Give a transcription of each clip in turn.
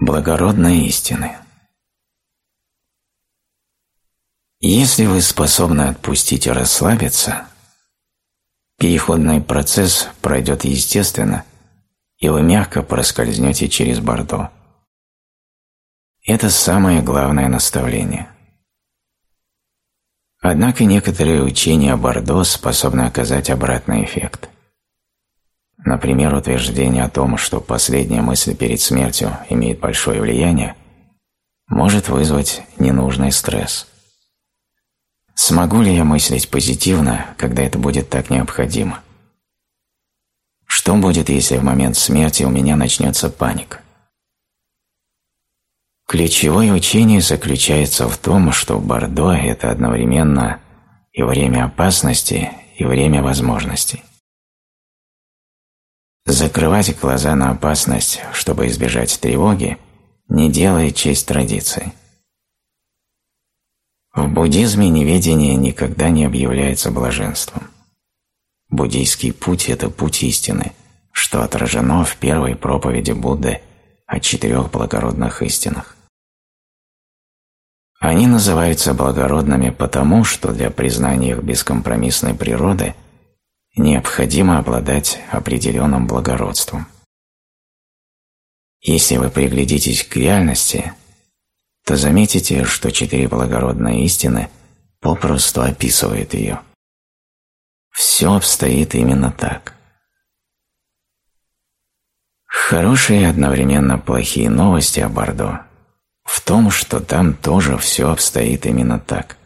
Благородные истины Если вы способны отпустить и расслабиться, переходный процесс пройдет естественно, и вы мягко проскользнете через бордо. Это самое главное наставление. Однако некоторые учения Бордо способны оказать обратный эффект. Например, утверждение о том, что последняя мысль перед смертью имеет большое влияние, может вызвать ненужный стресс. Смогу ли я мыслить позитивно, когда это будет так необходимо? Что будет, если в момент смерти у меня начнется паника? Ключевое учение заключается в том, что Бордо – это одновременно и время опасности, и время возможностей. Закрывать глаза на опасность, чтобы избежать тревоги, не делает честь традиции. В буддизме неведение никогда не объявляется блаженством. Буддийский путь – это путь истины, что отражено в первой проповеди Будды о четырех благородных истинах. Они называются благородными потому, что для признания их бескомпромиссной природы необходимо обладать определенным благородством. Если вы приглядитесь к реальности, то заметите, что четыре благородные истины попросту описывают ее. Все обстоит именно так. Хорошие и одновременно плохие новости о Бордо в том, что там тоже все обстоит именно так.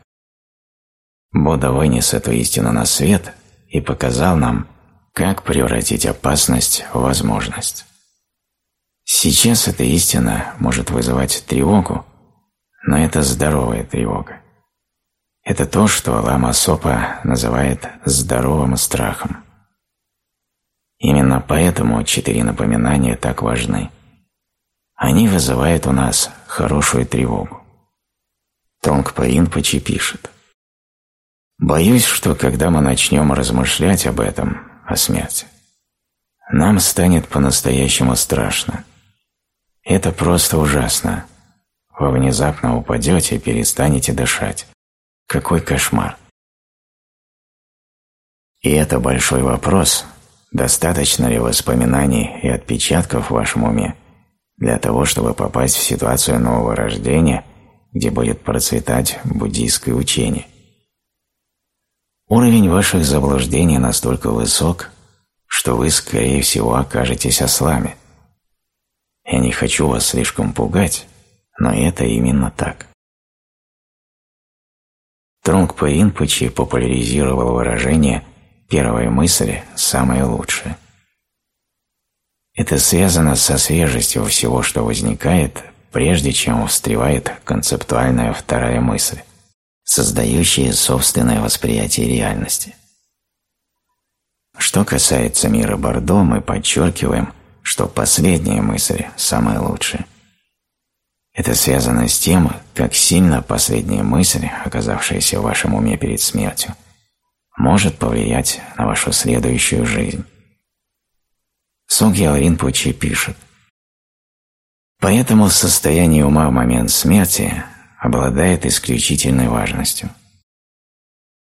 Будда вынес эту истину на свет и показал нам, как превратить опасность в возможность. Сейчас эта истина может вызывать тревогу, но это здоровая тревога. Это то, что Лама Сопа называет здоровым страхом. Именно поэтому четыре напоминания так важны – они вызывают у нас хорошую тревогу. Тонгпа Инпачи пишет. «Боюсь, что когда мы начнем размышлять об этом, о смерти, нам станет по-настоящему страшно. Это просто ужасно. Вы внезапно упадете и перестанете дышать. Какой кошмар!» И это большой вопрос, достаточно ли воспоминаний и отпечатков в вашем уме, для того, чтобы попасть в ситуацию нового рождения, где будет процветать буддийское учение. Уровень ваших заблуждений настолько высок, что вы, скорее всего, окажетесь ослами. Я не хочу вас слишком пугать, но это именно так. Трунгпа Инпучи популяризировал выражение «первая мысль – самая лучшая». Это связано со свежестью всего, что возникает, прежде чем встревает концептуальная вторая мысль, создающая собственное восприятие реальности. Что касается мира Бордо, мы подчеркиваем, что последняя мысль самая лучшая. Это связано с тем, как сильно последняя мысль, оказавшаяся в вашем уме перед смертью, может повлиять на вашу следующую жизнь. Сугьял Ринпочи пишет. Поэтому состояние ума в момент смерти обладает исключительной важностью.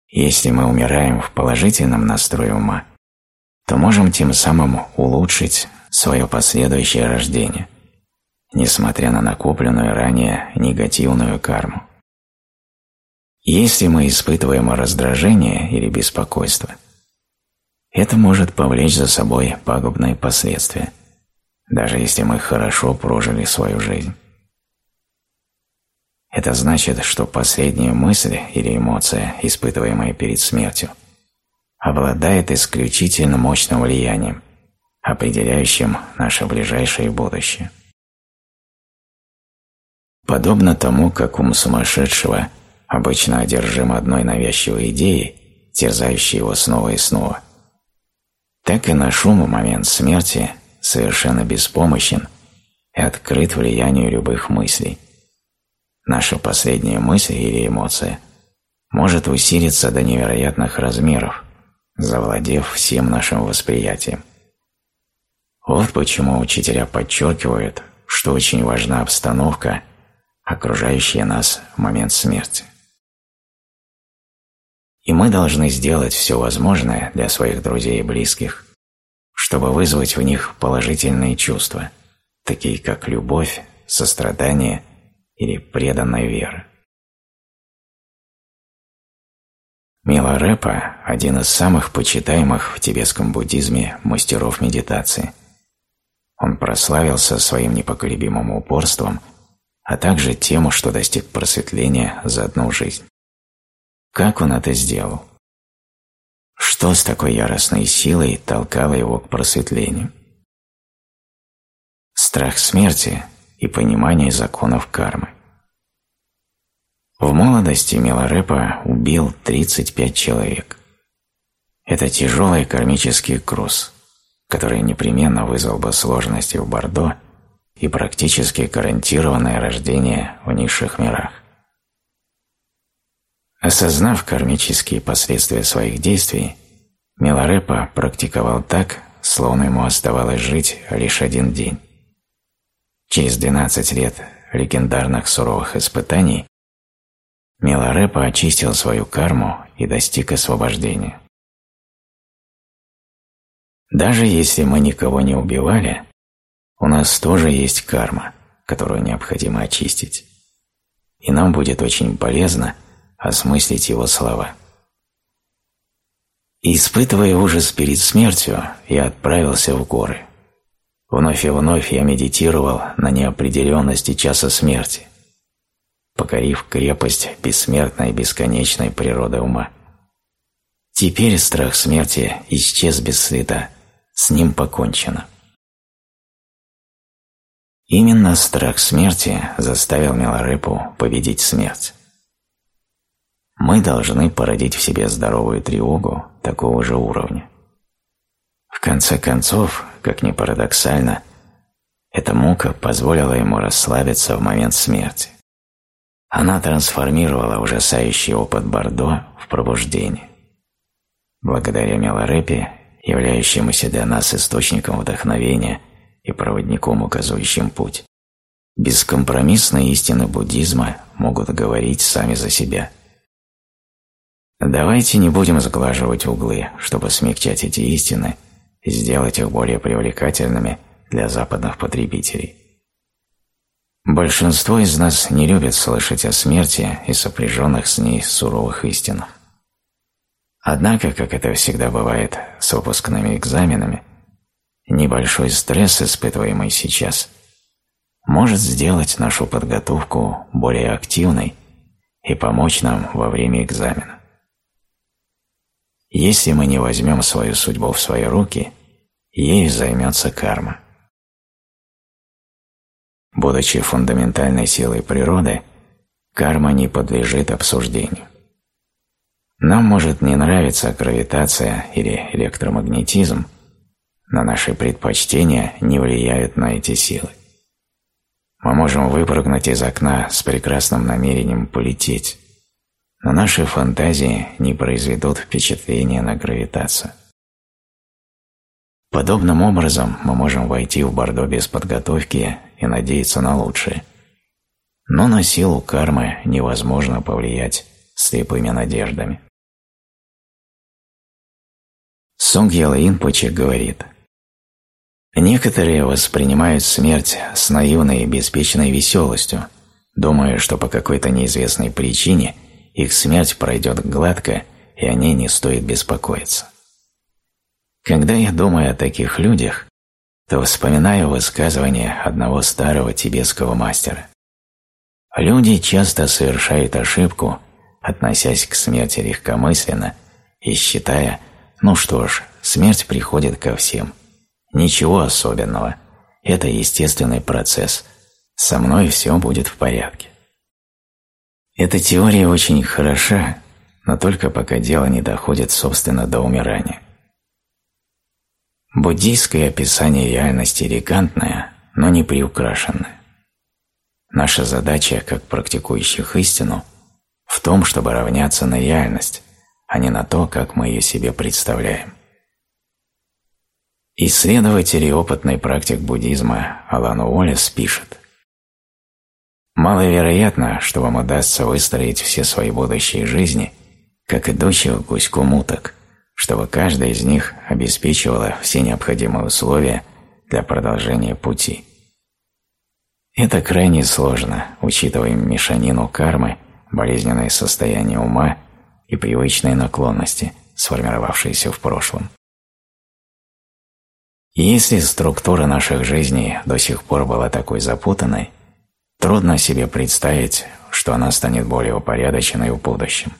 Если мы умираем в положительном настрое ума, то можем тем самым улучшить свое последующее рождение, несмотря на накопленную ранее негативную карму. Если мы испытываем раздражение или беспокойство – это может повлечь за собой пагубные последствия, даже если мы хорошо прожили свою жизнь. Это значит, что последняя мысль или эмоция, испытываемая перед смертью, обладает исключительно мощным влиянием, определяющим наше ближайшее будущее. Подобно тому, как ум сумасшедшего обычно одержим одной навязчивой идеей, терзающей его снова и снова, так и наш ум в момент смерти совершенно беспомощен и открыт влиянию любых мыслей. Наша последняя мысль или эмоция может усилиться до невероятных размеров, завладев всем нашим восприятием. Вот почему учителя подчеркивают, что очень важна обстановка, окружающая нас в момент смерти. И мы должны сделать все возможное для своих друзей и близких, чтобы вызвать в них положительные чувства, такие как любовь, сострадание или преданная вера. Миларепа – один из самых почитаемых в тибетском буддизме мастеров медитации. Он прославился своим непоколебимым упорством, а также тем, что достиг просветления за одну жизнь. Как он это сделал? Что с такой яростной силой толкало его к просветлению? Страх смерти и понимание законов кармы. В молодости Миларепа убил 35 человек. Это тяжелый кармический груз, который непременно вызвал бы сложности в Бордо и практически гарантированное рождение в низших мирах. Осознав кармические последствия своих действий, Миларепа практиковал так, словно ему оставалось жить лишь один день. Через 12 лет легендарных суровых испытаний Миларепа очистил свою карму и достиг освобождения. Даже если мы никого не убивали, у нас тоже есть карма, которую необходимо очистить. И нам будет очень полезно осмыслить его слова. Испытывая ужас перед смертью, я отправился в горы. Вновь и вновь я медитировал на неопределенности часа смерти – покорив крепость бессмертной бесконечной природы ума. Теперь страх смерти исчез без следа, с ним покончено. Именно страх смерти заставил Миларепу победить смерть. Мы должны породить в себе здоровую тревогу такого же уровня. В конце концов, как ни парадоксально, эта мука позволила ему расслабиться в момент смерти. Она трансформировала ужасающий опыт Бордо в пробуждение. Благодаря Мелорепе, являющемуся для нас источником вдохновения и проводником, указывающим путь, бескомпромиссные истины буддизма могут говорить сами за себя. Давайте не будем сглаживать углы, чтобы смягчать эти истины и сделать их более привлекательными для западных потребителей. Большинство из нас не любят слышать о смерти и сопряженных с ней суровых истинах. Однако, как это всегда бывает с выпускными экзаменами, небольшой стресс, испытываемый сейчас, может сделать нашу подготовку более активной и помочь нам во время экзамена. Если мы не возьмем свою судьбу в свои руки, ею займется карма. Будучи фундаментальной силой природы, карма не подлежит обсуждению. Нам может не нравиться гравитация или электромагнетизм, но наши предпочтения не влияют на эти силы. Мы можем выпрыгнуть из окна с прекрасным намерением полететь, но наши фантазии не произведут впечатления на гравитацию. Подобным образом мы можем войти в Бордо без подготовки и надеяться на лучшее. Но на силу кармы невозможно повлиять слепыми надеждами. Сунгьял Инпочи говорит, «Некоторые воспринимают смерть с наивной и беспечной веселостью, думая, что по какой-то неизвестной причине их смерть пройдет гладко, и о ней не стоит беспокоиться. Когда я думаю о таких людях, то вспоминаю высказывание одного старого тибетского мастера. Люди часто совершают ошибку, относясь к смерти легкомысленно и считая, ну что ж, смерть приходит ко всем. Ничего особенного. Это естественный процесс. Со мной все будет в порядке. Эта теория очень хороша, но только пока дело не доходит, собственно, до умирания. Буддийское описание реальности элегантное, но не приукрашенное. Наша задача, как практикующих истину, в том, чтобы равняться на реальность, а не на то, как мы ее себе представляем. Исследователь и опытный практик буддизма Алан Уоллес пишет Маловероятно, что вам удастся выстроить все свои будущие жизни, как идущих гуськом уток, чтобы каждая из них обеспечивала все необходимые условия для продолжения пути. Это крайне сложно, учитывая мешанину кармы, болезненное состояние ума и привычные наклонности, сформировавшиеся в прошлом. если структура наших жизней до сих пор была такой запутанной, трудно себе представить, что она станет более упорядоченной в будущем.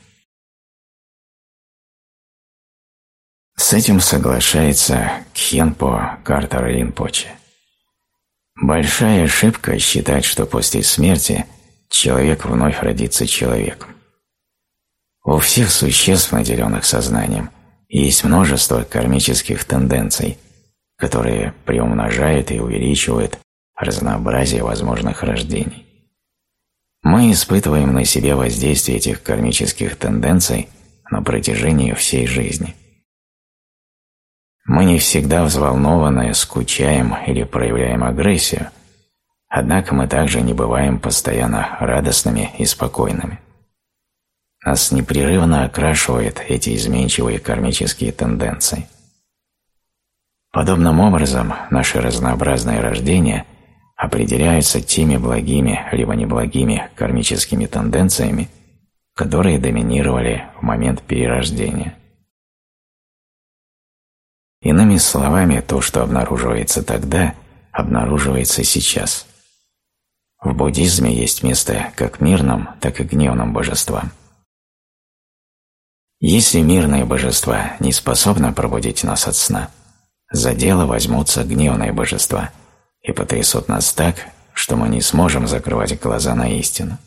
С этим соглашается Кхенпо Картер Ринпоче. Большая ошибка считать, что после смерти человек вновь родится человеком. У всех существ, наделенных сознанием, есть множество кармических тенденций, которые приумножают и увеличивают разнообразие возможных рождений. Мы испытываем на себе воздействие этих кармических тенденций на протяжении всей жизни – мы не всегда взволнованы, скучаем или проявляем агрессию, однако мы также не бываем постоянно радостными и спокойными. Нас непрерывно окрашивают эти изменчивые кармические тенденции. Подобным образом наши разнообразные рождения определяются теми благими либо неблагими кармическими тенденциями, которые доминировали в момент перерождения. Иными словами, то, что обнаруживается тогда, обнаруживается сейчас. В буддизме есть место как мирным, так и гневным божествам. Если мирные божества не способны пробудить нас от сна, за дело возьмутся гневные божества и потрясут нас так, что мы не сможем закрывать глаза на истину.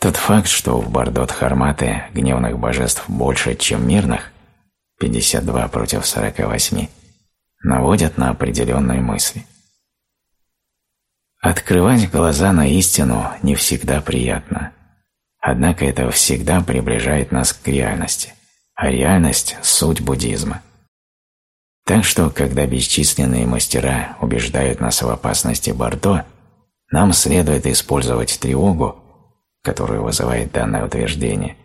Тот факт, что в Бардот-Харматы гневных божеств больше, чем мирных, 52 против 48, наводят на определенные мысли. Открывать глаза на истину не всегда приятно, однако это всегда приближает нас к реальности, а реальность – суть буддизма. Так что, когда бесчисленные мастера убеждают нас в опасности Бордо, нам следует использовать тревогу, которую вызывает данное утверждение,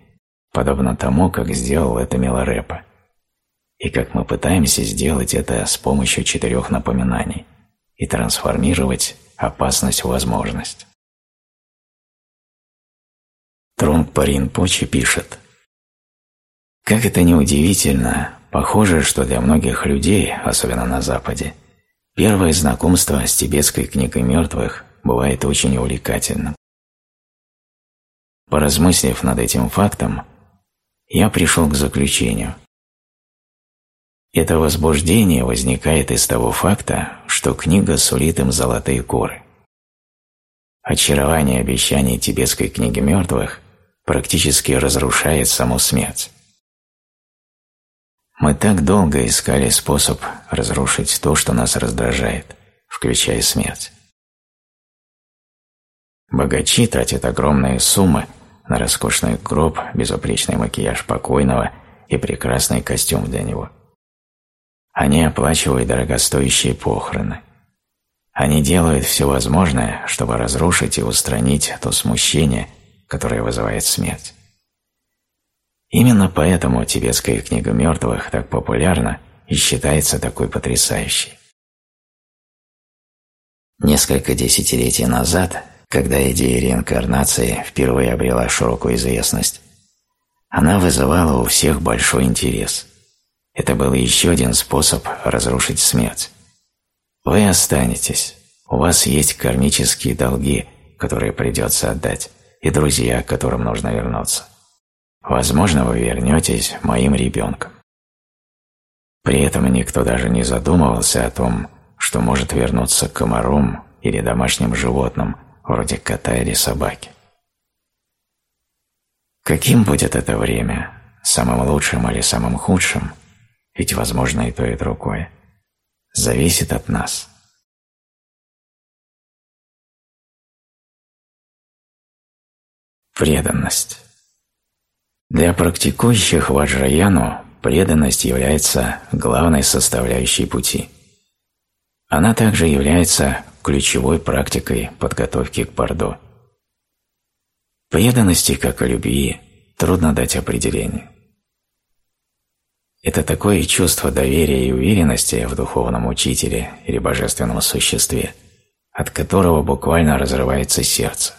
подобно тому, как сделал это Милорепа и как мы пытаемся сделать это с помощью четырех напоминаний и трансформировать опасность в возможность. Трунг Парин Почи пишет «Как это неудивительно, похоже, что для многих людей, особенно на Западе, первое знакомство с тибетской книгой мертвых бывает очень увлекательным. Поразмыслив над этим фактом, я пришел к заключению – это возбуждение возникает из того факта, что книга сулит им золотые горы. Очарование обещаний тибетской книги мертвых практически разрушает саму смерть. Мы так долго искали способ разрушить то, что нас раздражает, включая смерть. Богачи тратят огромные суммы на роскошный гроб, безупречный макияж покойного и прекрасный костюм для него – они оплачивают дорогостоящие похороны. Они делают все возможное, чтобы разрушить и устранить то смущение, которое вызывает смерть. Именно поэтому тибетская книга мертвых так популярна и считается такой потрясающей. Несколько десятилетий назад, когда идея реинкарнации впервые обрела широкую известность, она вызывала у всех большой интерес. Это был еще один способ разрушить смерть. Вы останетесь, у вас есть кармические долги, которые придется отдать, и друзья, к которым нужно вернуться. Возможно, вы вернетесь моим ребенком. При этом никто даже не задумывался о том, что может вернуться комаром или домашним животным, вроде кота или собаки. Каким будет это время, самым лучшим или самым худшим, ведь возможно и то, и другое, зависит от нас. Преданность. Для практикующих ваджраяну преданность является главной составляющей пути. Она также является ключевой практикой подготовки к Бордо. Преданности, как и любви, трудно дать определение. Это такое чувство доверия и уверенности в духовном учителе или божественном существе, от которого буквально разрывается сердце.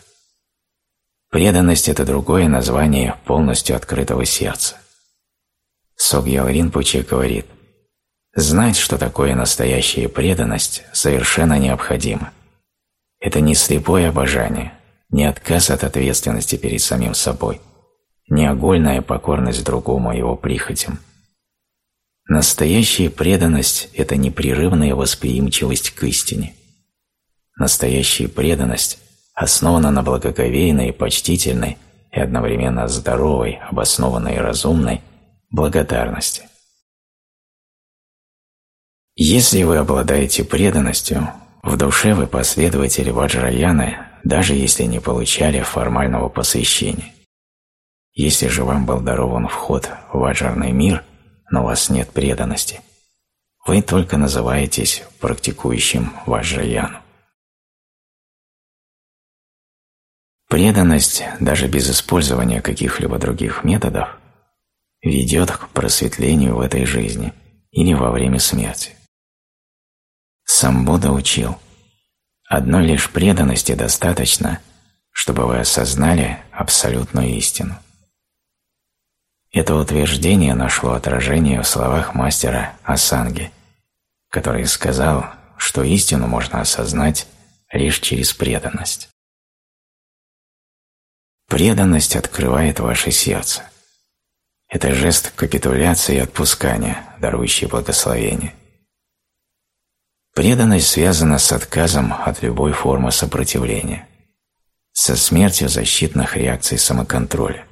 Преданность – это другое название полностью открытого сердца. Согьял Ринпуче говорит, «Знать, что такое настоящая преданность, совершенно необходимо. Это не слепое обожание, не отказ от ответственности перед самим собой, не огольная покорность другому его прихотям – Настоящая преданность – это непрерывная восприимчивость к истине. Настоящая преданность основана на благоговейной, почтительной и одновременно здоровой, обоснованной и разумной благодарности. Если вы обладаете преданностью, в душе вы последователи Ваджраяны, даже если не получали формального посвящения. Если же вам был дарован вход в ваджарный мир – но у вас нет преданности. Вы только называетесь практикующим Ваджраяну. Преданность, даже без использования каких-либо других методов, ведет к просветлению в этой жизни или во время смерти. Сам Будда учил, одной лишь преданности достаточно, чтобы вы осознали абсолютную истину. Это утверждение нашло отражение в словах мастера Асанги, который сказал, что истину можно осознать лишь через преданность. Преданность открывает ваше сердце. Это жест капитуляции и отпускания, дарующий благословение. Преданность связана с отказом от любой формы сопротивления, со смертью защитных реакций самоконтроля.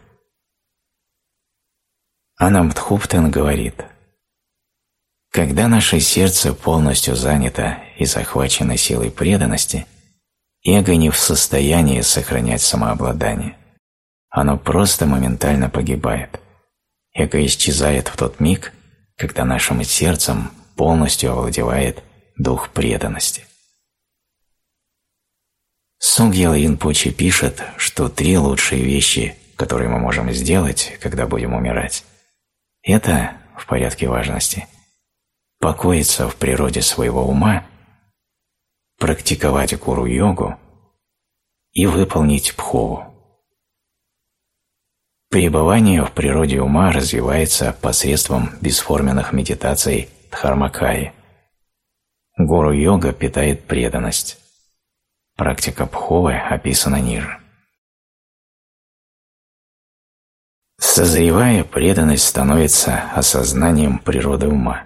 Анамдхуптан говорит, «Когда наше сердце полностью занято и захвачено силой преданности, эго не в состоянии сохранять самообладание. Оно просто моментально погибает. Эго исчезает в тот миг, когда нашим сердцем полностью овладевает дух преданности. Сунгьял Ринпоче пишет, что три лучшие вещи, которые мы можем сделать, когда будем умирать – это, в порядке важности, покоиться в природе своего ума, практиковать гуру-йогу и выполнить пхову. Пребывание в природе ума развивается посредством бесформенных медитаций Дхармакаи. Гуру-йога питает преданность. Практика пховы описана ниже. Созревая, преданность становится осознанием природы ума,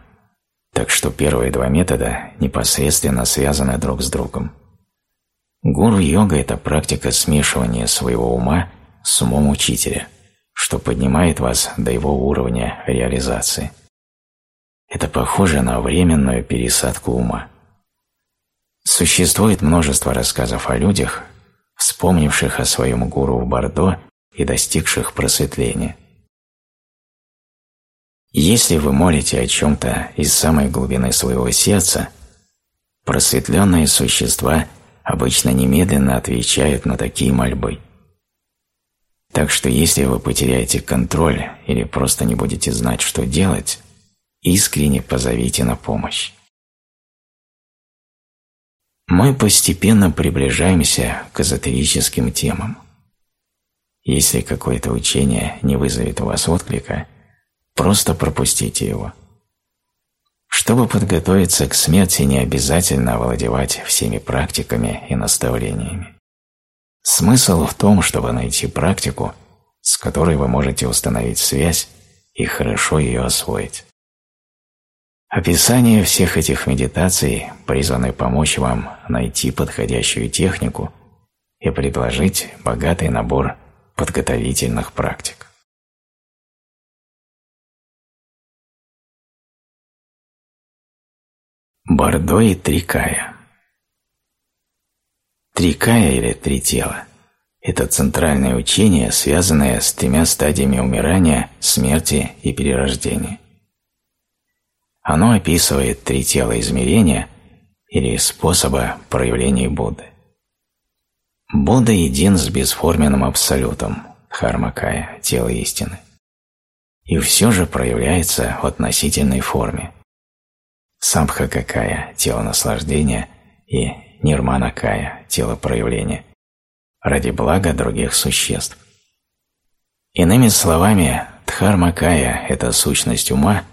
так что первые два метода непосредственно связаны друг с другом. Гуру-йога – это практика смешивания своего ума с умом учителя, что поднимает вас до его уровня реализации. Это похоже на временную пересадку ума. Существует множество рассказов о людях, вспомнивших о своем гуру в Бордо и достигших просветления. Если вы молите о чем-то из самой глубины своего сердца, просветленные существа обычно немедленно отвечают на такие мольбы. Так что если вы потеряете контроль или просто не будете знать, что делать, искренне позовите на помощь. Мы постепенно приближаемся к эзотерическим темам. Если какое-то учение не вызовет у вас отклика, просто пропустите его. Чтобы подготовиться к смерти, не обязательно овладевать всеми практиками и наставлениями. Смысл в том, чтобы найти практику, с которой вы можете установить связь и хорошо ее освоить. Описание всех этих медитаций призваны помочь вам найти подходящую технику и предложить богатый набор подготовительных практик. Бордо и Трикая Трикая или три тела – это центральное учение, связанное с тремя стадиями умирания, смерти и перерождения. оно описывает три тела измерения или способа проявления Будды. Будда един с бесформенным абсолютом, Дхармакая, тело истины. И все же проявляется в относительной форме. Самбхакакая – тело наслаждения и Нирманакая – тело проявления, ради блага других существ. Иными словами, Дхармакая – это сущность ума,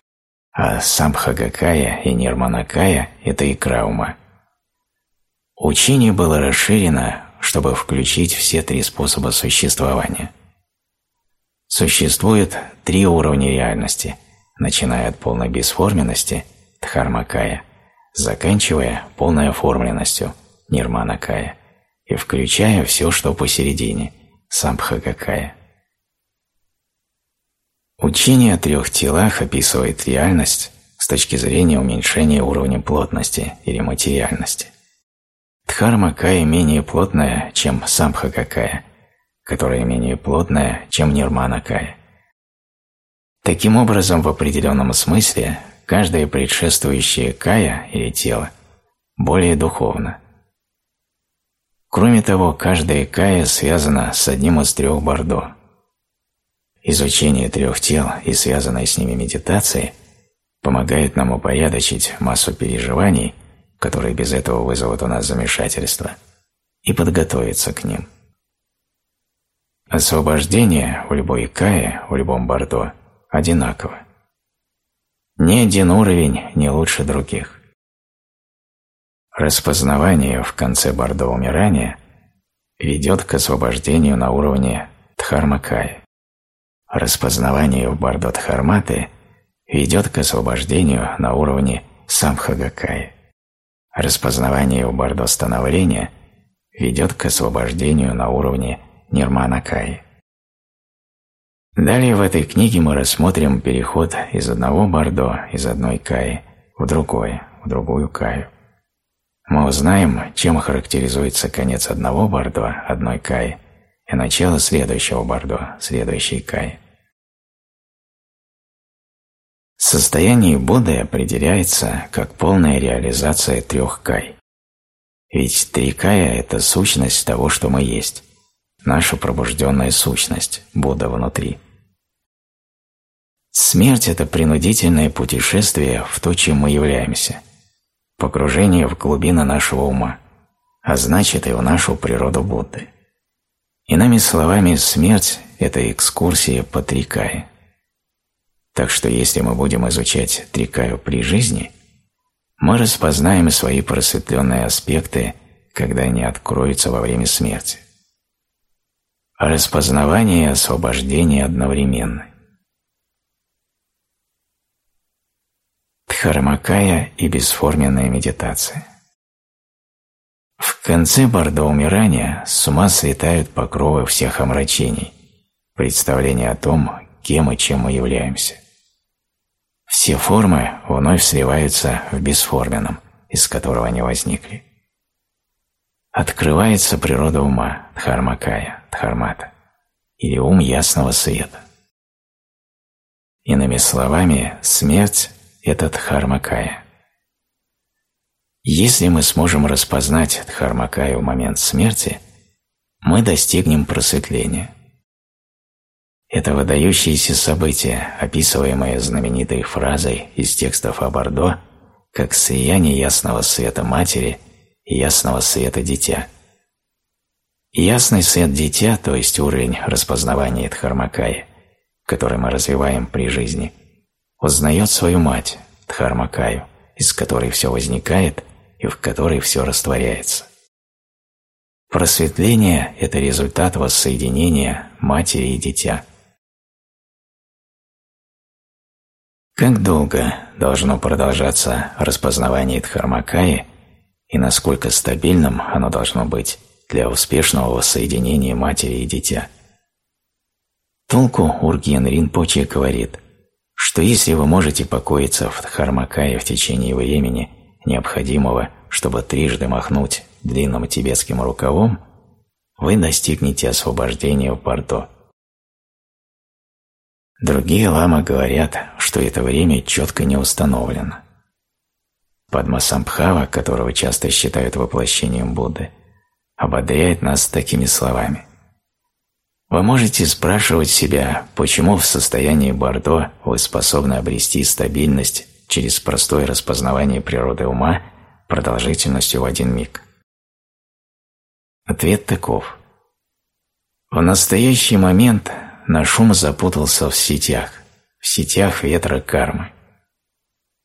а Самбхагакая и Нирманакая – это икра ума. Учение было расширено, чтобы включить все три способа существования. Существует три уровня реальности, начиная от полной бесформенности – Дхармакая, заканчивая полной оформленностью – Нирманакая и включая все, что посередине – Самбхагакая. Учение о трех телах описывает реальность с точки зрения уменьшения уровня плотности или материальности. Дхарма-кая менее плотная, чем самбха-какая, которая менее плотная, чем нирмана-кая. Таким образом, в определенном смысле, каждое предшествующее кая или тело более духовно. Кроме того, каждая кая связана с одним из трех бордо – Изучение трех тел и связанной с ними медитации помогает нам упорядочить массу переживаний, которые без этого вызовут у нас замешательство, и подготовиться к ним. Освобождение у любой кая, у любом бордо одинаково. Ни один уровень не лучше других. Распознавание в конце бордо умирания ведет к освобождению на уровне дхармакая. Распознавание в Бардот-Харматы ведет к освобождению на уровне Самхагакая. Распознавание в Бардо-становления ведет к освобождению на уровне Нирманакаи. Далее в этой книге мы рассмотрим переход из одного Бардо, из одной Каи, в другое, в другую Каю. Мы узнаем, чем характеризуется конец одного Бардо, одной Каи, и начало следующего Бордо, следующей Кай. Состояние Будды определяется как полная реализация трех Кай. Ведь три Кая – это сущность того, что мы есть, наша пробужденная сущность, Будда внутри. Смерть – это принудительное путешествие в то, чем мы являемся, погружение в глубины нашего ума, а значит и в нашу природу Будды. Иными словами, смерть – это экскурсия по Трикае. Так что если мы будем изучать Трикаю при жизни, мы распознаем свои просветленные аспекты, когда они откроются во время смерти. Распознавание и освобождение одновременно. Дхармакая и бесформенная медитация. В конце бордо умирания с ума слетают покровы всех омрачений, представление о том, кем и чем мы являемся. Все формы вновь сливаются в бесформенном, из которого они возникли. Открывается природа ума, дхармакая, дхармата, или ум ясного света. Иными словами, смерть – это дхармакая – если мы сможем распознать Дхармакаю в момент смерти, мы достигнем просветления. Это выдающееся событие, описываемое знаменитой фразой из текстов о Бордо, как слияние ясного света матери ясного света дитя. Ясный свет дитя, то есть уровень распознавания Дхармакаи, который мы развиваем при жизни, узнает свою мать, Дхармакаю, из которой все возникает и в которой все растворяется. Просветление – это результат воссоединения матери и дитя. Как долго должно продолжаться распознавание Дхармакаи и насколько стабильным оно должно быть для успешного воссоединения матери и дитя? Толку Урген Ринпоче говорит, что если вы можете покоиться в Дхармакае в течение времени – необходимого, чтобы трижды махнуть длинным тибетским рукавом, вы достигнете освобождения в порту. Другие ламы говорят, что это время четко не установлено. Падмасамбхава, которого часто считают воплощением Будды, ободряет нас такими словами. Вы можете спрашивать себя, почему в состоянии Бордо вы способны обрести стабильность через простое распознавание природы ума продолжительностью в один миг. Ответ таков. В настоящий момент наш ум запутался в сетях, в сетях ветра кармы.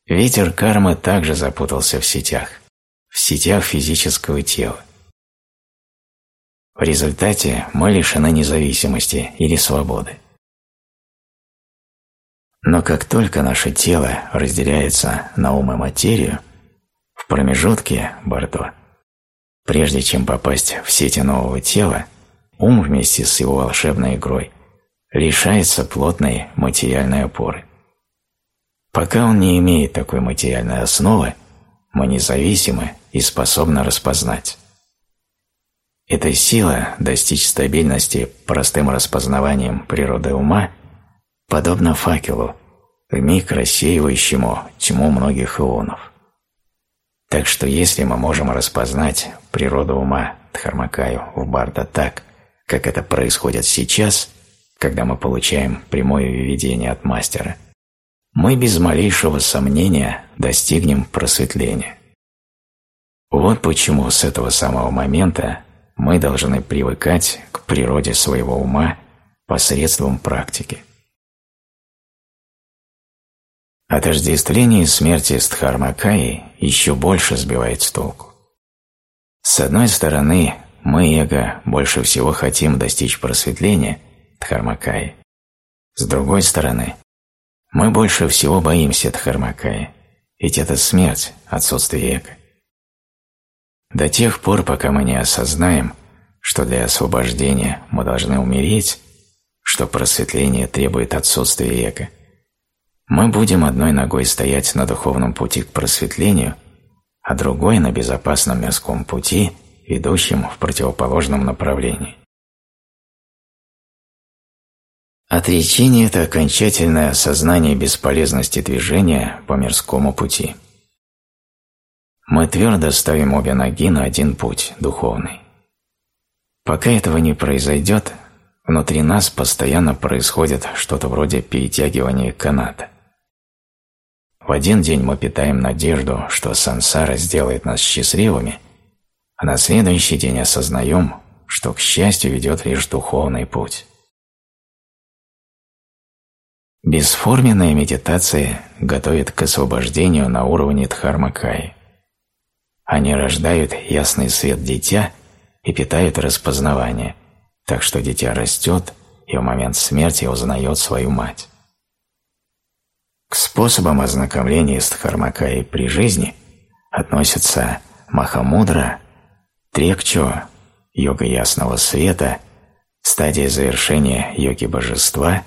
Ветер кармы также запутался в сетях, в сетях физического тела. В результате мы лишены независимости или свободы. Но как только наше тело разделяется на ум и материю, в промежутке Бордо, прежде чем попасть в сети нового тела, ум вместе с его волшебной игрой лишается плотной материальной опоры. Пока он не имеет такой материальной основы, мы независимы и способны распознать. Эта сила достичь стабильности простым распознаванием природы ума подобна факелу, вмиг рассеивающему тьму многих ионов. Так что если мы можем распознать природу ума Дхармакаю в Барда так, как это происходит сейчас, когда мы получаем прямое видение от мастера, мы без малейшего сомнения достигнем просветления. Вот почему с этого самого момента мы должны привыкать к природе своего ума посредством практики. Отождествление смерти с Дхармакаей еще больше сбивает с толку. С одной стороны, мы, эго, больше всего хотим достичь просветления Дхармакаи. С другой стороны, мы больше всего боимся Дхармакаи, ведь это смерть, отсутствие эго. До тех пор, пока мы не осознаем, что для освобождения мы должны умереть, что просветление требует отсутствия эго, мы будем одной ногой стоять на духовном пути к просветлению, а другой на безопасном мирском пути, ведущем в противоположном направлении. Отречение – это окончательное осознание бесполезности движения по мирскому пути мы твердо ставим обе ноги на один путь, духовный. Пока этого не произойдет, внутри нас постоянно происходит что-то вроде перетягивания каната. В один день мы питаем надежду, что сансара сделает нас счастливыми, а на следующий день осознаем, что к счастью ведет лишь духовный путь. Бесформенная медитация готовит к освобождению на уровне Дхармакаи. Они рождают ясный свет дитя и питают распознавание, так что дитя растет и в момент смерти узнает свою мать. К способам ознакомления с Дхармакаей при жизни относятся Махамудра, Трекчо, йога ясного света, стадия завершения йоги божества,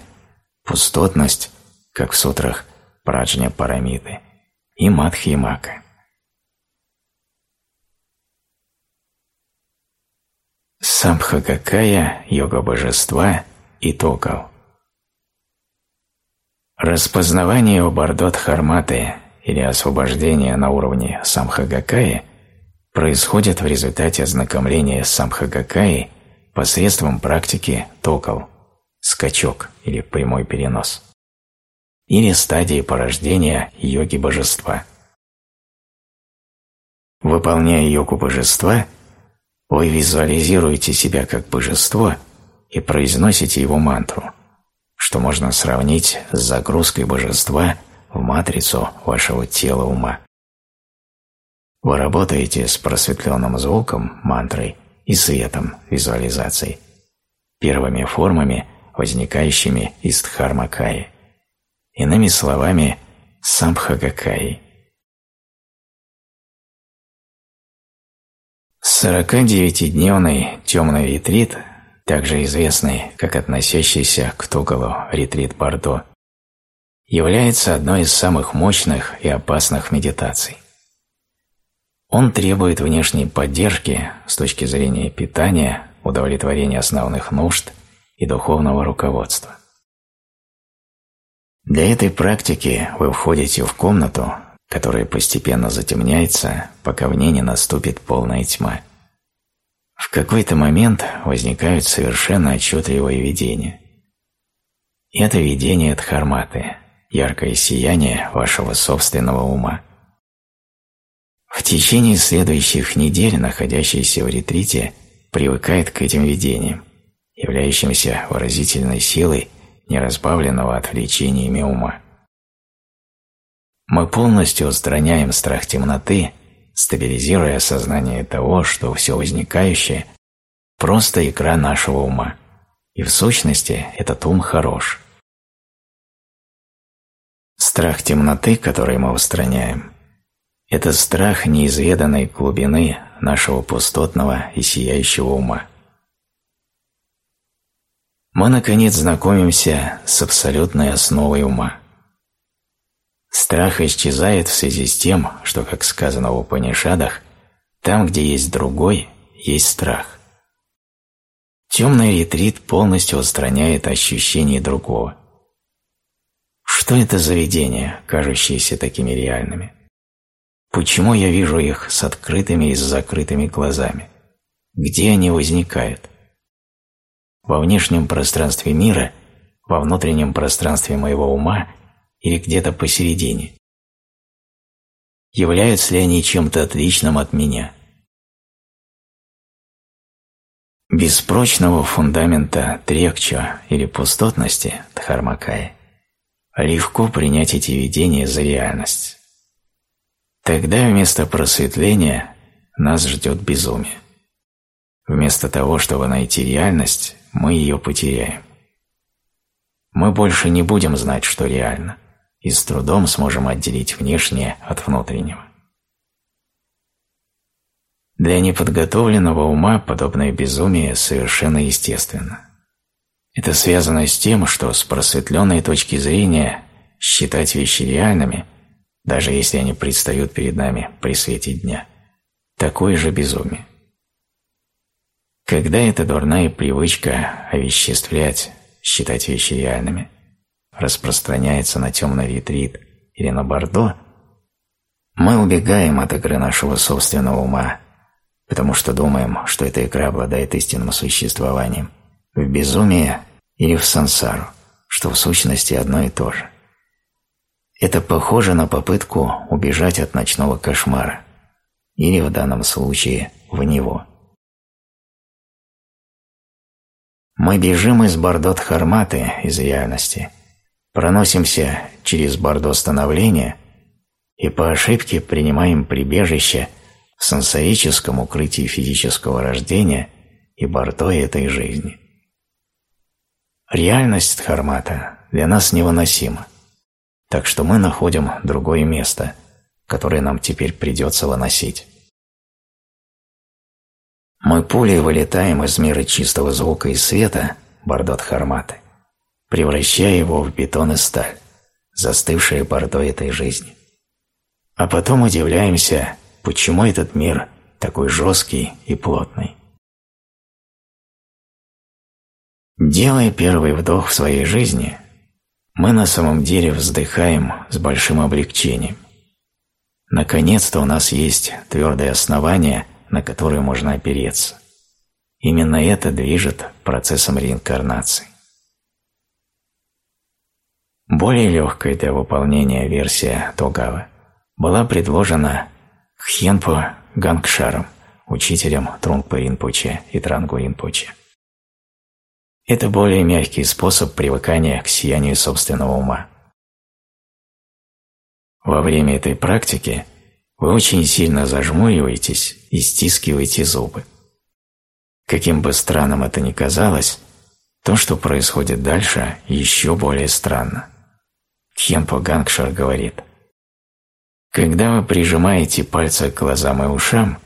пустотность, как в сутрах Праджня Парамиты, и Мадхимака. Самбхагакая, йога божества и Токал. Распознавание у Бардот Харматы или освобождение на уровне Самхагакаи происходит в результате ознакомления с Самхагакаей посредством практики Токал, скачок или прямой перенос, или стадии порождения йоги божества. Выполняя йогу божества – вы визуализируете себя как божество и произносите его мантру, что можно сравнить с загрузкой божества в матрицу вашего тела ума. Вы работаете с просветленным звуком, мантрой и светом, визуализацией, первыми формами, возникающими из Дхармакаи, иными словами, Самбхагакаи. 49-дневный темный ретрит, также известный как относящийся к Тугалу ретрит Бордо, является одной из самых мощных и опасных медитаций. Он требует внешней поддержки с точки зрения питания, удовлетворения основных нужд и духовного руководства. Для этой практики вы входите в комнату, которая постепенно затемняется, пока в ней не наступит полная тьма. В какой-то момент возникают совершенно отчетливые видения. Это видение Дхарматы, яркое сияние вашего собственного ума. В течение следующих недель, находящийся в ретрите, привыкает к этим видениям, являющимся выразительной силой неразбавленного отвлечениями ума. Мы полностью устраняем страх темноты, стабилизируя сознание того, что все возникающее – просто игра нашего ума, и в сущности этот ум хорош. Страх темноты, который мы устраняем, это страх неизведанной глубины нашего пустотного и сияющего ума. Мы, наконец, знакомимся с абсолютной основой ума. Страх исчезает в связи с тем, что, как сказано в Упанишадах, там, где есть другой, есть страх. Темный ретрит полностью устраняет ощущение другого. Что это за видения, кажущиеся такими реальными? Почему я вижу их с открытыми и с закрытыми глазами? Где они возникают? Во внешнем пространстве мира, во внутреннем пространстве моего ума или где-то посередине? Являются ли они чем-то отличным от меня? Без прочного фундамента трекча или пустотности Дхармакая легко принять эти видения за реальность. Тогда вместо просветления нас ждет безумие. Вместо того, чтобы найти реальность, мы ее потеряем. Мы больше не будем знать, что реально, и с трудом сможем отделить внешнее от внутреннего. Для неподготовленного ума подобное безумие совершенно естественно. Это связано с тем, что с просветленной точки зрения считать вещи реальными – даже если они предстают перед нами при свете дня. Такое же безумие. Когда эта дурная привычка овеществлять, считать вещи реальными, распространяется на темный ретрит или на бордо, мы убегаем от игры нашего собственного ума, потому что думаем, что эта игра обладает истинным существованием, в безумие или в сансару, что в сущности одно и то же. Это похоже на попытку убежать от ночного кошмара, или в данном случае в него. Мы бежим из Бордот Харматы, из реальности, проносимся через Бордо становления и по ошибке принимаем прибежище в сенсорическом укрытии физического рождения и Бордо этой жизни. Реальность Дхармата для нас невыносима. Так что мы находим другое место, которое нам теперь придется выносить. Мы пулей вылетаем из мира чистого звука и света, бордот Харматы, превращая его в бетон и сталь, застывшие бордо этой жизни. А потом удивляемся, почему этот мир такой жесткий и плотный. Делая первый вдох в своей жизни, мы на самом деле вздыхаем с большим облегчением. Наконец-то у нас есть твердое основание, на которое можно опереться. Именно это движет процессом реинкарнации. Более легкая для выполнения версия Тогава была предложена Хьенпо Гангшаром, учителем Трунгпа Ринпоче и Трангу Ринпоче. Это более мягкий способ привыкания к сиянию собственного ума. Во время этой практики вы очень сильно зажмуриваетесь и стискиваете зубы. Каким бы странным это ни казалось, то, что происходит дальше, еще более странно. Кхенпо Гангшар говорит, «Когда вы прижимаете пальцы к глазам и ушам,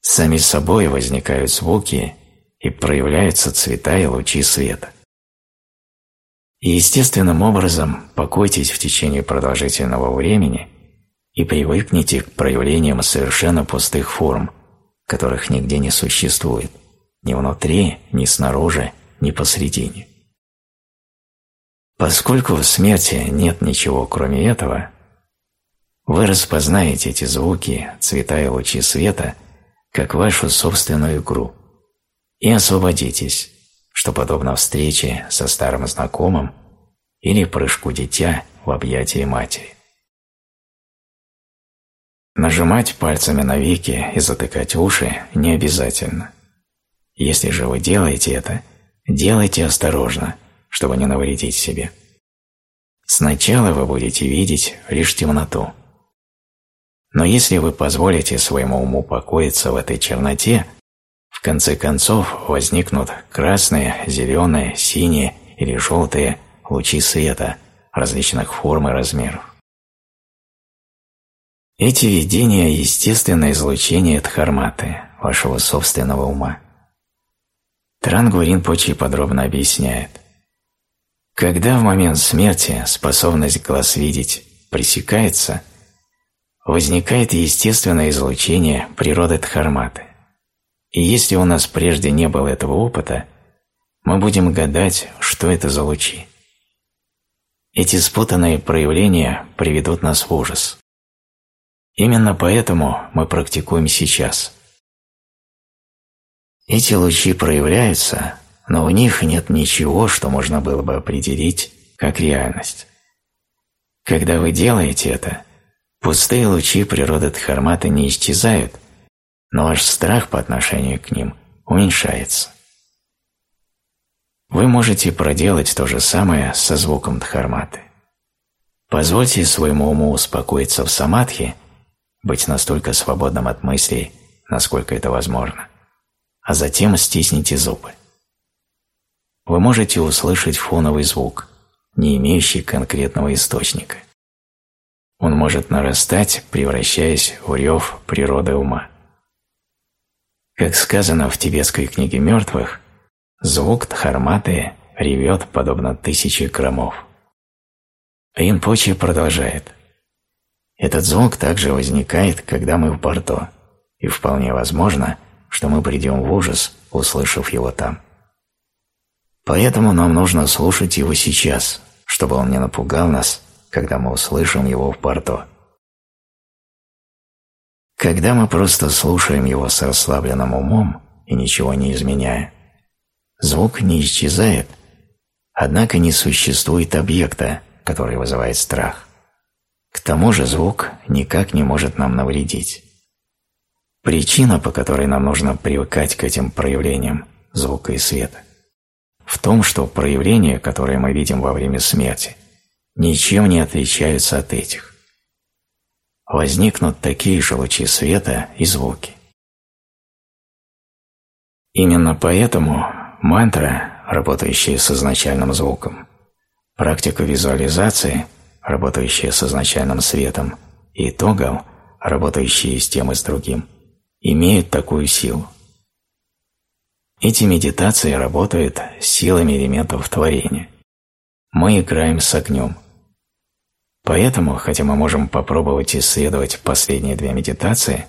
сами собой возникают звуки и проявляются цвета и лучи света. И естественным образом покойтесь в течение продолжительного времени и привыкните к проявлениям совершенно пустых форм, которых нигде не существует, ни внутри, ни снаружи, ни посредине. Поскольку в смерти нет ничего кроме этого, вы распознаете эти звуки, цвета и лучи света как вашу собственную игру и освободитесь, что подобно встрече со старым знакомым или прыжку дитя в объятии матери. Нажимать пальцами на веки и затыкать уши не обязательно. Если же вы делаете это, делайте осторожно, чтобы не навредить себе. Сначала вы будете видеть лишь темноту. Но если вы позволите своему уму покоиться в этой черноте, в конце концов возникнут красные, зеленые, синие или желтые лучи света различных форм и размеров. Эти видения – естественное излучение Дхарматы, вашего собственного ума. Трангу Ринпочи подробно объясняет. Когда в момент смерти способность глаз видеть пресекается, возникает естественное излучение природы Дхарматы. И если у нас прежде не было этого опыта, мы будем гадать, что это за лучи. Эти спутанные проявления приведут нас в ужас. Именно поэтому мы практикуем сейчас. Эти лучи проявляются, но в них нет ничего, что можно было бы определить как реальность. Когда вы делаете это, пустые лучи природы Дхарматы не исчезают, но ваш страх по отношению к ним уменьшается. Вы можете проделать то же самое со звуком Дхарматы. Позвольте своему уму успокоиться в самадхи – быть настолько свободным от мыслей, насколько это возможно, а затем стисните зубы. Вы можете услышать фоновый звук, не имеющий конкретного источника. Он может нарастать, превращаясь в рев природы ума. Как сказано в тибетской книге мертвых, звук Дхарматы ревет подобно тысяче громов. Ринпоче продолжает. Этот звук также возникает, когда мы в порту, и вполне возможно, что мы придем в ужас, услышав его там. Поэтому нам нужно слушать его сейчас, чтобы он не напугал нас, когда мы услышим его в порту. Когда мы просто слушаем его с расслабленным умом и ничего не изменяя, звук не исчезает, однако не существует объекта, который вызывает страх. К тому же звук никак не может нам навредить. Причина, по которой нам нужно привыкать к этим проявлениям звука и света, в том, что проявления, которые мы видим во время смерти, ничем не отличаются от этих. Возникнут такие же лучи света и звуки. Именно поэтому мантра, работающая с изначальным звуком, практика визуализации – работающие с изначальным светом, и тогал, работающие с тем и с другим, имеют такую силу. Эти медитации работают с силами элементов творения. Мы играем с огнем. Поэтому, хотя мы можем попробовать исследовать последние две медитации,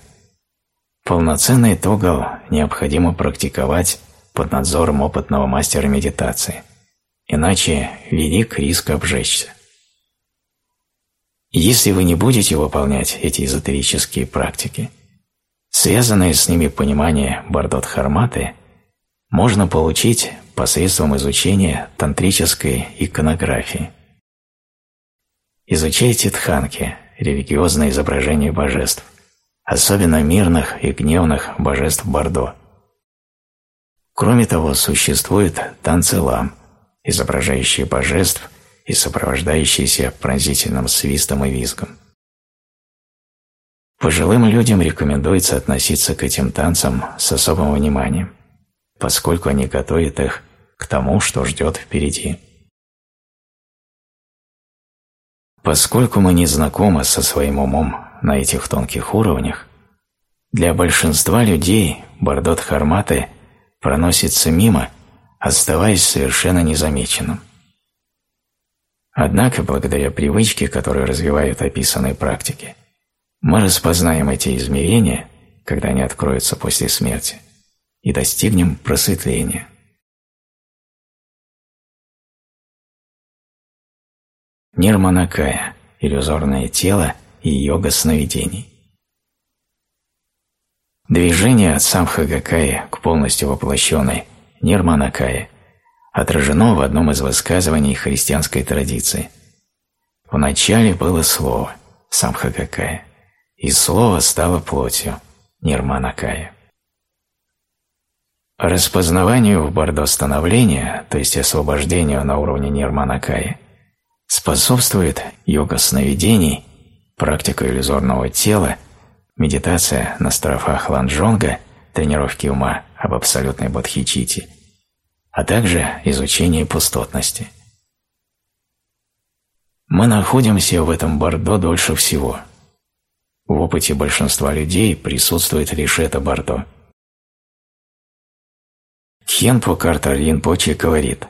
полноценный тогал необходимо практиковать под надзором опытного мастера медитации, иначе велик риск обжечься. Если вы не будете выполнять эти эзотерические практики, связанное с ними понимание Бардот-Харматы можно получить посредством изучения тантрической иконографии. Изучайте тханки, религиозное изображение божеств, особенно мирных и гневных божеств Бордо. Кроме того, существует танцы лам, изображающие божеств – и сопровождающийся пронзительным свистом и визгом. Пожилым людям рекомендуется относиться к этим танцам с особым вниманием, поскольку они готовят их к тому, что ждет впереди. Поскольку мы не знакомы со своим умом на этих тонких уровнях, для большинства людей Бардот Харматы проносится мимо, оставаясь совершенно незамеченным. Однако, благодаря привычке, которую развивают описанные практики, мы распознаем эти измерения, когда они откроются после смерти, и достигнем просветления. Нирманакая – иллюзорное тело и йога сновидений. Движение от самхагакая к полностью воплощенной нирманакая отражено в одном из высказываний христианской традиции. Вначале было слово – самхагакая, и слово стало плотью – нирманакая. Распознаванию в Бардо становления, то есть освобождению на уровне нирманакая, способствует йога сновидений, практика иллюзорного тела – медитация на строфах ланджонга, тренировки ума об абсолютной бодхичите, а также изучение пустотности. Мы находимся в этом бордо дольше всего. В опыте большинства людей присутствует лишь это бордо. Хенпо Картер Ринпоче говорит,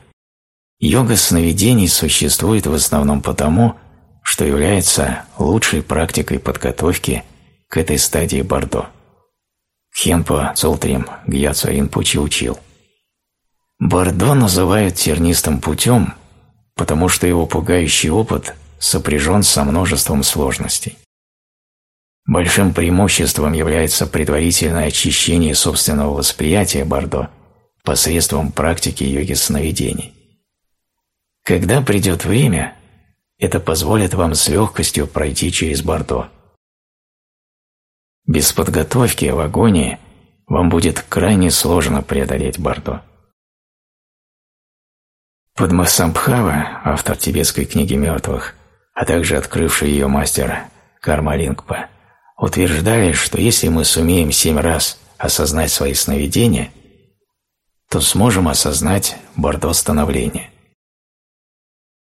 «Йога сновидений существует в основном потому, что является лучшей практикой подготовки – к этой стадии Бордо. Хенпо Цолтрим Гьяцу Ринпучи учил. Бордо называют тернистым путем, потому что его пугающий опыт сопряжен со множеством сложностей. Большим преимуществом является предварительное очищение собственного восприятия Бордо посредством практики йоги сновидений. Когда придет время, это позволит вам с легкостью пройти через Бордо. Без подготовки в агонии вам будет крайне сложно преодолеть Бордо. Падмасамбхава, автор тибетской книги мертвых, а также открывший ее мастер Карма Лингпа, утверждали, что если мы сумеем семь раз осознать свои сновидения, то сможем осознать Бордо становления.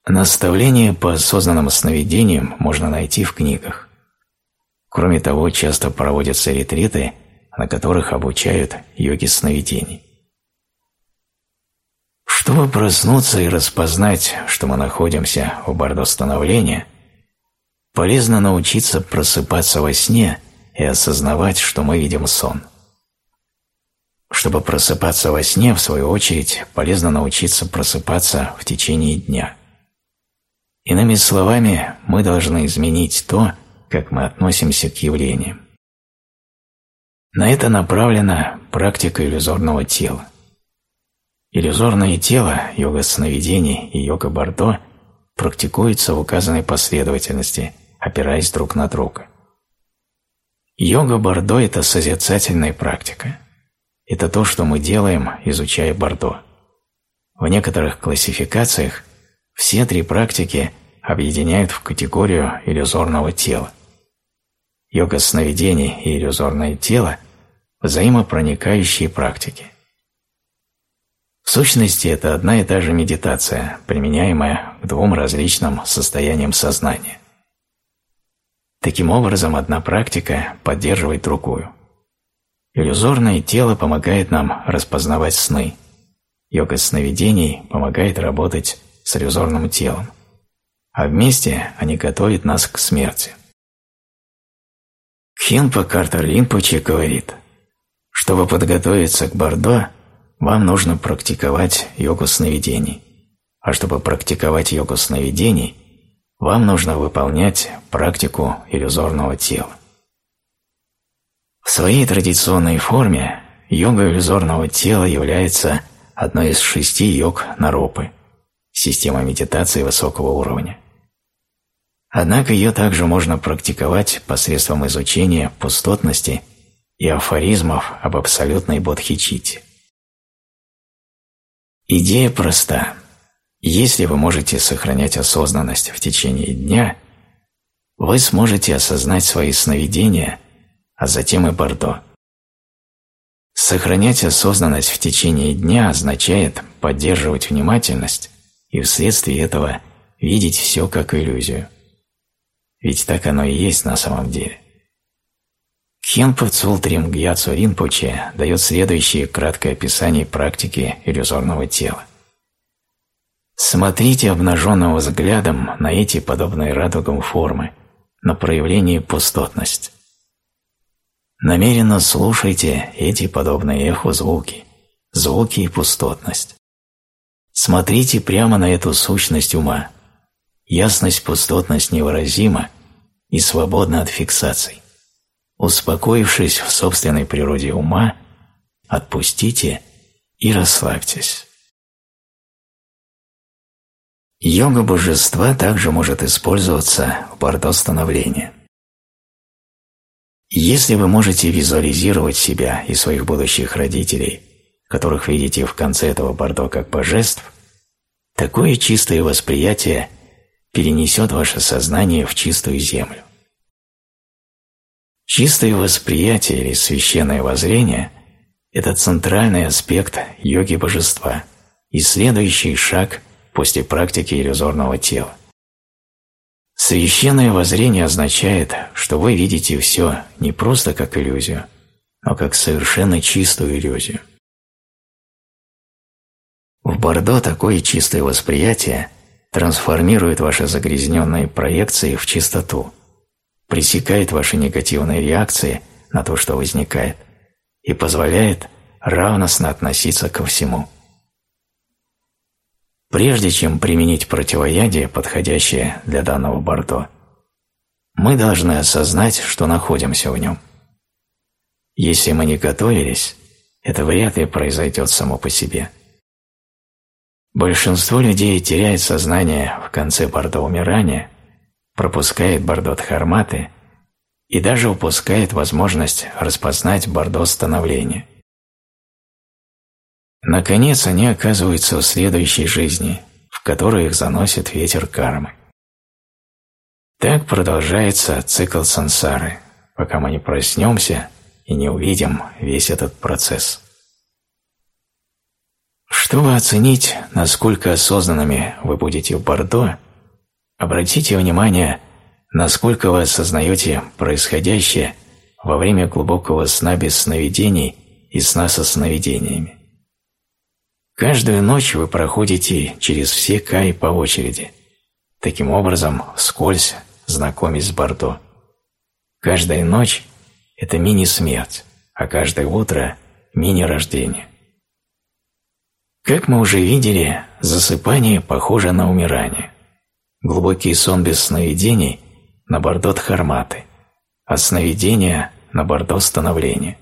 Наставления по осознанным сновидениям можно найти в книгах. Кроме того, часто проводятся ретриты, на которых обучают йоги сновидений. Чтобы проснуться и распознать, что мы находимся в бордо становления, полезно научиться просыпаться во сне и осознавать, что мы видим сон. Чтобы просыпаться во сне, в свою очередь, полезно научиться просыпаться в течение дня. Иными словами, мы должны изменить то, как мы относимся к явлениям. На это направлена практика иллюзорного тела. Иллюзорное тело, йога сновидений и йога Бордо практикуются в указанной последовательности, опираясь друг на друга. Йога Бордо – это созерцательная практика. Это то, что мы делаем, изучая Бордо. В некоторых классификациях все три практики объединяют в категорию иллюзорного тела. Йога сновидений и иллюзорное тело – взаимопроникающие практики. В сущности, это одна и та же медитация, применяемая к двум различным состояниям сознания. Таким образом, одна практика поддерживает другую. Иллюзорное тело помогает нам распознавать сны. Йога сновидений помогает работать с иллюзорным телом. А вместе они готовят нас к смерти. Хинпа Картер Линпочи говорит, чтобы подготовиться к Бордо, вам нужно практиковать йогу сновидений. А чтобы практиковать йогу сновидений, вам нужно выполнять практику иллюзорного тела. В своей традиционной форме йога иллюзорного тела является одной из шести йог Наропы, система медитации высокого уровня. Однако ее также можно практиковать посредством изучения пустотности и афоризмов об абсолютной бодхичите. Идея проста. Если вы можете сохранять осознанность в течение дня, вы сможете осознать свои сновидения, а затем и Бордо. Сохранять осознанность в течение дня означает поддерживать внимательность и вследствие этого видеть все как иллюзию. Ведь так оно и есть на самом деле. Кхенпа Цултрим Гьяцу Ринпоче дает следующее краткое описание практики иллюзорного тела. Смотрите обнаженным взглядом на эти подобные радугам формы, на проявление пустотность. Намеренно слушайте эти подобные эху звуки, звуки и пустотность. Смотрите прямо на эту сущность ума, ясность пустотность невыразима и свободна от фиксаций. Успокоившись в собственной природе ума, отпустите и расслабьтесь. Йога божества также может использоваться в бордо становления. Если вы можете визуализировать себя и своих будущих родителей, которых видите в конце этого бордо как божеств, такое чистое восприятие перенесет ваше сознание в чистую землю. Чистое восприятие или священное воззрение – это центральный аспект йоги божества и следующий шаг после практики иллюзорного тела. Священное воззрение означает, что вы видите все не просто как иллюзию, но как совершенно чистую иллюзию. В Бордо такое чистое восприятие трансформирует ваши загрязненные проекции в чистоту, пресекает ваши негативные реакции на то, что возникает, и позволяет равностно относиться ко всему. Прежде чем применить противоядие, подходящее для данного бордо, мы должны осознать, что находимся в нем. Если мы не готовились, это вряд ли произойдет само по себе. Большинство людей теряет сознание в конце бордо умирания, пропускает бордо дхарматы и даже упускает возможность распознать бордо становления. Наконец они оказываются в следующей жизни, в которой их заносит ветер кармы. Так продолжается цикл сансары, пока мы не проснемся и не увидим весь этот процесс. Чтобы оценить, насколько осознанными вы будете в Бордо, обратите внимание, насколько вы осознаете происходящее во время глубокого сна без сновидений и сна со сновидениями. Каждую ночь вы проходите через все каи по очереди, таким образом, вскользь знакомясь с Бордо. Каждая ночь – это мини-смерть, а каждое утро – мини-рождение. Как мы уже видели, засыпание похоже на умирание. Глубокий сон без сновидений – на Бордо Дхарматы, а сновидения – на Бордо становления.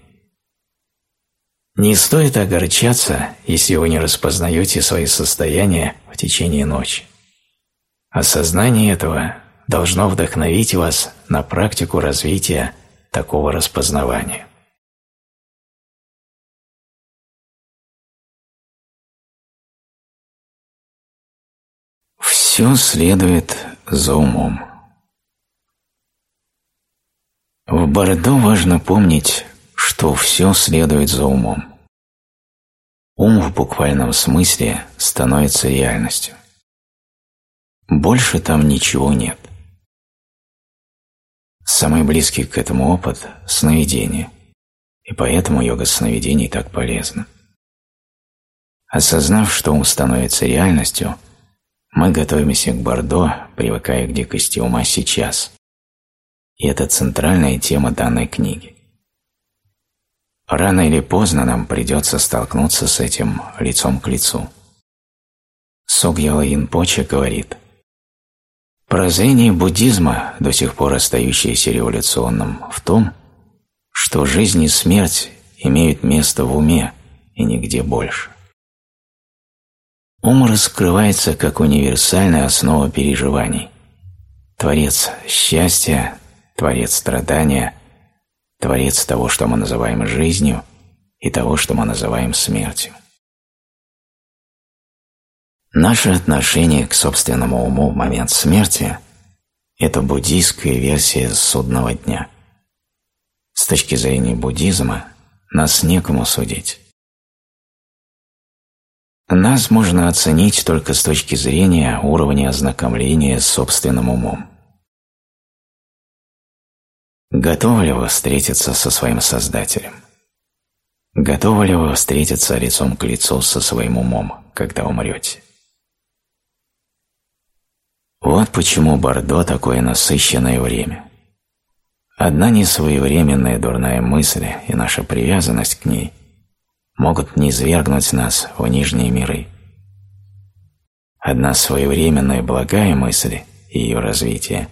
Не стоит огорчаться, если вы не распознаете свои состояния в течение ночи. Осознание этого должно вдохновить вас на практику развития такого распознавания. Все следует за умом. В Бордо важно помнить, что все следует за умом. Ум в буквальном смысле становится реальностью. Больше там ничего нет. Самый близкий к этому опыт – сновидение, и поэтому йога сновидений так полезна. Осознав, что ум становится реальностью, мы готовимся к Бордо, привыкая к дикости ума сейчас. И это центральная тема данной книги. Рано или поздно нам придется столкнуться с этим лицом к лицу. Сугьяла Инпоче говорит, «Прозрение буддизма, до сих пор остающееся революционным, в том, что жизнь и смерть имеют место в уме и нигде больше. Ум раскрывается как универсальная основа переживаний, творец счастья, творец страдания – творец того, что мы называем жизнью, и того, что мы называем смертью. Наше отношение к собственному уму в момент смерти – это буддийская версия судного дня. С точки зрения буддизма нас некому судить. Нас можно оценить только с точки зрения уровня ознакомления с собственным умом. Готовы ли вы встретиться со своим Создателем? Готовы ли вы встретиться лицом к лицу со своим умом, когда умрете? Вот почему Бордо такое насыщенное время. Одна несвоевременная дурная мысль и наша привязанность к ней могут низвергнуть нас в нижние миры. Одна своевременная благая мысль и ее развития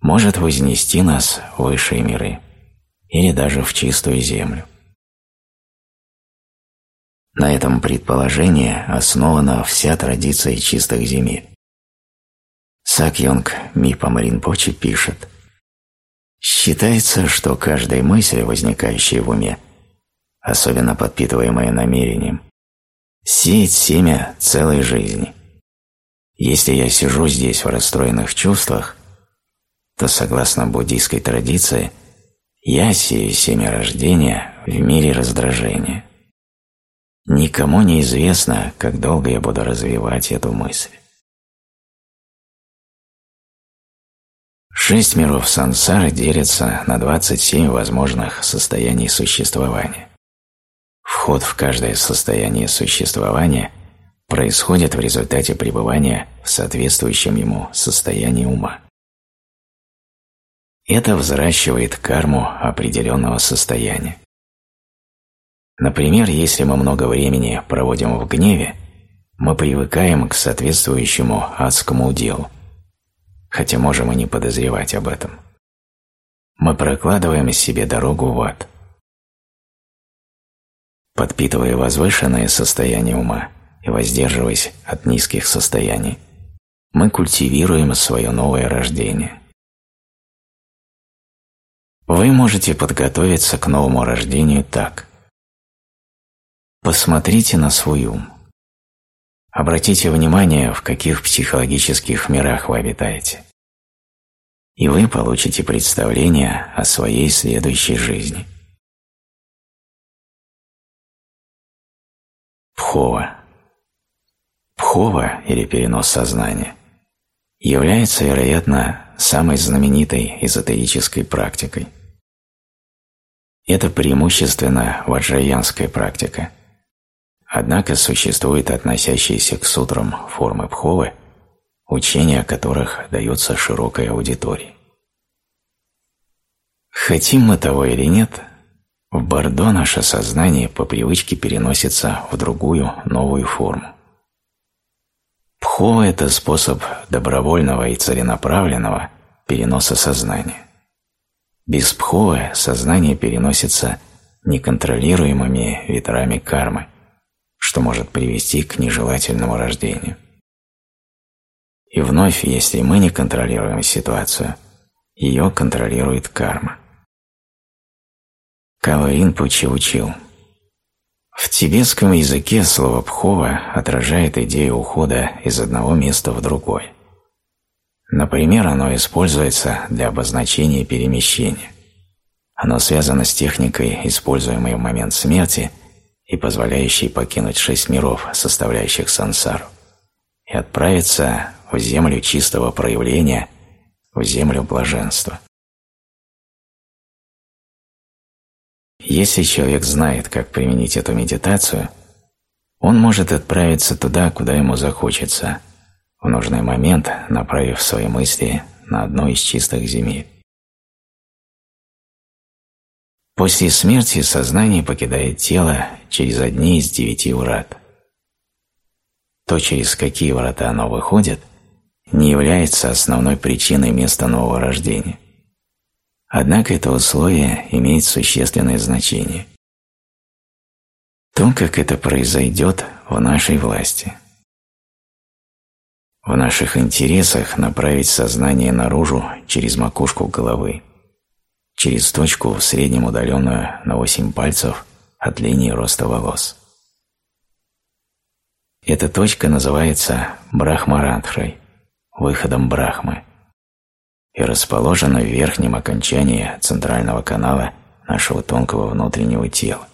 может вознести нас в высшие миры или даже в чистую землю. На этом предположении основана вся традиция чистых земель. Сакьонг Мипам Ринпоче пишет «Считается, что каждая мысль, возникающая в уме, особенно подпитываемая намерением, сеет семя целой жизни. Если я сижу здесь в расстроенных чувствах, то, согласно буддийской традиции, я сею семя рождения в мире раздражения. Никому не известно, как долго я буду развивать эту мысль. Шесть миров сансары делятся на 27 возможных состояний существования. Вход в каждое состояние существования происходит в результате пребывания в соответствующем ему состоянии ума. Это взращивает карму определенного состояния. Например, если мы много времени проводим в гневе, мы привыкаем к соответствующему адскому делу, хотя можем и не подозревать об этом. Мы прокладываем себе дорогу в ад. Подпитывая возвышенное состояние ума и воздерживаясь от низких состояний, мы культивируем свое новое рождение. Вы можете подготовиться к новому рождению так – Посмотрите на свой ум. Обратите внимание, в каких психологических мирах вы обитаете. И вы получите представление о своей следующей жизни. Пхова. Пхова, или перенос сознания, является, вероятно, самой знаменитой эзотерической практикой. Это преимущественно ваджраянская практика – Однако существуют относящиеся к сутрам формы Пховы, учения которых даются широкой аудитории. Хотим мы того или нет, в Бордо наше сознание по привычке переносится в другую, новую форму. Пхо – это способ добровольного и целенаправленного переноса сознания. Без пховы сознание переносится неконтролируемыми ветрами кармы, что может привести к нежелательному рождению. И вновь, если мы не контролируем ситуацию, ее контролирует карма. Кава Ринпучи учил, в тибетском языке слово «пхова» отражает идею ухода из одного места в другое. Например, оно используется для обозначения перемещения. Оно связано с техникой, используемой в момент смерти – и позволяющий покинуть шесть миров, составляющих сансару, и отправиться в землю чистого проявления, в землю блаженства. Если человек знает, как применить эту медитацию, он может отправиться туда, куда ему захочется, в нужный момент направив свои мысли на одну из чистых земель. После смерти сознание покидает тело через одни из девяти врат. То, через какие врата оно выходит, не является основной причиной места нового рождения. Однако это условие имеет существенное значение. То, как это произойдет, в нашей власти. В наших интересах направить сознание наружу через макушку головы через точку в среднем удаленную на 8 пальцев от линии роста волос. Эта точка называется Брахмарантхрой, выходом Брахмы, и расположена в верхнем окончании центрального канала нашего тонкого внутреннего тела.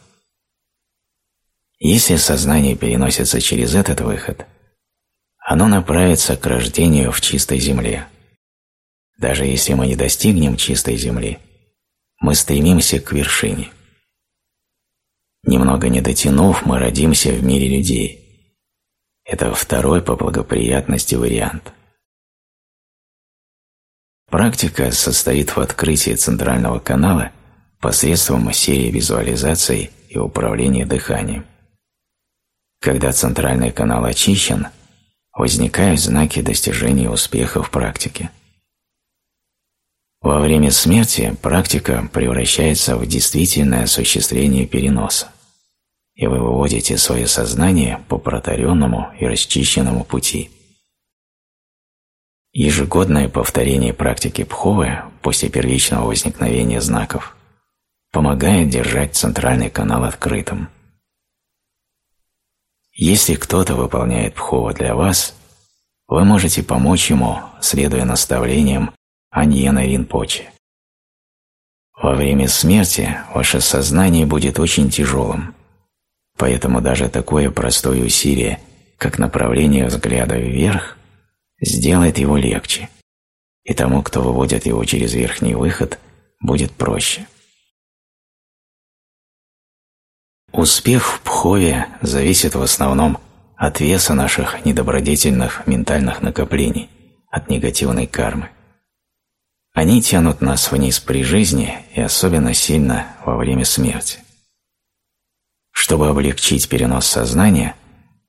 Если сознание переносится через этот выход, оно направится к рождению в чистой земле. Даже если мы не достигнем чистой земли – мы стремимся к вершине. Немного не дотянув, мы родимся в мире людей. Это второй по благоприятности вариант. Практика состоит в открытии центрального канала посредством серии визуализаций и управления дыханием. Когда центральный канал очищен, возникают знаки достижения успеха в практике. Во время смерти практика превращается в действительное осуществление переноса, и вы выводите свое сознание по протаренному и расчищенному пути. Ежегодное повторение практики Пховы после первичного возникновения знаков помогает держать центральный канал открытым. Если кто-то выполняет Пхова для вас, вы можете помочь ему, следуя наставлениям Аньена Ринпоче. Во время смерти ваше сознание будет очень тяжелым, поэтому даже такое простое усилие, как направление взгляда вверх, сделает его легче, и тому, кто выводит его через верхний выход, будет проще. Успех в Пхове зависит в основном от веса наших недобродетельных ментальных накоплений, от негативной кармы. Они тянут нас вниз при жизни и особенно сильно во время смерти. Чтобы облегчить перенос сознания,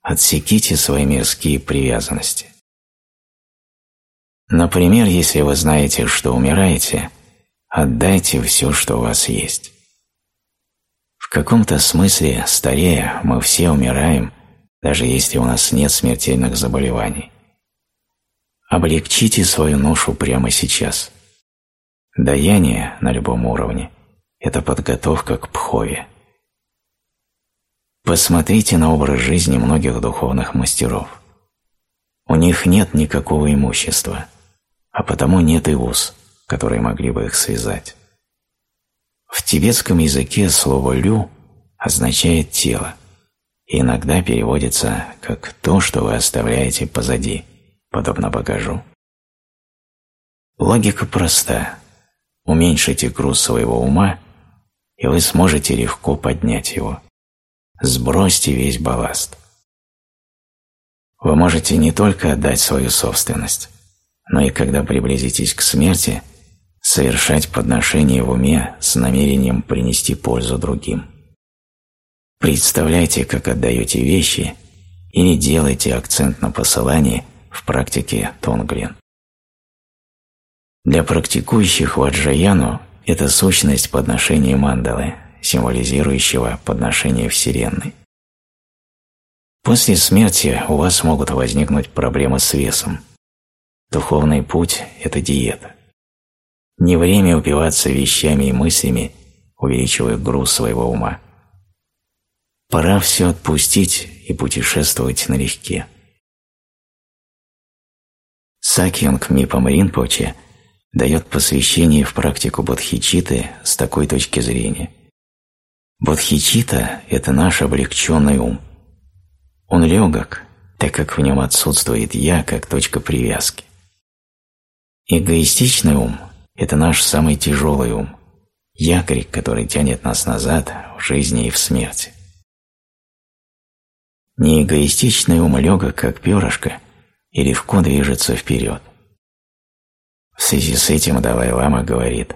отсеките свои мирские привязанности. Например, если вы знаете, что умираете, отдайте все, что у вас есть. В каком-то смысле, старея, мы все умираем, даже если у нас нет смертельных заболеваний. Облегчите свою ношу прямо сейчас – Даяние на любом уровне – это подготовка к пхове. Посмотрите на образ жизни многих духовных мастеров. У них нет никакого имущества, а потому нет и уз, которые могли бы их связать. В тибетском языке слово «лю» означает «тело» и иногда переводится как «то, что вы оставляете позади», подобно багажу. Логика проста. Уменьшите груз своего ума, и вы сможете легко поднять его. Сбросьте весь балласт. Вы можете не только отдать свою собственность, но и когда приблизитесь к смерти, совершать подношение в уме с намерением принести пользу другим. Представляйте, как отдаете вещи, или делайте акцент на посылании в практике Тонглин. Для практикующих ваджаяну это сущность подношения мандалы, символизирующего подношение Вселенной. После смерти у вас могут возникнуть проблемы с весом. Духовный путь – это диета. Не время упиваться вещами и мыслями, увеличивая груз своего ума. Пора все отпустить и путешествовать налегке. Сакьонг Мипам Ринпоче – дает посвящение в практику бодхичиты с такой точки зрения. Бодхичита – это наш облегченный ум. Он легок, так как в нем отсутствует «я» как точка привязки. Эгоистичный ум – это наш самый тяжелый ум, якорь, который тянет нас назад в жизни и в смерти. Неэгоистичный ум легок, как перышко, и легко движется вперед. В связи с этим Далай-Лама говорит,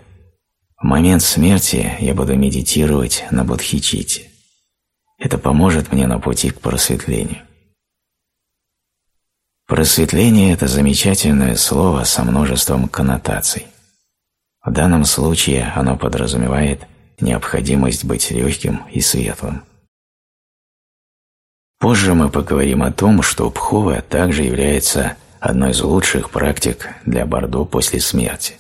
«В момент смерти я буду медитировать на Бодхичите. Это поможет мне на пути к просветлению». Просветление – это замечательное слово со множеством коннотаций. В данном случае оно подразумевает необходимость быть легким и светлым. Позже мы поговорим о том, что Пхова также является одной из лучших практик для Бордо после смерти.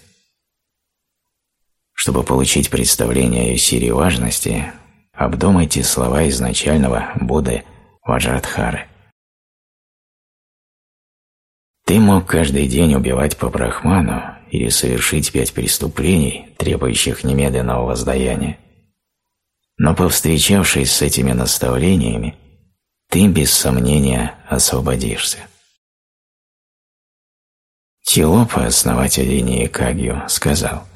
Чтобы получить представление о ее силе важности, обдумайте слова изначального Будды Ваджрадхары. Ты мог каждый день убивать по брахману или совершить пять преступлений, требующих немедленного воздаяния. Но повстречавшись с этими наставлениями, ты без сомнения освободишься. Тилопа, основатель линии Кагью, сказал,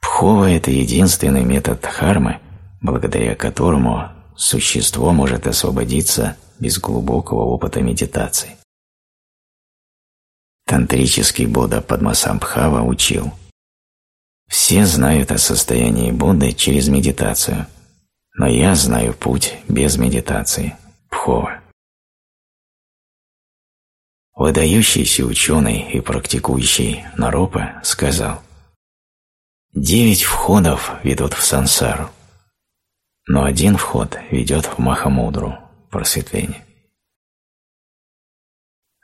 «Пхова – это единственный метод дхармы, благодаря которому существо может освободиться без глубокого опыта медитации». Тантрический Будда Падмасамбхава учил, «Все знают о состоянии Будды через медитацию, но я знаю путь без медитации, Пхова». выдающийся ученый и практикующий Наропа сказал «Девять входов ведут в сансару, но один вход ведет в Махамудру, просветление.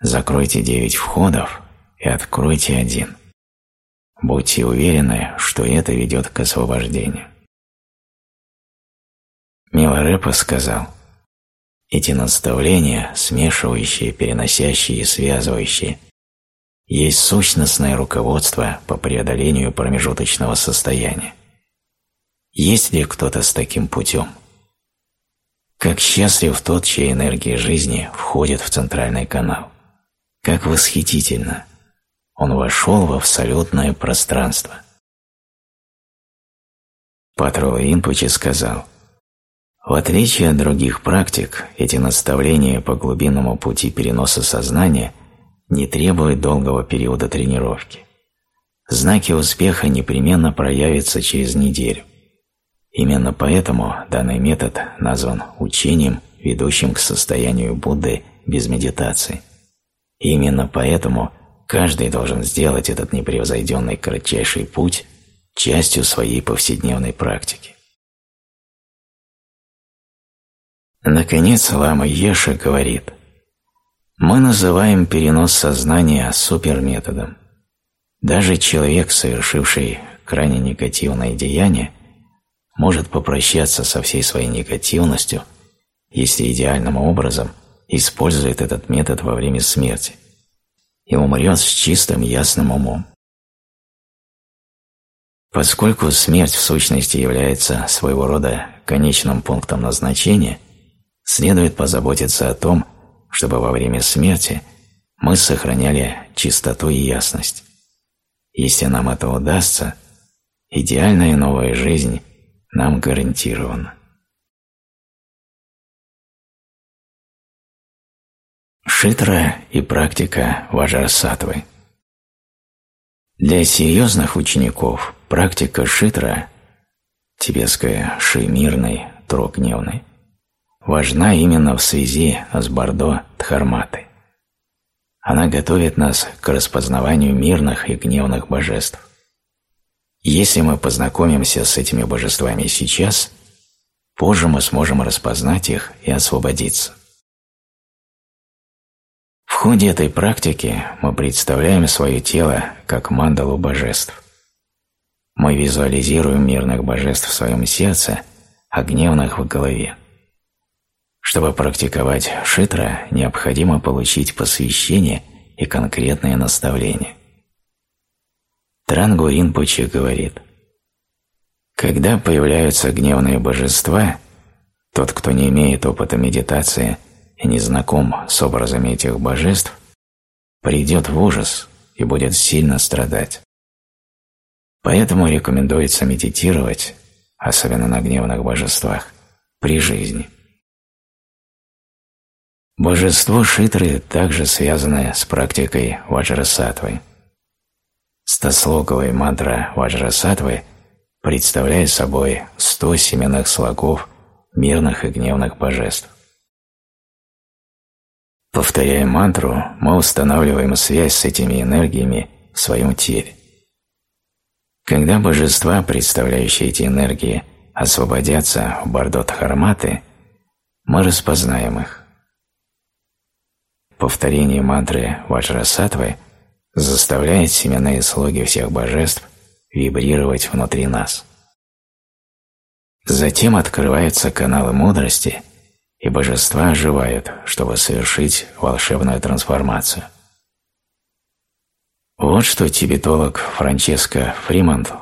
Закройте девять входов и откройте один. Будьте уверены, что это ведет к освобождению. Миларепа сказал, эти наставления, смешивающие, переносящие и связывающие, есть сущностное руководство по преодолению промежуточного состояния. Есть ли кто-то с таким путем? Как счастлив тот, чья энергия жизни входит в центральный канал. Как восхитительно! Он вошел в абсолютное пространство. Патрул Инпучи сказал, в отличие от других практик, эти наставления по глубинному пути переноса сознания не требуют долгого периода тренировки. Знаки успеха непременно проявятся через неделю. Именно поэтому данный метод назван учением, ведущим к состоянию Будды без медитации. И именно поэтому каждый должен сделать этот непревзойденный кратчайший путь частью своей повседневной практики. Наконец Лама Еша говорит, «Мы называем перенос сознания суперметодом. Даже человек, совершивший крайне негативное деяние, может попрощаться со всей своей негативностью, если идеальным образом использует этот метод во время смерти и умрет с чистым ясным умом. Поскольку смерть в сущности является своего рода конечным пунктом назначения, следует позаботиться о том, чтобы во время смерти мы сохраняли чистоту и ясность. Если нам это удастся, идеальная новая жизнь нам гарантирована. Шитра и практика Ваджрасатвы Для серьезных учеников практика Шитра, тибетская Ши мирный, Тро гневный, важна именно в связи с Бордо Дхарматой. Она готовит нас к распознаванию мирных и гневных божеств. Если мы познакомимся с этими божествами сейчас, позже мы сможем распознать их и освободиться. Ходе этой практики мы представляем свое тело как мандалу божеств. Мы визуализируем мирных божеств в своем сердце, а гневных в голове. Чтобы практиковать шитра, необходимо получить посвящение и конкретные наставления. Трангу Ринпоче говорит, «Когда появляются гневные божества, тот, кто не имеет опыта медитации и не знаком с образами этих божеств, придет в ужас и будет сильно страдать. Поэтому рекомендуется медитировать, особенно на гневных божествах, при жизни. Божество Шитры также связано с практикой ваджрасатвы. Стослоговая мантра Ваджрасатвы представляет собой сто семенных слогов мирных и гневных божеств. Повторяя мантру, мы устанавливаем связь с этими энергиями в своем теле. Когда божества, представляющие эти энергии, освободятся в Бардот Харматы, мы распознаем их. Повторение мантры Ваджрасатвы – заставляет семенные слоги всех божеств вибрировать внутри нас. Затем открываются каналы мудрости, и божества оживают, чтобы совершить волшебную трансформацию. Вот что тибетолог Франческо Фримонт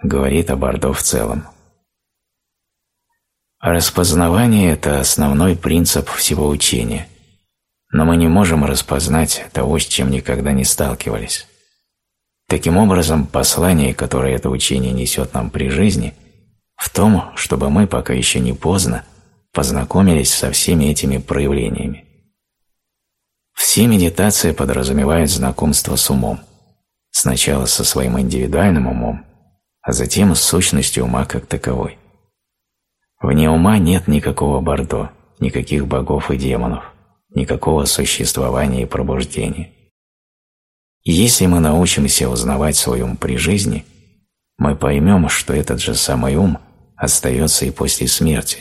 говорит о Бордо в целом. Распознавание – это основной принцип всего учения – но мы не можем распознать того, с чем никогда не сталкивались. Таким образом, послание, которое это учение несет нам при жизни, в том, чтобы мы, пока еще не поздно, познакомились со всеми этими проявлениями. Все медитации подразумевают знакомство с умом. Сначала со своим индивидуальным умом, а затем с сущностью ума как таковой. Вне ума нет никакого бордо, никаких богов и демонов никакого существования и пробуждения. Если мы научимся узнавать свой ум при жизни, мы поймем, что этот же самый ум остается и после смерти,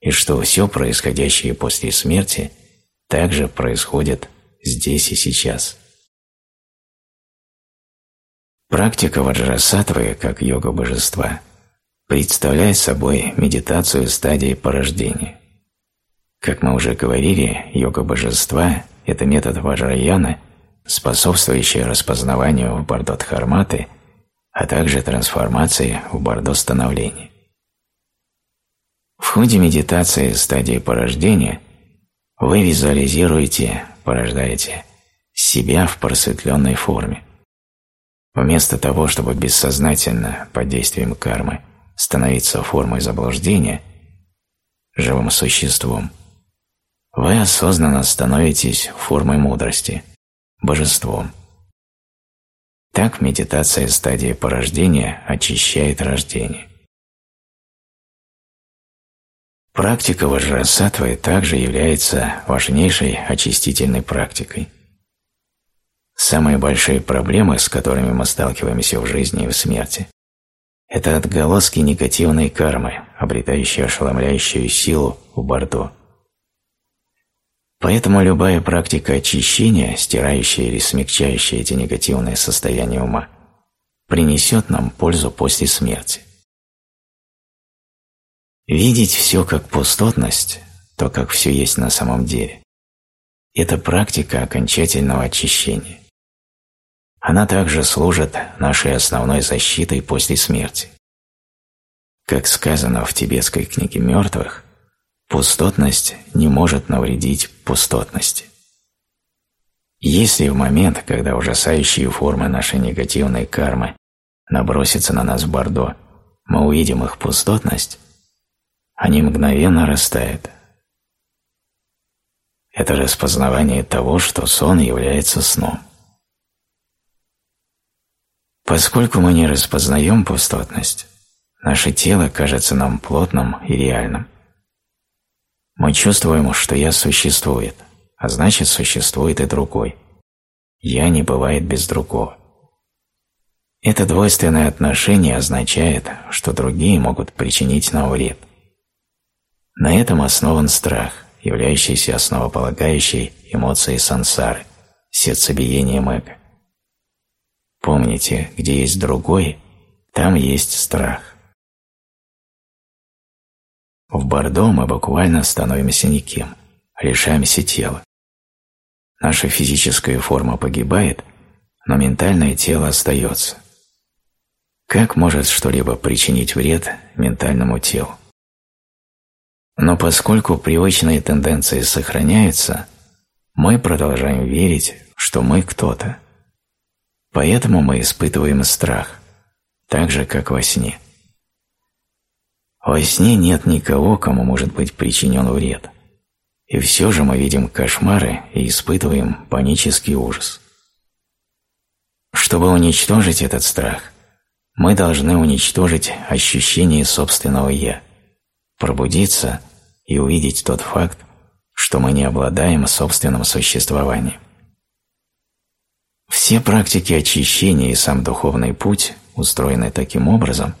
и что все происходящее после смерти также происходит здесь и сейчас. Практика ваджрасатвы, как йога божества, представляет собой медитацию стадии порождения. Как мы уже говорили, йога божества – это метод ваджраяны, способствующий распознаванию в бардот-харматы, а также трансформации в бардо-становление. В ходе медитации стадии порождения вы визуализируете, порождаете себя в просветленной форме. Вместо того, чтобы бессознательно под действием кармы становиться формой заблуждения, живым существом, вы осознанно становитесь формой мудрости, божеством. Так медитация стадии порождения очищает рождение. Практика ваджрасатвы также является важнейшей очистительной практикой. Самые большие проблемы, с которыми мы сталкиваемся в жизни и в смерти, это отголоски негативной кармы, обретающие ошеломляющую силу у Бордо. Поэтому любая практика очищения, стирающая или смягчающая эти негативные состояния ума, принесет нам пользу после смерти. Видеть все как пустотность, то, как все есть на самом деле, это практика окончательного очищения. Она также служит нашей основной защитой после смерти. Как сказано в тибетской книге мертвых, пустотность не может навредить пустотности. Если в момент, когда ужасающие формы нашей негативной кармы набросятся на нас в Бордо, мы увидим их пустотность, они мгновенно растают. Это распознавание того, что сон является сном. Поскольку мы не распознаем пустотность, наше тело кажется нам плотным и реальным. Мы чувствуем, что «я» существует, а значит существует и другой. «Я» не бывает без другого. Это двойственное отношение означает, что другие могут причинить нам вред. На этом основан страх, являющийся основополагающей эмоцией сансары, сердцебиением эго. Помните, где есть другой, там есть страх. В Бордо мы буквально становимся никем, лишаемся тела. Наша физическая форма погибает, но ментальное тело остается. Как может что-либо причинить вред ментальному телу? Но поскольку привычные тенденции сохраняются, мы продолжаем верить, что мы кто-то. Поэтому мы испытываем страх, так же, как во сне. Во сне нет никого, кому может быть причинен вред. И все же мы видим кошмары и испытываем панический ужас. Чтобы уничтожить этот страх, мы должны уничтожить ощущение собственного «я», пробудиться и увидеть тот факт, что мы не обладаем собственным существованием. Все практики очищения и сам духовный путь устроены таким образом,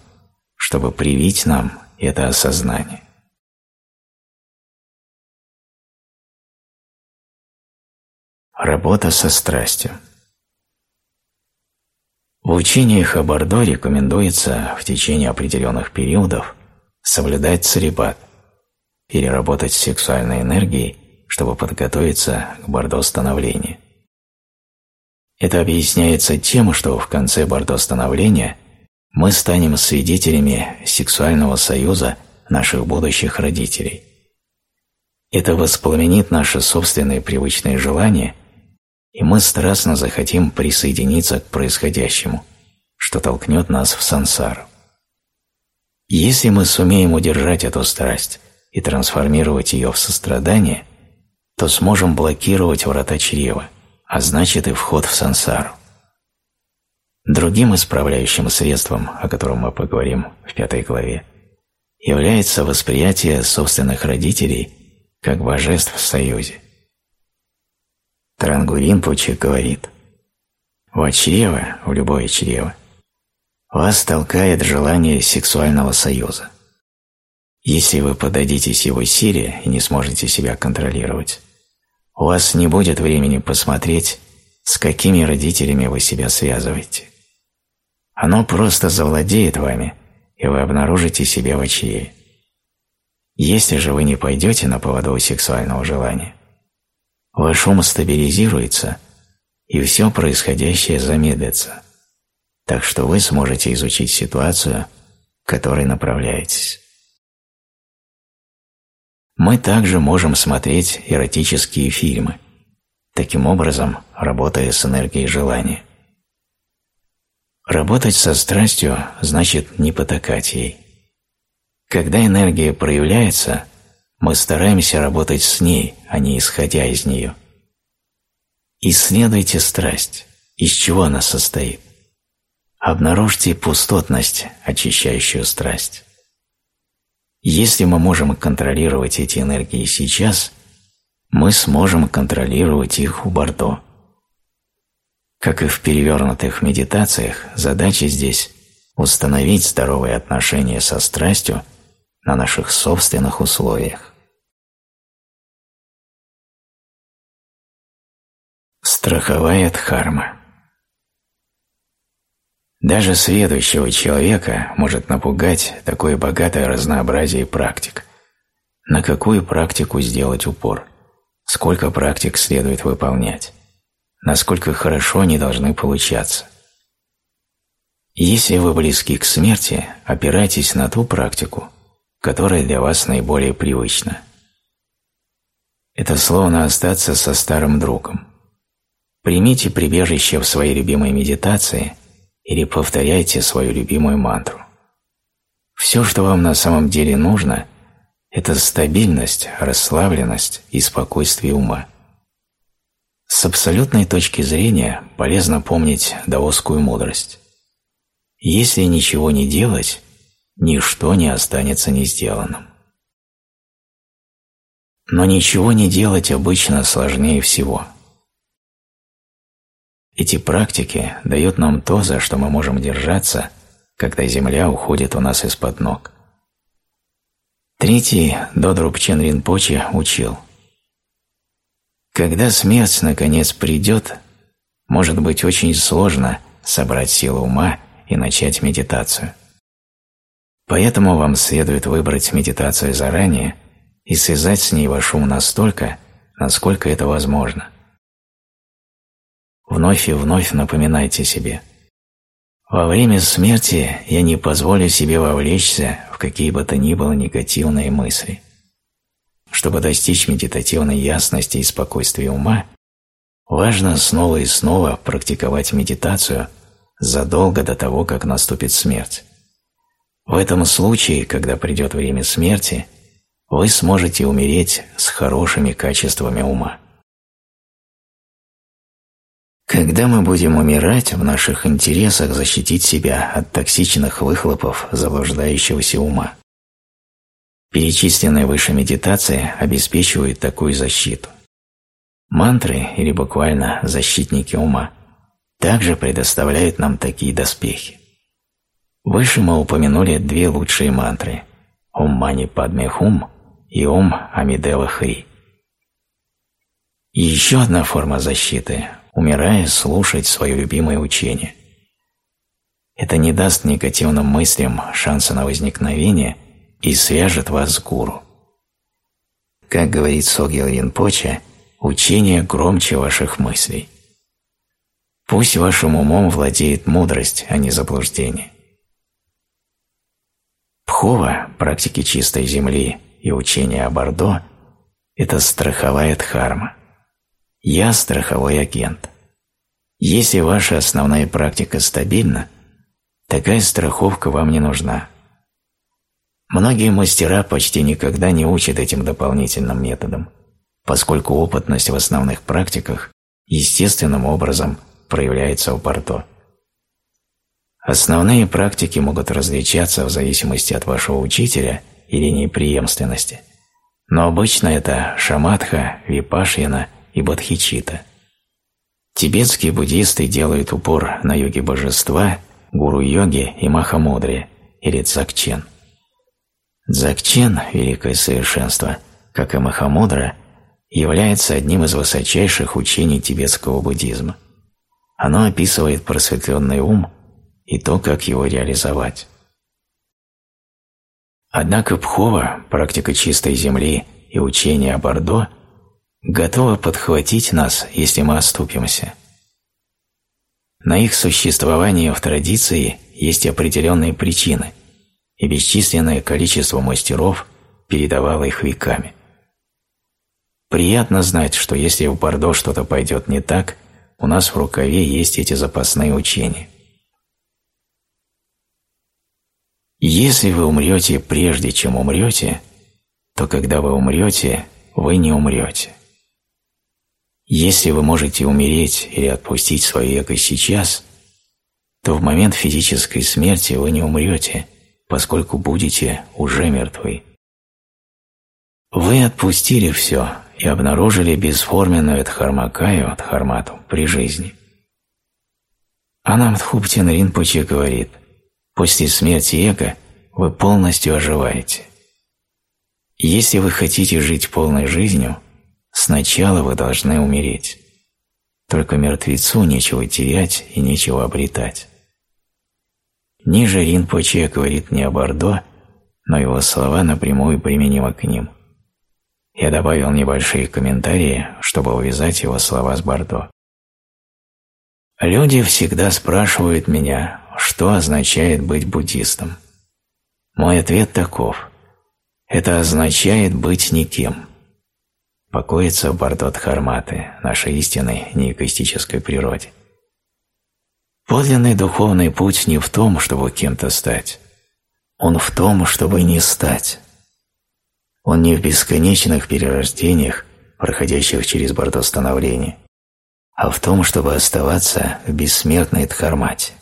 чтобы привить нам это осознание. Работа со страстью В учениях о Бордо рекомендуется в течение определенных периодов соблюдать царибат, переработать сексуальной энергией, чтобы подготовиться к Бордо становлению. Это объясняется тем, что в конце бордостановления мы станем свидетелями сексуального союза наших будущих родителей. Это воспламенит наши собственные привычные желания, и мы страстно захотим присоединиться к происходящему, что толкнет нас в сансару. Если мы сумеем удержать эту страсть и трансформировать ее в сострадание, то сможем блокировать врата чрева – а значит и вход в сансару. Другим исправляющим средством, о котором мы поговорим в пятой главе, является восприятие собственных родителей как божеств в союзе, Трангу Ринпоче говорит, «В чрево, в любое чрево, вас толкает желание сексуального союза. Если вы подадитесь его силе и не сможете себя контролировать, у вас не будет времени посмотреть, с какими родителями вы себя связываете. Оно просто завладеет вами, и вы обнаружите себя в очреве. Если же вы не пойдете на поводу сексуального желания, ваш ум стабилизируется, и все происходящее замедлится, так что вы сможете изучить ситуацию, к которой направляетесь. Мы также можем смотреть эротические фильмы, таким образом работая с энергией желания. Работать со страстью значит не потакать ей. Когда энергия проявляется, мы стараемся работать с ней, а не исходя из нее. Исследуйте страсть, из чего она состоит. Обнаружьте пустотность, очищающую страсть. Если мы можем контролировать эти энергии сейчас, мы сможем контролировать их у Бордо. Как и в перевернутых медитациях, задача здесь – установить здоровые отношения со страстью на наших собственных условиях. Страховая дхарма Даже следующего человека может напугать такое богатое разнообразие практик. На какую практику сделать упор? Сколько практик следует выполнять? Насколько хорошо они должны получаться? Если вы близки к смерти, опирайтесь на ту практику, которая для вас наиболее привычна. Это словно остаться со старым другом. Примите прибежище в своей любимой медитации или повторяйте свою любимую мантру. Все, что вам на самом деле нужно, это стабильность, расслабленность и спокойствие ума. С абсолютной точки зрения полезно помнить даосскую мудрость. Если ничего не делать, ничто не останется не сделанным. Но ничего не делать обычно сложнее всего – эти практики дают нам то, за что мы можем держаться, когда земля уходит у нас из-под ног. Третий Додруб Чен Ринпоче учил. Когда смерть наконец придет, может быть очень сложно собрать силу ума и начать медитацию. Поэтому вам следует выбрать медитацию заранее и связать с ней ваш ум настолько, насколько это возможно – Вновь и вновь напоминайте себе. Во время смерти я не позволю себе вовлечься в какие бы то ни было негативные мысли. Чтобы достичь медитативной ясности и спокойствия ума, важно снова и снова практиковать медитацию задолго до того, как наступит смерть. В этом случае, когда придет время смерти, вы сможете умереть с хорошими качествами ума. Когда мы будем умирать, в наших интересах защитить себя от токсичных выхлопов заблуждающегося ума. Перечисленные выше медитации обеспечивают такую защиту. Мантры, или буквально защитники ума, также предоставляют нам такие доспехи. Выше мы упомянули две лучшие мантры – Ом Мани Падме Хум и Ом Амидева Хри. еще одна форма защиты умирая, слушать свое любимое учение. Это не даст негативным мыслям шанса на возникновение и свяжет вас с гуру. Как говорит Согил Ринпоче, учение громче ваших мыслей. Пусть вашим умом владеет мудрость, а не заблуждение. Пхова, практики чистой земли и учение о Бордо – это страховая дхарма. Я страховой агент. Если ваша основная практика стабильна, такая страховка вам не нужна. Многие мастера почти никогда не учат этим дополнительным методом, поскольку опытность в основных практиках естественным образом проявляется у порто. Основные практики могут различаться в зависимости от вашего учителя и линии преемственности, но обычно это шаматха, випашьяна – и бодхичита, Тибетские буддисты делают упор на йоги божества, гуру-йоги и махамудре, или дзакчен. Дзакчен, великое совершенство, как и махамудра, является одним из высочайших учений тибетского буддизма. Оно описывает просветленный ум и то, как его реализовать. Однако Пхова, практика чистой земли и учение о Бордо готовы подхватить нас, если мы оступимся. На их существование в традиции есть определенные причины, и бесчисленное количество мастеров передавало их веками. Приятно знать, что если в Бордо что-то пойдет не так, у нас в рукаве есть эти запасные учения. Если вы умрете прежде, чем умрете, то когда вы умрете, вы не умрете. Если вы можете умереть или отпустить свое эго сейчас, то в момент физической смерти вы не умрете, поскольку будете уже мертвы. Вы отпустили все и обнаружили бесформенную Дхармакаю, Дхармату, при жизни. Анамдхуптин Ринпоче говорит, после смерти эго вы полностью оживаете. Если вы хотите жить полной жизнью, сначала вы должны умереть. Только мертвецу нечего терять и нечего обретать. Ниже Ринпоче говорит не о Бордо, но его слова напрямую применимы к ним – я добавил небольшие комментарии, чтобы увязать его слова с Бордо. Люди всегда спрашивают меня, что означает быть буддистом. Мой ответ таков. Это означает быть никем. Покоиться в Бордо Дхарматы, нашей истинной неэгоистической природе. Подлинный духовный путь не в том, чтобы кем-то стать. Он в том, чтобы не стать. Он не в бесконечных перерождениях, проходящих через бордо становления, а в том, чтобы оставаться в бессмертной дхармате.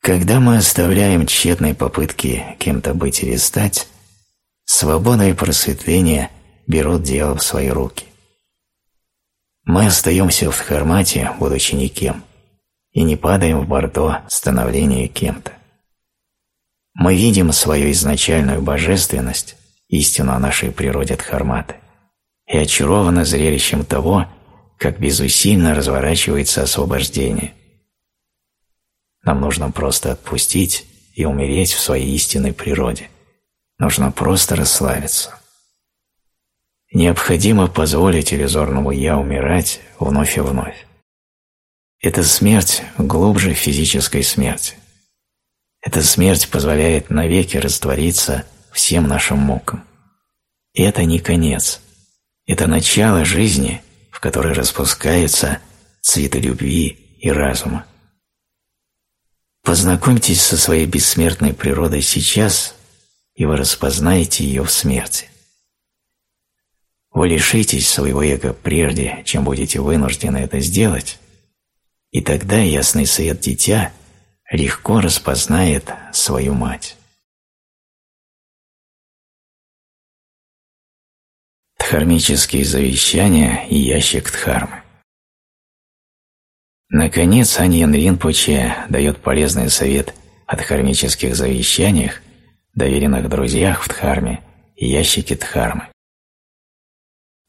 Когда мы оставляем тщетные попытки кем-то быть или стать, свобода и просветление берут дело в свои руки. Мы остаемся в дхармате, будучи никем, и не падаем в бордо становления кем-то. Мы видим свою изначальную божественность истину о нашей природе Дхарматы, и очарована зрелищем того, как безусильно разворачивается освобождение. Нам нужно просто отпустить и умереть в своей истинной природе. Нужно просто расслабиться. Необходимо позволить иллюзорному «я» умирать вновь и вновь. Эта смерть глубже физической смерти. Эта смерть позволяет навеки раствориться всем нашим мукам. И это не конец. Это начало жизни, в которой распускаются цветы любви и разума. Познакомьтесь со своей бессмертной природой сейчас, и вы распознаете ее в смерти. Вы лишитесь своего эго прежде, чем будете вынуждены это сделать, и тогда ясный свет дитя легко распознает свою мать. Дхармические завещания и ящик Дхармы. Наконец, Аньян Ринпоче дает полезный совет о дхармических завещаниях, доверенных друзьях в Дхарме и ящике Дхармы.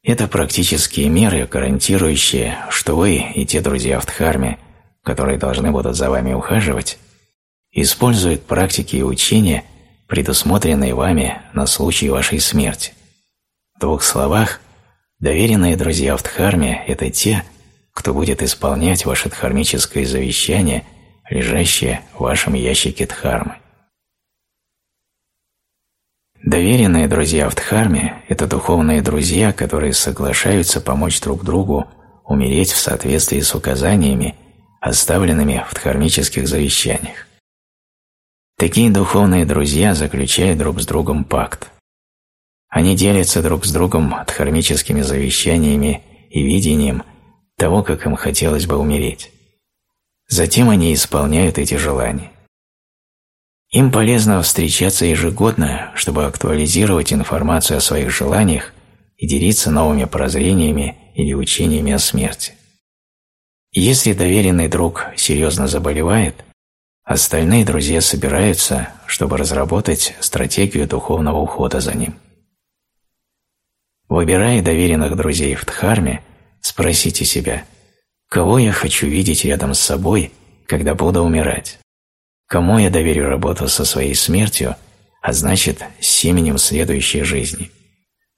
Это практические меры, гарантирующие, что вы и те друзья в Дхарме, которые должны будут за вами ухаживать, используют практики и учения, предусмотренные вами на случай вашей смерти. В двух словах, доверенные друзья в Дхарме – это те, кто будет исполнять ваше дхармическое завещание, лежащее в вашем ящике Дхармы. Доверенные друзья в Дхарме – это духовные друзья, которые соглашаются помочь друг другу умереть в соответствии с указаниями, оставленными в дхармических завещаниях. Такие духовные друзья заключают друг с другом пакт. Они делятся друг с другом дхармическими завещаниями и видением того, как им хотелось бы умереть. Затем они исполняют эти желания. Им полезно встречаться ежегодно, чтобы актуализировать информацию о своих желаниях и делиться новыми прозрениями или учениями о смерти. Если доверенный друг серьезно заболевает, остальные друзья собираются, чтобы разработать стратегию духовного ухода за ним. Выбирая доверенных друзей в Дхарме, спросите себя, кого я хочу видеть рядом с собой, когда буду умирать? Кому я доверю работу со своей смертью, а значит, с семенем следующей жизни?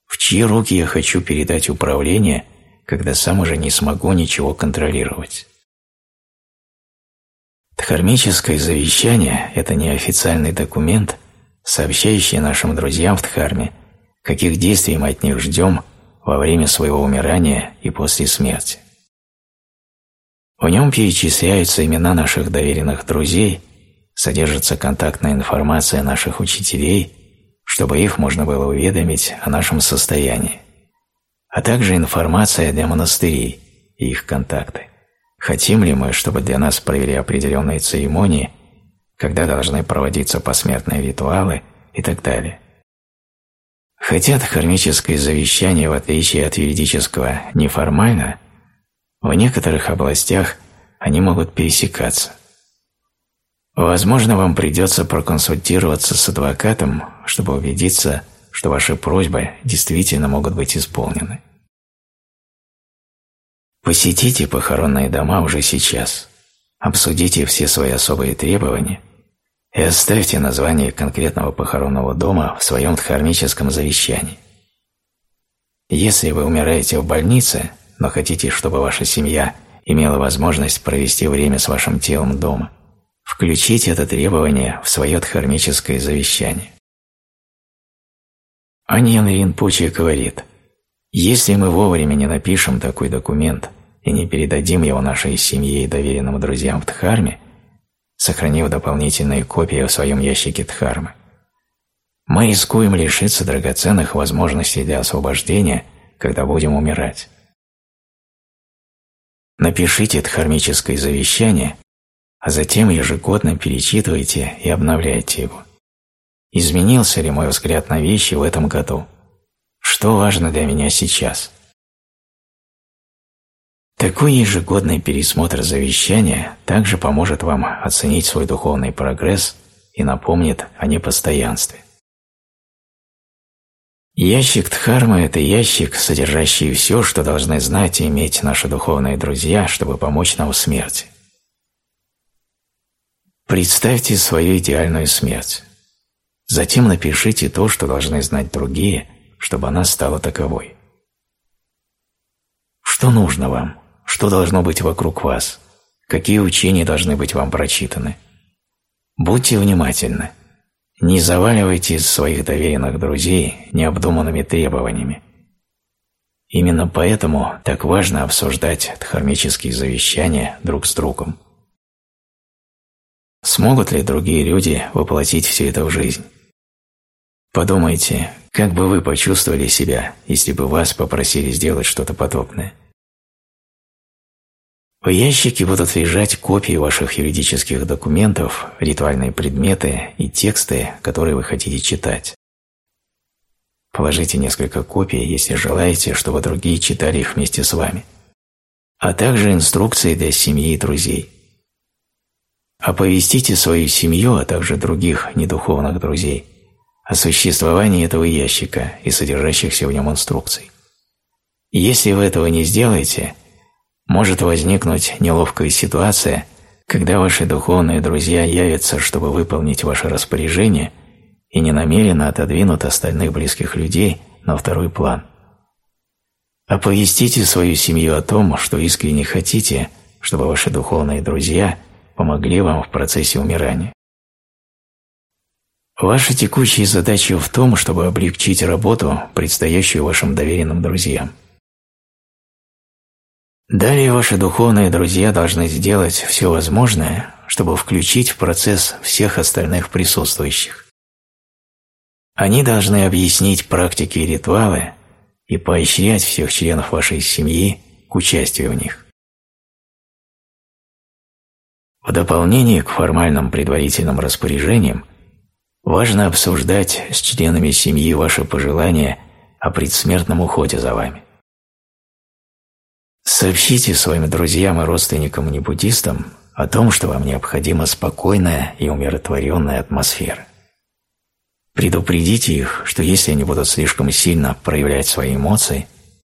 В чьи руки я хочу передать управление, когда сам уже не смогу ничего контролировать? Дхармическое завещание – это неофициальный документ, сообщающий нашим друзьям в Дхарме, каких действий мы от них ждем во время своего умирания и после смерти. В нем перечисляются имена наших доверенных друзей – содержится контактная информация наших учителей, чтобы их можно было уведомить о нашем состоянии, а также информация для монастырей и их контакты. Хотим ли мы, чтобы для нас провели определенные церемонии, когда должны проводиться посмертные ритуалы и так далее. Хотя дхармическое завещание, в отличие от юридического, неформально, в некоторых областях они могут пересекаться – Возможно, вам придется проконсультироваться с адвокатом, чтобы убедиться, что ваши просьбы действительно могут быть исполнены. Посетите похоронные дома уже сейчас, обсудите все свои особые требования и оставьте название конкретного похоронного дома в своем дхармическом завещании. Если вы умираете в больнице, но хотите, чтобы ваша семья имела возможность провести время с вашим телом дома – включить это требование в свое дхармическое завещание. Аньян Ринпоче говорит, если мы вовремя не напишем такой документ и не передадим его нашей семье и доверенным друзьям в Дхарме, сохранив дополнительные копии в своем ящике Дхармы, мы рискуем лишиться драгоценных возможностей для освобождения, когда будем умирать. Напишите дхармическое завещание а затем ежегодно перечитывайте и обновляйте его. Изменился ли мой взгляд на вещи в этом году? Что важно для меня сейчас? Такой ежегодный пересмотр завещания также поможет вам оценить свой духовный прогресс и напомнит о непостоянстве. Ящик Дхармы – это ящик, содержащий все, что должны знать и иметь наши духовные друзья, чтобы помочь нам в смерти. Представьте свою идеальную смерть. Затем напишите то, что должны знать другие, чтобы она стала таковой. Что нужно вам? Что должно быть вокруг вас? Какие учения должны быть вам прочитаны? Будьте внимательны. Не заваливайте своих доверенных друзей необдуманными требованиями. Именно поэтому так важно обсуждать дхармические завещания друг с другом. Смогут ли другие люди воплотить все это в жизнь? Подумайте, как бы вы почувствовали себя, если бы вас попросили сделать что-то подобное. В ящике будут лежать копии ваших юридических документов, ритуальные предметы и тексты, которые вы хотите читать. Положите несколько копий, если желаете, чтобы другие читали их вместе с вами, а также инструкции для семьи и друзей. Оповестите свою семью, а также других недуховных друзей о существовании этого ящика и содержащихся в нем инструкций. Если вы этого не сделаете, может возникнуть неловкая ситуация, когда ваши духовные друзья явятся, чтобы выполнить ваше распоряжение и не намеренно отодвинут остальных близких людей на второй план. Оповестите свою семью о том, что искренне хотите, чтобы ваши духовные друзья – помогли вам в процессе умирания. Ваша текущая задача в том, чтобы облегчить работу, предстоящую вашим доверенным друзьям. Далее ваши духовные друзья должны сделать все возможное, чтобы включить в процесс всех остальных присутствующих. Они должны объяснить практики и ритуалы и поощрять всех членов вашей семьи к участию в них. В дополнение к формальным предварительным распоряжениям важно обсуждать с членами семьи ваши пожелания о предсмертном уходе за вами. Сообщите своим друзьям и родственникам-не-буддистам о том, что вам необходима спокойная и умиротворенная атмосфера. Предупредите их, что если они будут слишком сильно проявлять свои эмоции,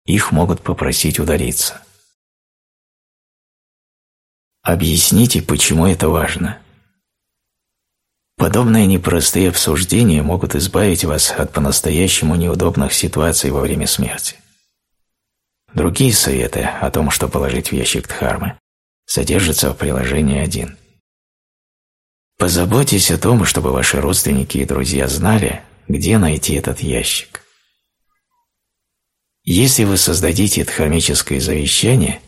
их могут попросить удалиться. Объясните, почему это важно. Подобные непростые обсуждения могут избавить вас от по-настоящему неудобных ситуаций во время смерти. Другие советы о том, что положить в ящик Дхармы, содержатся в приложении 1. Позаботьтесь о том, чтобы ваши родственники и друзья знали, где найти этот ящик. Если вы создадите дхармическое завещание,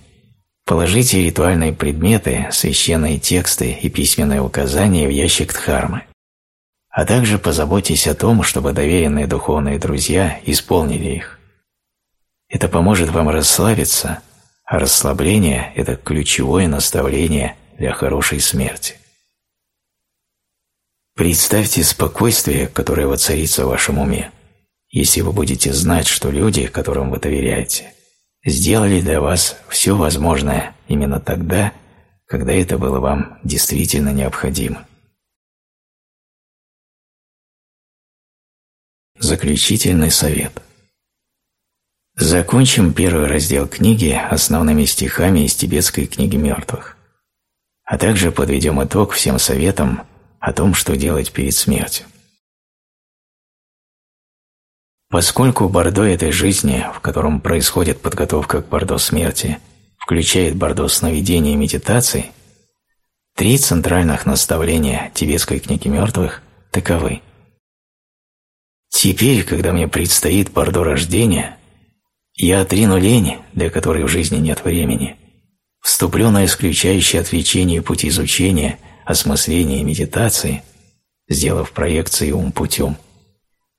положите ритуальные предметы, священные тексты и письменные указания в ящик Дхармы, а также позаботьтесь о том, чтобы доверенные духовные друзья исполнили их. Это поможет вам расслабиться, а расслабление – это ключевое наставление для хорошей смерти. Представьте спокойствие, которое воцарится в вашем уме, если вы будете знать, что люди, которым вы доверяете, сделали для вас все возможное именно тогда, когда это было вам действительно необходимо. Заключительный совет – Закончим первый раздел книги основными стихами из тибетской книги мертвых, а также подведем итог всем советам о том, что делать перед смертью. Поскольку бордо этой жизни, в котором происходит подготовка к бордо смерти, включает бордо сновидения и медитации, три центральных наставления тибетской книги мертвых таковы. Теперь, когда мне предстоит бордо рождения, я отрину лень, для которой в жизни нет времени, вступлю на исключающее отвлечение путь изучения, осмысления и медитации, сделав проекции ум путем,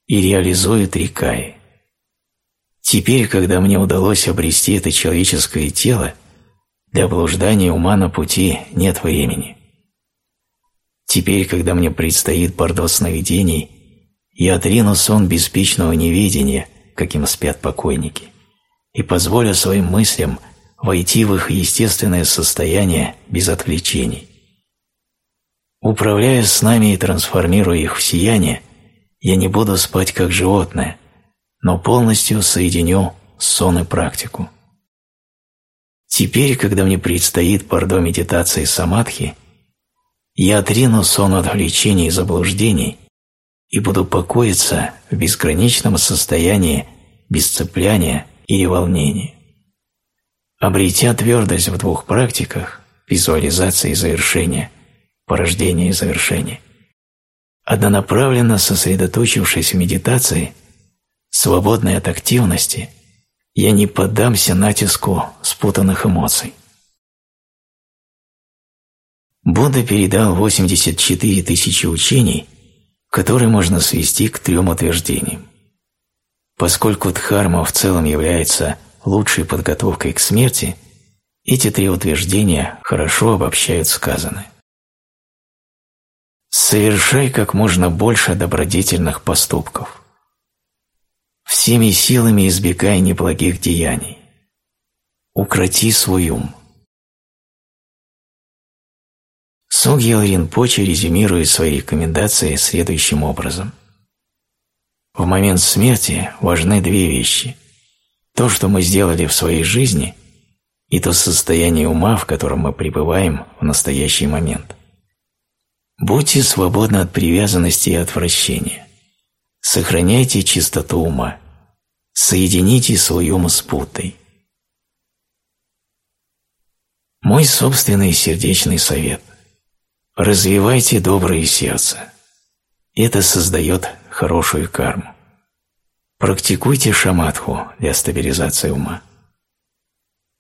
и реализую три каи. Теперь, когда мне удалось обрести это человеческое тело, для блуждания ума на пути нет времени. Теперь, когда мне предстоит бордо сновидений, я отрину сон беспечного неведения, каким спят покойники и позволю своим мыслям войти в их естественное состояние без отвлечений. Управляя с нами и трансформируя их в сияние, я не буду спать как животное, но полностью соединю сон и практику. Теперь, когда мне предстоит пардо медитации самадхи, я отрину сон отвлечений и заблуждений и буду покоиться в безграничном состоянии без цепляния и волнение. Обретя твердость в двух практиках – визуализации и завершения, порождения и завершения, однонаправленно сосредоточившись в медитации, свободной от активности, я не поддамся натиску спутанных эмоций. Будда передал 84 тысячи учений, которые можно свести к трем утверждениям. Поскольку дхарма в целом является лучшей подготовкой к смерти, эти три утверждения хорошо обобщают сказанное. Совершай как можно больше добродетельных поступков. Всеми силами избегай неблагих деяний. Укроти свой ум. Сугьел Ринпоче резюмирует свои рекомендации следующим образом – в момент смерти важны две вещи. То, что мы сделали в своей жизни, и то состояние ума, в котором мы пребываем в настоящий момент. Будьте свободны от привязанности и отвращения. Сохраняйте чистоту ума. Соедините свой ум с путой. Мой собственный сердечный совет. Развивайте доброе сердце. Это создает хорошую карму. Практикуйте шаматху для стабилизации ума.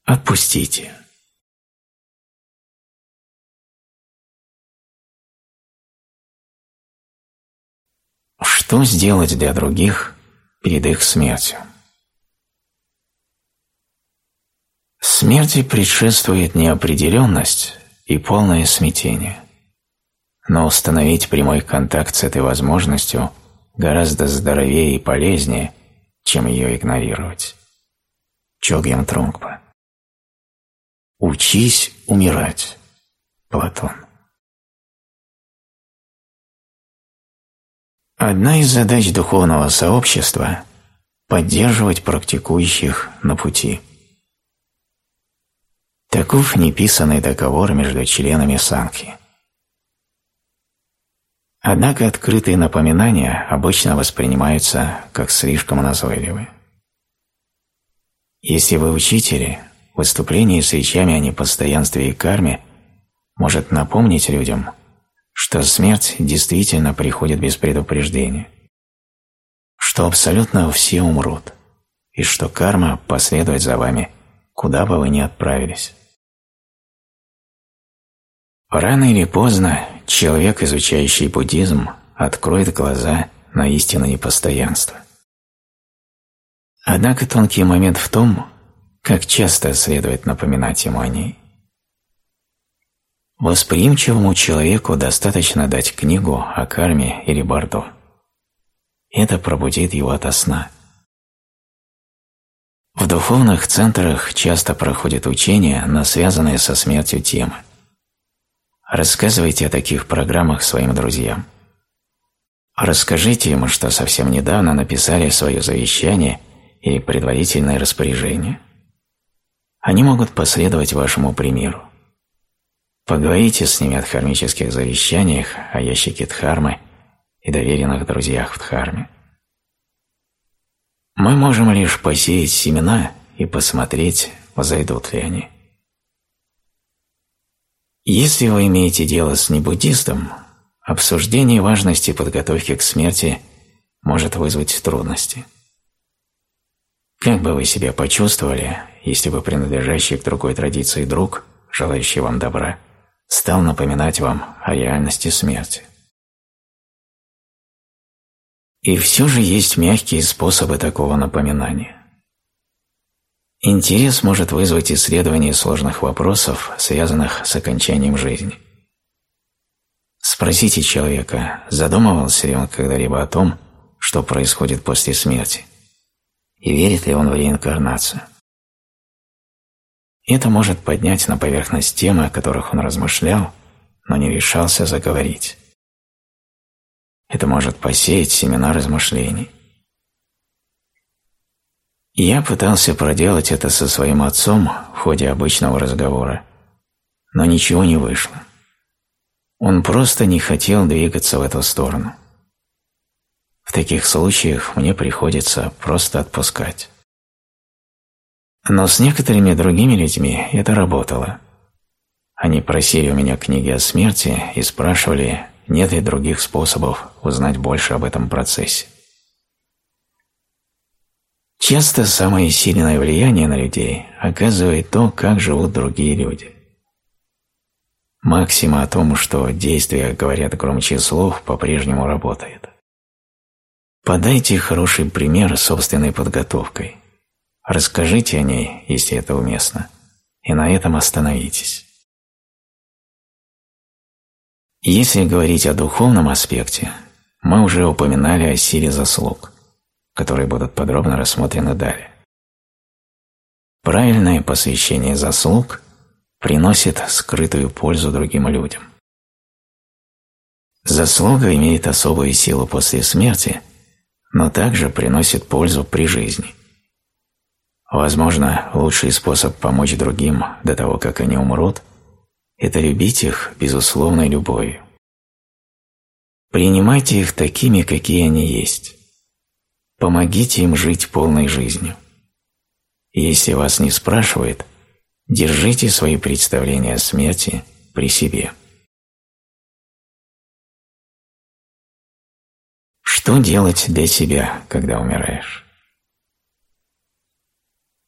Отпустите. Что сделать для других перед их смертью? Смерти предшествует неопределенность и полное смятение. Но установить прямой контакт с этой возможностью гораздо здоровее и полезнее, чем ее игнорировать. Чогьям Трунгпа Учись умирать. Платон. Одна из задач духовного сообщества – поддерживать практикующих на пути. Таков неписанный договор между членами Санхи. Однако открытые напоминания обычно воспринимаются как слишком назойливые. Если вы учители, выступление с речами о непостоянстве и карме может напомнить людям, что смерть действительно приходит без предупреждения, что абсолютно все умрут, и что карма последует за вами, куда бы вы ни отправились. Рано или поздно человек, изучающий буддизм, откроет глаза на истину непостоянства. Однако тонкий момент в том, как часто следует напоминать ему о ней. Восприимчивому человеку достаточно дать книгу о карме или бордо. Это пробудит его ото сна. В духовных центрах часто проходят учения на связанные со смертью темы. Рассказывайте о таких программах своим друзьям. Расскажите им, что совсем недавно написали свое завещание или предварительное распоряжение. Они могут последовать вашему примеру. Поговорите с ними о дхармических завещаниях, о ящике Дхармы и доверенных друзьях в Дхарме. Мы можем лишь посеять семена и посмотреть, взойдут ли они. Если вы имеете дело с небуддистом, обсуждение важности подготовки к смерти может вызвать трудности. Как бы вы себя почувствовали, если бы принадлежащий к другой традиции друг, желающий вам добра, стал напоминать вам о реальности смерти? И все же есть мягкие способы такого напоминания. Интерес может вызвать исследование сложных вопросов, связанных с окончанием жизни. Спросите человека, задумывался ли он когда-либо о том, что происходит после смерти, и верит ли он в реинкарнацию. Это может поднять на поверхность темы, о которых он размышлял, но не решался заговорить. Это может посеять семена размышлений. Я пытался проделать это со своим отцом в ходе обычного разговора, но ничего не вышло. Он просто не хотел двигаться в эту сторону. В таких случаях мне приходится просто отпускать. Но с некоторыми другими людьми это работало. Они просили у меня книги о смерти и спрашивали, нет ли других способов узнать больше об этом процессе. Часто самое сильное влияние на людей оказывает то, как живут другие люди. Максима о том, что действия говорят громче слов, по-прежнему работает. Подайте хороший пример собственной подготовкой. Расскажите о ней, если это уместно, и на этом остановитесь. Если говорить о духовном аспекте, мы уже упоминали о силе заслуг – которые будут подробно рассмотрены далее. Правильное посвящение заслуг приносит скрытую пользу другим людям. Заслуга имеет особую силу после смерти, но также приносит пользу при жизни. Возможно, лучший способ помочь другим до того, как они умрут, это любить их безусловной любовью. Принимайте их такими, какие они есть. Помогите им жить полной жизнью. Если вас не спрашивают, держите свои представления о смерти при себе. Что делать для себя, когда умираешь?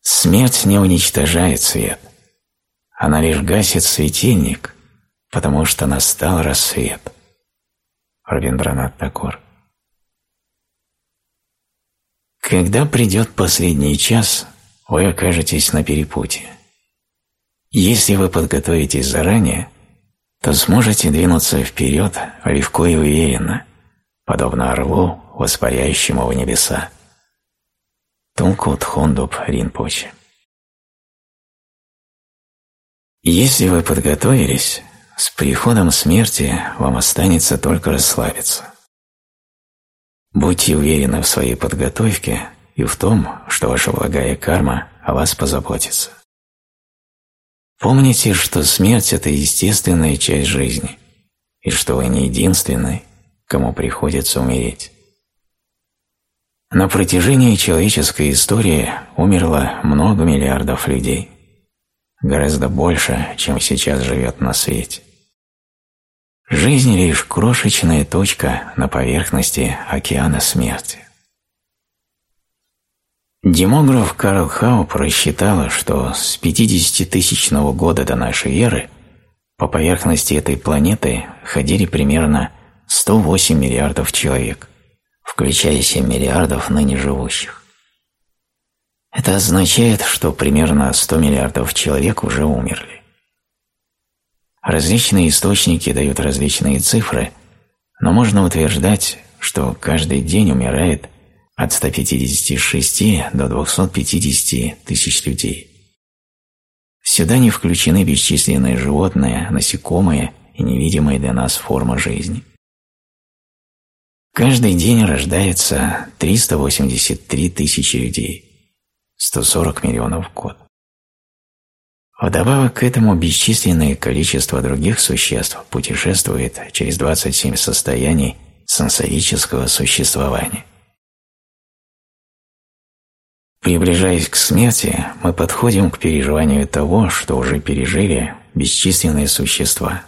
Смерть не уничтожает свет. Она лишь гасит светильник, потому что настал рассвет. Равиндранат Такор когда придет последний час, вы окажетесь на перепутье. Если вы подготовитесь заранее, то сможете двинуться вперед легко и уверенно, подобно орлу, воспаряющему в небеса. Тункут Хондуп Ринпоче Если вы подготовились, с приходом смерти вам останется только расслабиться. Будьте уверены в своей подготовке и в том, что ваша благая карма о вас позаботится. Помните, что смерть – это естественная часть жизни, и что вы не единственный, кому приходится умереть. На протяжении человеческой истории умерло много миллиардов людей, гораздо больше, чем сейчас живет на свете. Жизнь лишь крошечная точка на поверхности океана смерти. Демограф Карл Хауп рассчитал, что с 50-тысячного года до нашей эры по поверхности этой планеты ходили примерно 108 миллиардов человек, включая 7 миллиардов ныне живущих. Это означает, что примерно 100 миллиардов человек уже умерли. Различные источники дают различные цифры, но можно утверждать, что каждый день умирает от 156 до 250 тысяч людей. Сюда не включены бесчисленные животные, насекомые и невидимые для нас формы жизни. Каждый день рождается 383 тысячи людей, 140 миллионов в год. Вдобавок к этому бесчисленное количество других существ путешествует через 27 состояний сенсорического существования. Приближаясь к смерти, мы подходим к переживанию того, что уже пережили бесчисленные существа.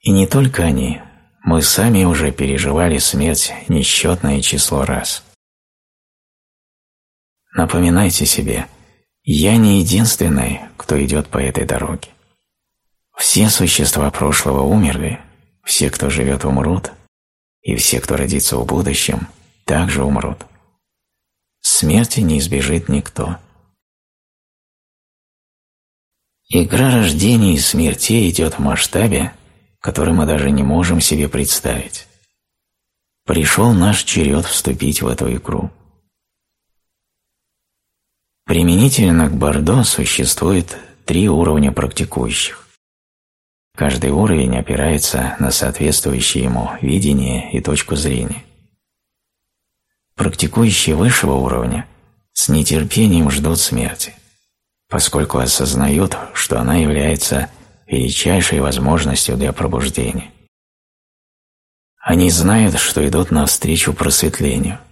И не только они, мы сами уже переживали смерть несчетное число раз. Напоминайте себе – я не единственный, кто идет по этой дороге. Все существа прошлого умерли, все, кто живет, умрут, и все, кто родится в будущем, также умрут. Смерти не избежит никто. Игра рождения и смерти идет в масштабе, который мы даже не можем себе представить. Пришел наш черед вступить в эту игру. Применительно к Бордо существует три уровня практикующих. Каждый уровень опирается на соответствующее ему видение и точку зрения. Практикующие высшего уровня с нетерпением ждут смерти, поскольку осознают, что она является величайшей возможностью для пробуждения. Они знают, что идут навстречу просветлению –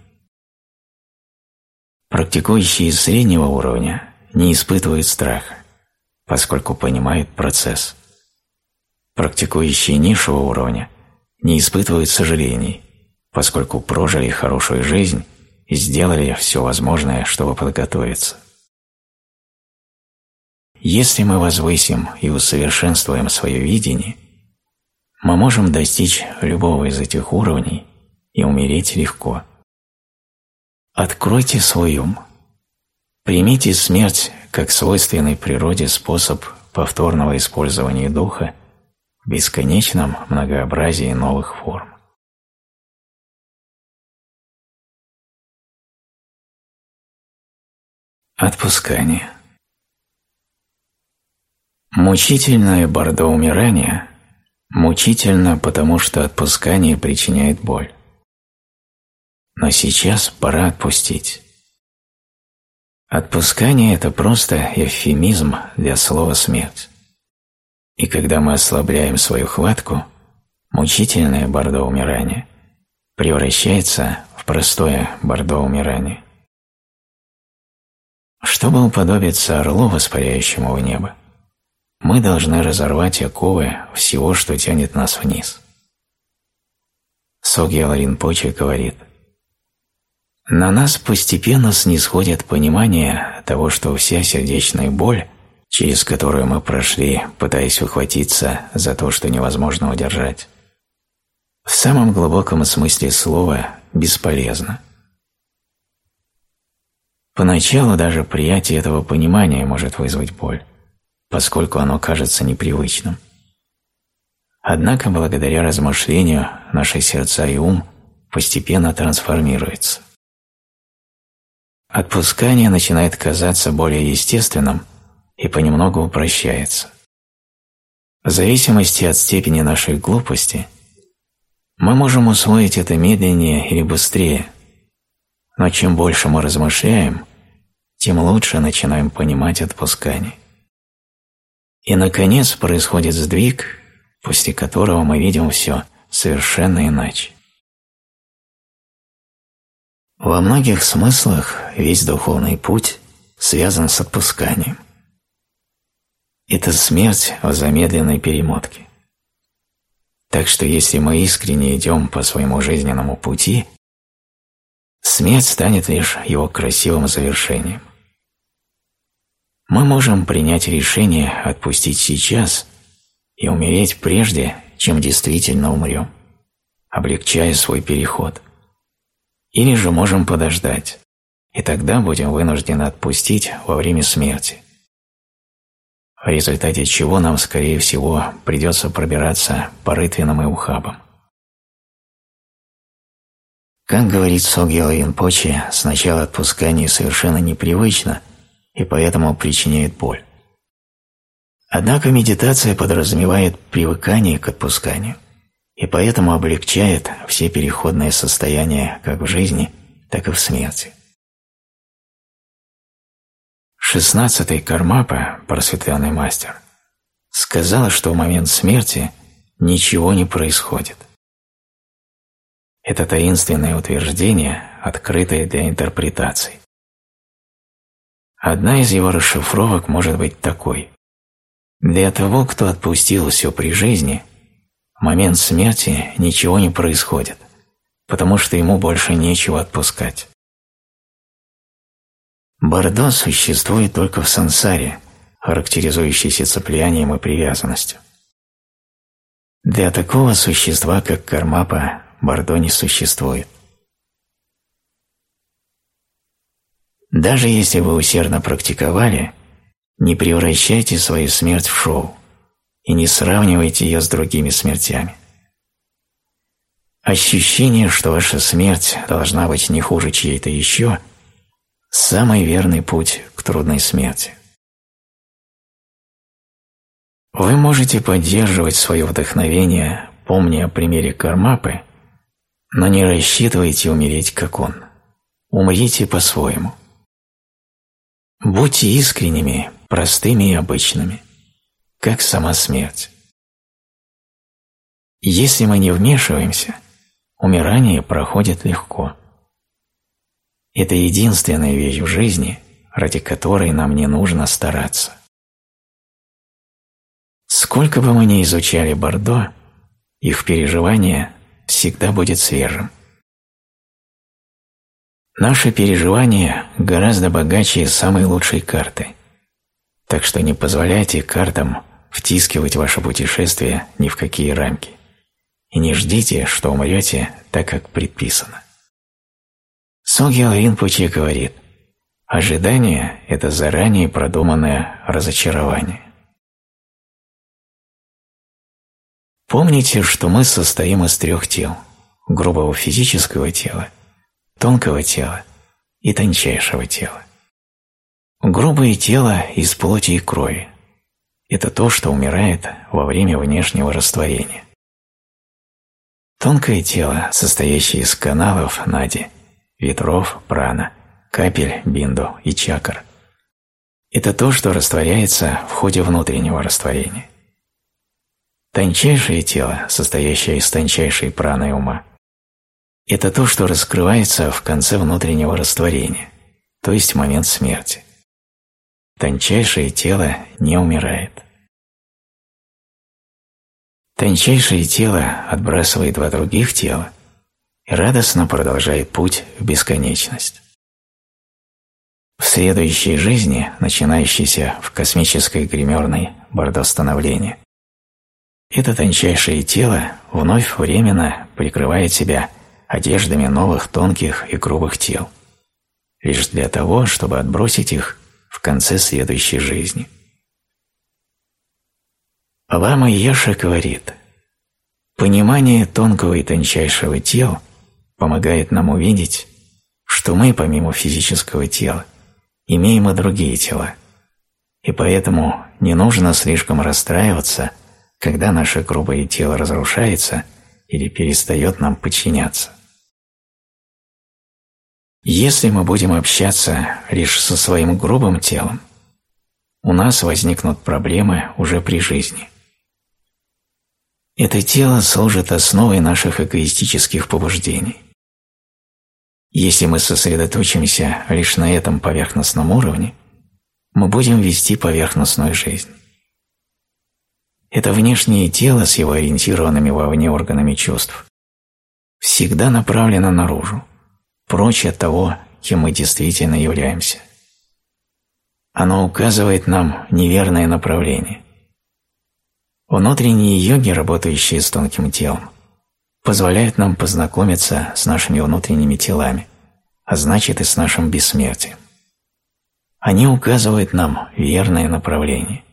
Практикующие среднего уровня не испытывают страха, поскольку понимают процесс. Практикующие низшего уровня не испытывают сожалений, поскольку прожили хорошую жизнь и сделали все возможное, чтобы подготовиться. Если мы возвысим и усовершенствуем свое видение, мы можем достичь любого из этих уровней и умереть легко – Откройте свой ум. Примите смерть как свойственный природе способ повторного использования духа в бесконечном многообразии новых форм. Отпускание. Мучительное бордо умирания мучительно, потому что отпускание причиняет боль. Но сейчас пора отпустить. Отпускание – это просто эвфемизм для слова «смерть». И когда мы ослабляем свою хватку, мучительное бордо умирания превращается в простое бордо умирания. Чтобы уподобиться орлу, воспаряющему в небо, мы должны разорвать оковы всего, что тянет нас вниз. Согья Ларинпочи говорит – на нас постепенно снисходит понимание того, что вся сердечная боль, через которую мы прошли, пытаясь ухватиться за то, что невозможно удержать, в самом глубоком смысле слова бесполезна. Поначалу даже приятие этого понимания может вызвать боль, поскольку оно кажется непривычным. Однако благодаря размышлению наши сердца и ум постепенно трансформируются. Отпускание начинает казаться более естественным, и понемногу упрощается. В зависимости от степени нашей глупости мы можем усвоить это медленнее или быстрее, но чем больше мы размышляем, тем лучше начинаем понимать отпускание. И, наконец, происходит сдвиг, после которого мы видим все совершенно иначе. Во многих смыслах весь духовный путь связан с отпусканием. Это смерть в замедленной перемотке. Так что если мы искренне идем по своему жизненному пути, смерть станет лишь его красивым завершением. Мы можем принять решение отпустить сейчас и умереть прежде, чем действительно умрем, облегчая свой переход – или же можем подождать, и тогда будем вынуждены отпустить во время смерти. В результате чего нам, скорее всего, придется пробираться по рытвинам и ухабам. Как говорит Согья Ринпоче, сначала отпускание совершенно непривычно и поэтому причиняет боль. Однако медитация подразумевает привыкание к отпусканию и поэтому облегчает все переходные состояния как в жизни, так и в смерти. Шестнадцатый Кармапа, просветленный мастер, сказал, что в момент смерти ничего не происходит. Это таинственное утверждение, открытое для интерпретаций. Одна из его расшифровок может быть такой. Для того, кто отпустил все при жизни – в момент смерти ничего не происходит, потому что ему больше нечего отпускать. Бордо существует только в сансаре, характеризующейся цеплянием и привязанностью. Для такого существа, как Кармапа, Бордо не существует. Даже если вы усердно практиковали, не превращайте свою смерть в шоу и не сравнивайте ее с другими смертями. Ощущение, что ваша смерть должна быть не хуже чьей-то еще – самый верный путь к трудной смерти. Вы можете поддерживать свое вдохновение, помня о примере Кармапы, но не рассчитывайте умереть, как он. Умрите по-своему. Будьте искренними, простыми и обычными как сама смерть. Если мы не вмешиваемся, умирание проходит легко. Это единственная вещь в жизни, ради которой нам не нужно стараться. Сколько бы мы ни изучали Бордо, их переживание всегда будет свежим. Наше переживание гораздо богаче самой лучшей карты, так что не позволяйте картам втискивать ваше путешествие ни в какие рамки. И не ждите, что умрете так, как предписано. Сонгел Ринпучи говорит, ожидание – это заранее продуманное разочарование. Помните, что мы состоим из трех тел – грубого физического тела, тонкого тела и тончайшего тела. Грубое тело из плоти и крови, это то, что умирает во время внешнего растворения. Тонкое тело, состоящее из каналов нади, ветров, прана, капель, бинду и чакр. Это то, что растворяется в ходе внутреннего растворения. Тончайшее тело, состоящее из тончайшей праны ума, это то, что раскрывается в конце внутреннего растворения, то есть момент смерти тончайшее тело не умирает. Тончайшее тело отбрасывает два других тела и радостно продолжает путь в бесконечность. В следующей жизни, начинающейся в космической гримерной бордостановлении, это тончайшее тело вновь временно прикрывает себя одеждами новых тонких и грубых тел, лишь для того, чтобы отбросить их в конце следующей жизни. Лама Еша говорит, понимание тонкого и тончайшего тел помогает нам увидеть, что мы, помимо физического тела, имеем и другие тела, И поэтому не нужно слишком расстраиваться, когда наше грубое тело разрушается или перестает нам подчиняться. Если мы будем общаться лишь со своим грубым телом, у нас возникнут проблемы уже при жизни. Это тело служит основой наших эгоистических побуждений. Если мы сосредоточимся лишь на этом поверхностном уровне, мы будем вести поверхностную жизнь. Это внешнее тело с его ориентированными вовне органами чувств всегда направлено наружу, прочь от того, кем мы действительно являемся. Оно указывает нам неверное направление. Внутренние йоги, работающие с тонким телом, позволяют нам познакомиться с нашими внутренними телами, а значит и с нашим бессмертием. Они указывают нам верное направление.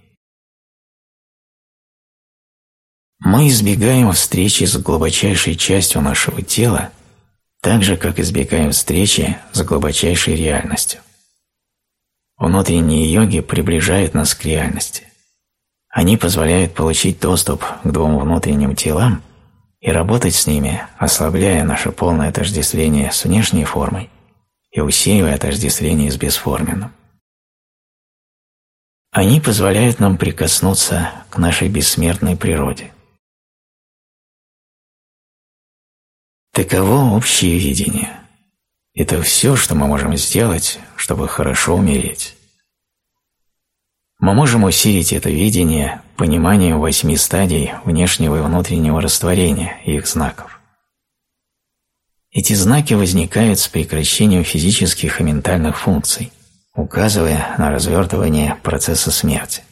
Мы избегаем встречи с глубочайшей частью нашего тела, так же, как избегаем встречи с глубочайшей реальностью. Внутренние йоги приближают нас к реальности. Они позволяют получить доступ к двум внутренним телам и работать с ними, ослабляя наше полное отождествление с внешней формой и усиливая отождествление с бесформенным. Они позволяют нам прикоснуться к нашей бессмертной природе. Таково общее видение. Это все, что мы можем сделать, чтобы хорошо умереть. Мы можем усилить это видение пониманием восьми стадий внешнего и внутреннего растворения их знаков. Эти знаки возникают с прекращением физических и ментальных функций, указывая на развертывание процесса смерти.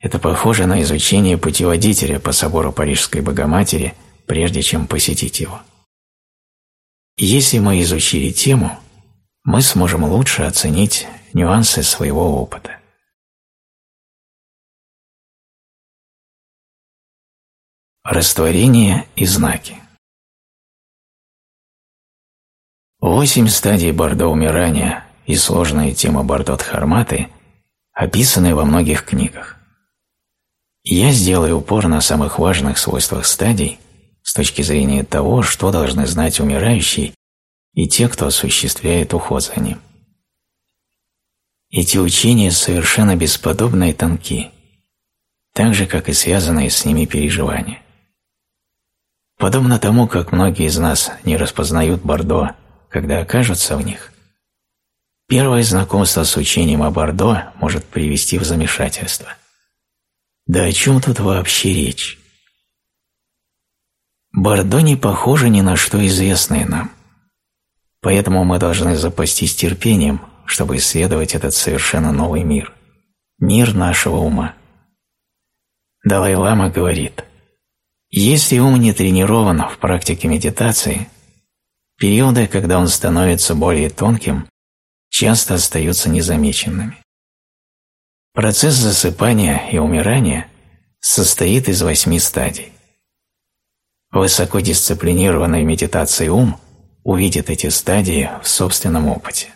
Это похоже на изучение путеводителя по собору Парижской Богоматери – прежде чем посетить его. Если мы изучили тему, мы сможем лучше оценить нюансы своего опыта. Растворение и знаки Восемь стадий Бордо умирания и сложная тема Бордо-Дхарматы описаны во многих книгах. Я сделаю упор на самых важных свойствах стадий с точки зрения того, что должны знать умирающие и те, кто осуществляет уход за ним. Эти учения совершенно бесподобны и тонки, так же, как и связанные с ними переживания. Подобно тому, как многие из нас не распознают Бордо, когда окажутся в них, первое знакомство с учением о Бордо может привести в замешательство. Да о чем тут вообще речь? Бордо не похоже ни на что известное нам. Поэтому мы должны запастись терпением, чтобы исследовать этот совершенно новый мир. Мир нашего ума. Далай-лама говорит, если ум не тренирован в практике медитации, периоды, когда он становится более тонким, часто остаются незамеченными. Процесс засыпания и умирания состоит из восьми стадий. Высокодисциплинированный медитацией ум увидит эти стадии в собственном опыте.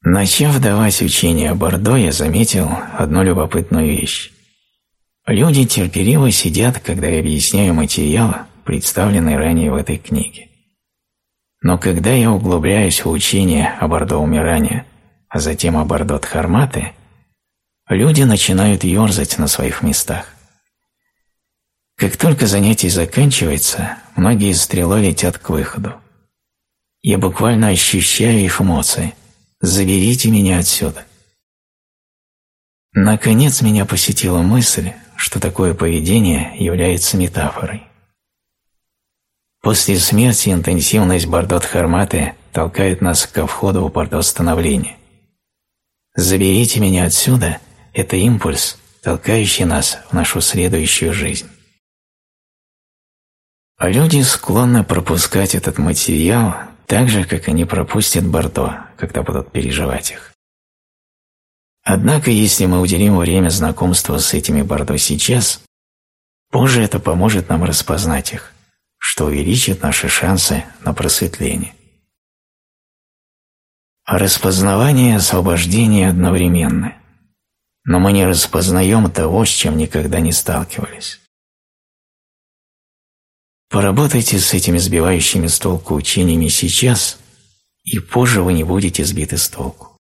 Начав давать учение Бордо, я заметил одну любопытную вещь. Люди терпеливо сидят, когда я объясняю материал, представленный ранее в этой книге. Но когда я углубляюсь в учение о Бордо умирания, а затем о Бордо Дхарматы, люди начинают ерзать на своих местах. Как только занятие заканчивается, многие стрелой летят к выходу. Я буквально ощущаю их эмоции. «Заберите меня отсюда». Наконец меня посетила мысль, что такое поведение является метафорой. После смерти интенсивность Бардот-Харматы толкает нас ко входу в Бардот становления. «Заберите меня отсюда» – это импульс, толкающий нас в нашу следующую жизнь. А люди склонны пропускать этот материал так же, как они пропустят Бордо, когда будут переживать их. Однако, если мы уделим время знакомству с этими Бордо сейчас, позже это поможет нам распознать их, что увеличит наши шансы на просветление. Распознавание и освобождение одновременны, но мы не распознаем того, с чем никогда не сталкивались. Поработайте с этими сбивающими с толку учениями сейчас, и позже вы не будете сбиты с толку.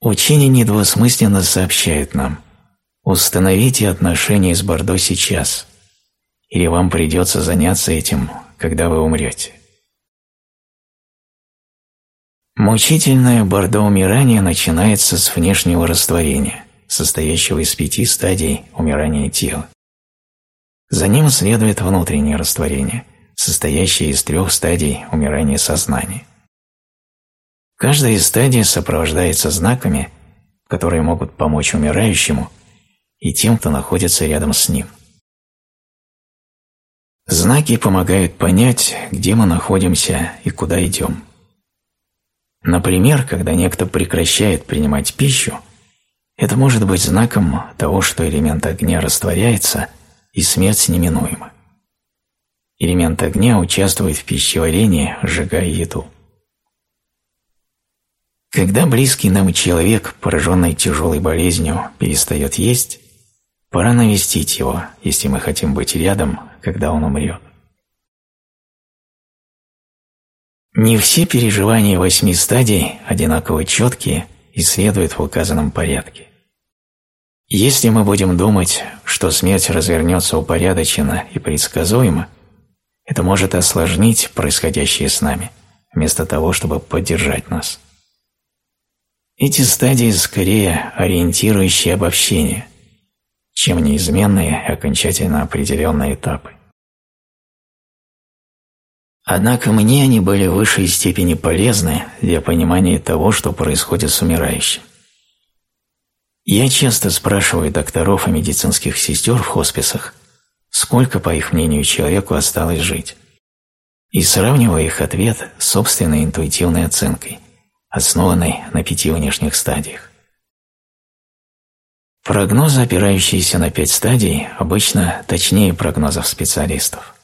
Учения недвусмысленно сообщают нам «Установите отношения с Бордо сейчас, или вам придется заняться этим, когда вы умрете». Мучительное Бордо умирание начинается с внешнего растворения, состоящего из пяти стадий умирания тела. За ним следует внутреннее растворение, состоящее из трех стадий умирания сознания. Каждая из стадий сопровождается знаками, которые могут помочь умирающему и тем, кто находится рядом с ним. Знаки помогают понять, где мы находимся и куда идем. Например, когда некто прекращает принимать пищу, это может быть знаком того, что элемент огня растворяется и смерть неминуема. Элемент огня участвует в пищеварении, сжигая еду. Когда близкий нам человек, пораженный тяжелой болезнью, перестает есть, пора навестить его, если мы хотим быть рядом, когда он умрет. Не все переживания восьми стадий одинаково четкие и следуют в указанном порядке. Если мы будем думать, что смерть развернется упорядоченно и предсказуемо, это может осложнить происходящее с нами, вместо того, чтобы поддержать нас. Эти стадии скорее ориентирующие обобщение, чем неизменные окончательно определенные этапы. Однако мне они были в высшей степени полезны для понимания того, что происходит с умирающим. Я часто спрашиваю докторов и медицинских сестер в хосписах, сколько, по их мнению, человеку осталось жить, и сравниваю их ответ с собственной интуитивной оценкой – основанной на пяти внешних стадиях. Прогнозы, опирающиеся на пять стадий, обычно точнее прогнозов специалистов.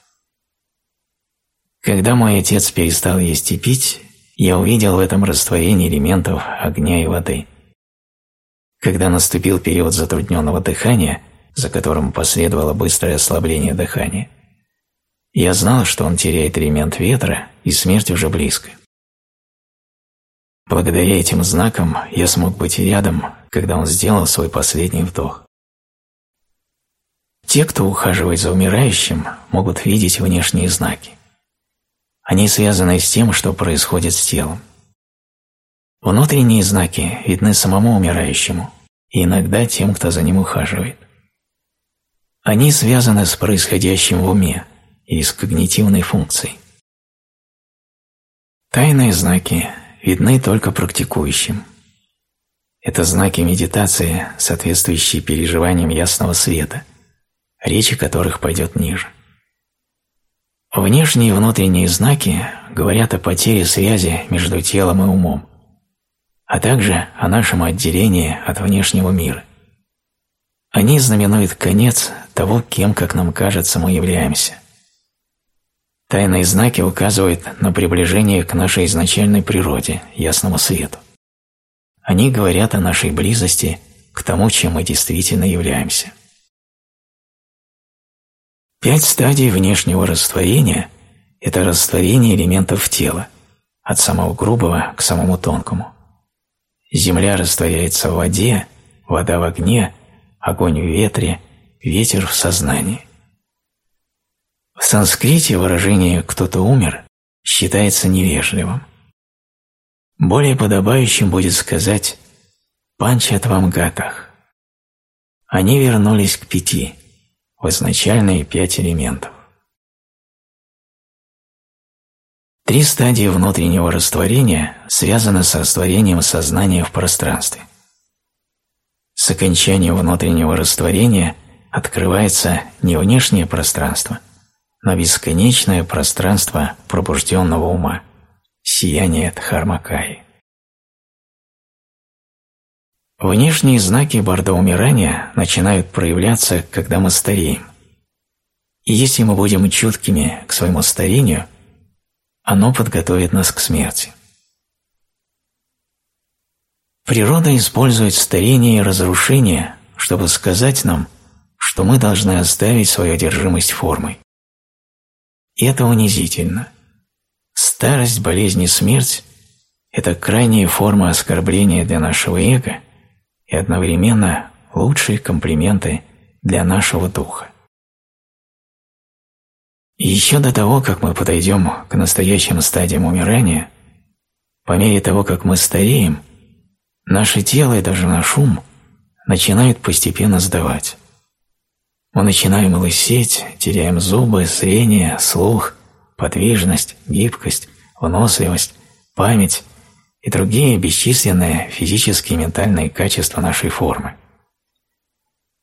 Когда мой отец перестал есть и пить, я увидел в этом растворение элементов огня и воды. Когда наступил период затрудненного дыхания, за которым последовало быстрое ослабление дыхания, я знал, что он теряет элемент ветра и смерть уже близко. Благодаря этим знакам я смог быть рядом, когда он сделал свой последний вдох. Те, кто ухаживает за умирающим, могут видеть внешние знаки. Они связаны с тем, что происходит с телом. Внутренние знаки видны самому умирающему и иногда тем, кто за ним ухаживает. Они связаны с происходящим в уме и с когнитивной функцией. Тайные знаки видны только практикующим. Это знаки медитации, соответствующие переживаниям ясного света, речь о которых пойдет ниже. Внешние и внутренние знаки говорят о потере связи между телом и умом, а также о нашем отделении от внешнего мира. Они знаменуют конец того, кем, как нам кажется, мы являемся – Тайные знаки указывают на приближение к нашей изначальной природе, ясному свету. Они говорят о нашей близости к тому, чем мы действительно являемся. Пять стадий внешнего растворения – это растворение элементов тела, от самого грубого к самому тонкому. Земля растворяется в воде, вода в огне, огонь в ветре, ветер в сознании. В санскрите выражение «кто-то умер» считается невежливым. Более подобающим будет сказать «панчатвамгатах». Они вернулись к пяти, в изначальные пять элементов. Три стадии внутреннего растворения связаны с растворением сознания в пространстве. С окончанием внутреннего растворения открывается не внешнее пространство, на бесконечное пространство пробужденного ума, сияние Дхармакаи. Внешние знаки борда умирания начинают проявляться, когда мы стареем. И если мы будем чуткими к своему старению, оно подготовит нас к смерти. Природа использует старение и разрушение, чтобы сказать нам, что мы должны оставить свою одержимость формой. И это унизительно. Старость, болезнь и смерть – это крайние формы оскорбления для нашего эго и одновременно лучшие комплименты для нашего духа. Еще до того, как мы подойдем к настоящим стадиям умирания, по мере того, как мы стареем, наше тело и даже наш ум начинают постепенно сдавать. Мы начинаем лысеть, теряем зубы, зрение, слух, подвижность, гибкость, выносливость, память и другие бесчисленные физические и ментальные качества нашей формы.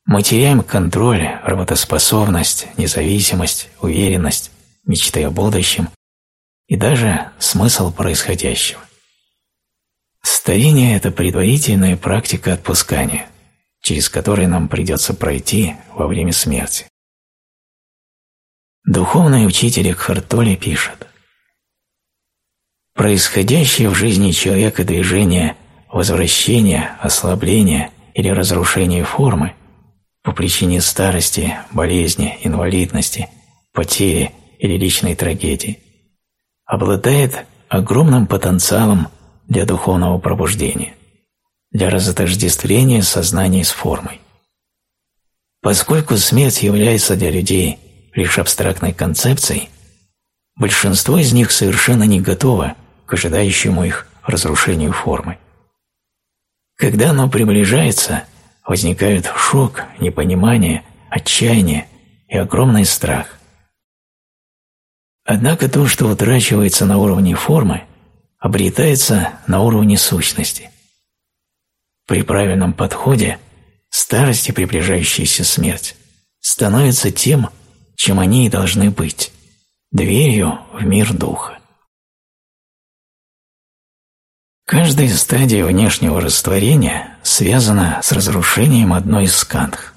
Мы теряем контроль, работоспособность, независимость, уверенность, мечты о будущем и даже смысл происходящего. Старение – это предварительная практика отпускания через который нам придется пройти во время смерти. Духовный учитель Экхартоле пишет Происходящее в жизни человека движение возвращения, ослабления или разрушения формы по причине старости, болезни, инвалидности, потери или личной трагедии обладает огромным потенциалом для духовного пробуждения для разотождествления сознания с формой. Поскольку смерть является для людей лишь абстрактной концепцией, большинство из них совершенно не готово к ожидающему их разрушению формы. Когда оно приближается, возникают шок, непонимание, отчаяние и огромный страх. Однако то, что утрачивается на уровне формы, обретается на уровне сущности. При правильном подходе старость и приближающаяся смерть становятся тем, чем они и должны быть – дверью в мир духа. Каждая стадия внешнего растворения связана с разрушением одной из скандх.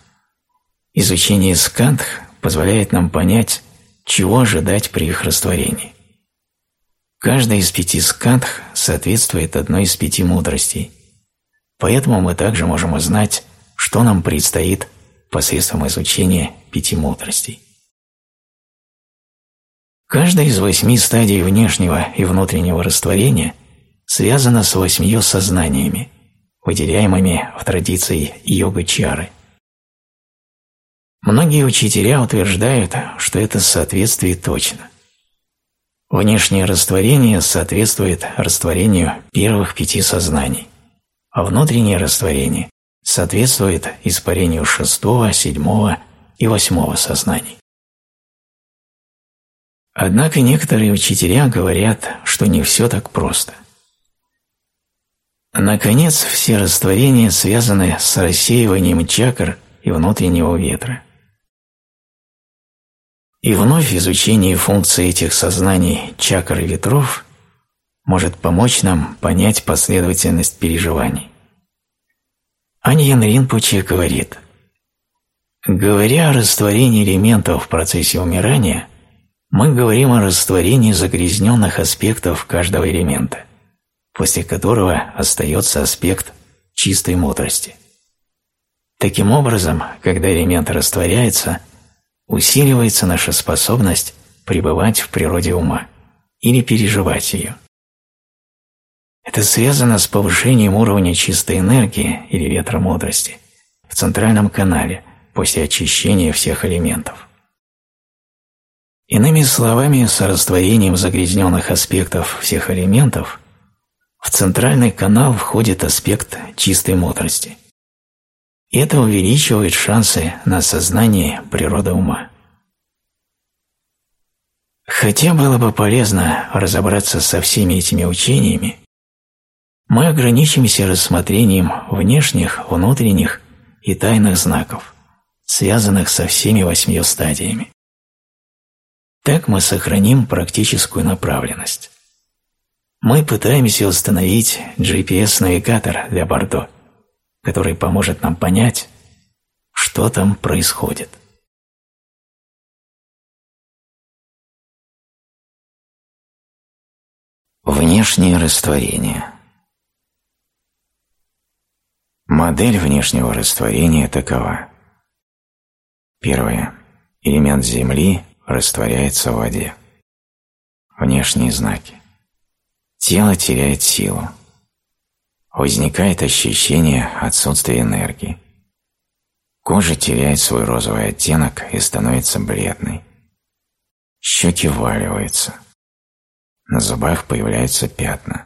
Изучение скандх позволяет нам понять, чего ожидать при их растворении. Каждая из пяти скандх соответствует одной из пяти мудростей, Поэтому мы также можем узнать, что нам предстоит посредством изучения пяти мудростей. Каждая из восьми стадий внешнего и внутреннего растворения связана с восьмью сознаниями, выделяемыми в традиции йога-чары. Многие учителя утверждают, что это соответствие точно. Внешнее растворение соответствует растворению первых пяти сознаний а внутреннее растворение соответствует испарению шестого, седьмого и восьмого сознаний. Однако некоторые учителя говорят, что не все так просто. Наконец, все растворения связаны с рассеиванием чакр и внутреннего ветра. И вновь изучение функций этих сознаний чакр и ветров может помочь нам понять последовательность переживаний. Аньян Ринпоче говорит, «Говоря о растворении элементов в процессе умирания, мы говорим о растворении загрязненных аспектов каждого элемента, после которого остается аспект чистой мудрости. Таким образом, когда элемент растворяется, усиливается наша способность пребывать в природе ума или переживать ее. Это связано с повышением уровня чистой энергии или ветра мудрости в центральном канале после очищения всех элементов. Иными словами, с растворением загрязненных аспектов всех элементов в центральный канал входит аспект чистой мудрости. Это увеличивает шансы на осознание природы ума. Хотя было бы полезно разобраться со всеми этими учениями, мы ограничимся рассмотрением внешних, внутренних и тайных знаков, связанных со всеми восьмью стадиями. Так мы сохраним практическую направленность. Мы пытаемся установить GPS-навигатор для Бордо, который поможет нам понять, что там происходит. Внешнее растворение – Модель внешнего растворения такова. Первое. Элемент Земли растворяется в воде. Внешние знаки. Тело теряет силу. Возникает ощущение отсутствия энергии. Кожа теряет свой розовый оттенок и становится бледной. Щеки вваливаются. На зубах появляются пятна.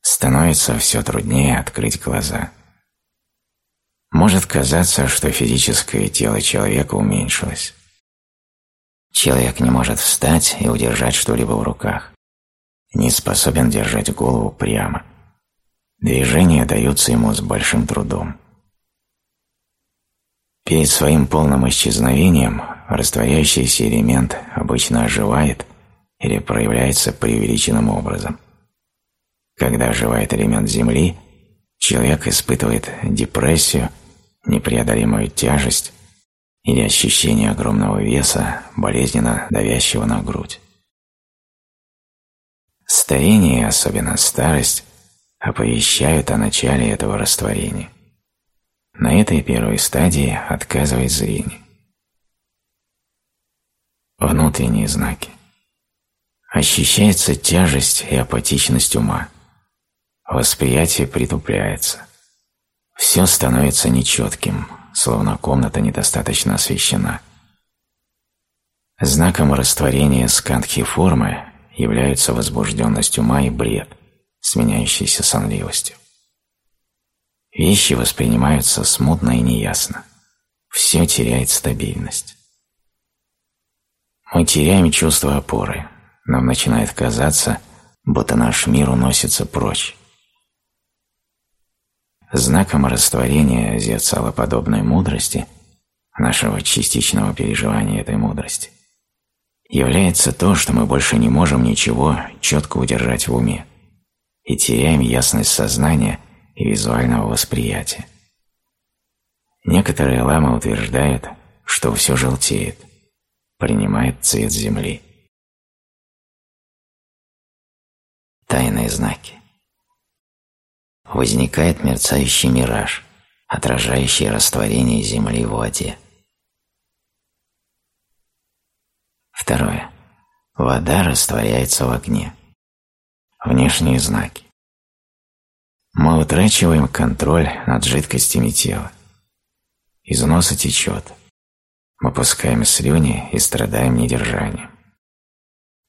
Становится все труднее открыть глаза. Может казаться, что физическое тело человека уменьшилось. Человек не может встать и удержать что-либо в руках. Не способен держать голову прямо. Движения даются ему с большим трудом. Перед своим полным исчезновением растворяющийся элемент обычно оживает или проявляется преувеличенным образом. Когда оживает элемент Земли, человек испытывает депрессию, непреодолимую тяжесть или ощущение огромного веса, болезненно давящего на грудь. Старение, особенно старость, оповещают о начале этого растворения. На этой первой стадии отказывает зрение. Внутренние знаки. Ощущается тяжесть и апатичность ума. Восприятие притупляется. Все становится нечетким, словно комната недостаточно освещена. Знаком растворения скандхи формы являются возбужденность ума и бред, сменяющийся сонливостью. Вещи воспринимаются смутно и неясно. Все теряет стабильность. Мы теряем чувство опоры. Нам начинает казаться, будто наш мир уносится прочь. Знаком растворения зерцалоподобной мудрости, нашего частичного переживания этой мудрости, является то, что мы больше не можем ничего четко удержать в уме и теряем ясность сознания и визуального восприятия. Некоторые ламы утверждают, что все желтеет, принимает цвет земли. Тайные знаки возникает мерцающий мираж, отражающий растворение Земли в воде. Второе. Вода растворяется в огне. Внешние знаки. Мы утрачиваем контроль над жидкостями тела. Из носа течет. Мы пускаем слюни и страдаем недержанием.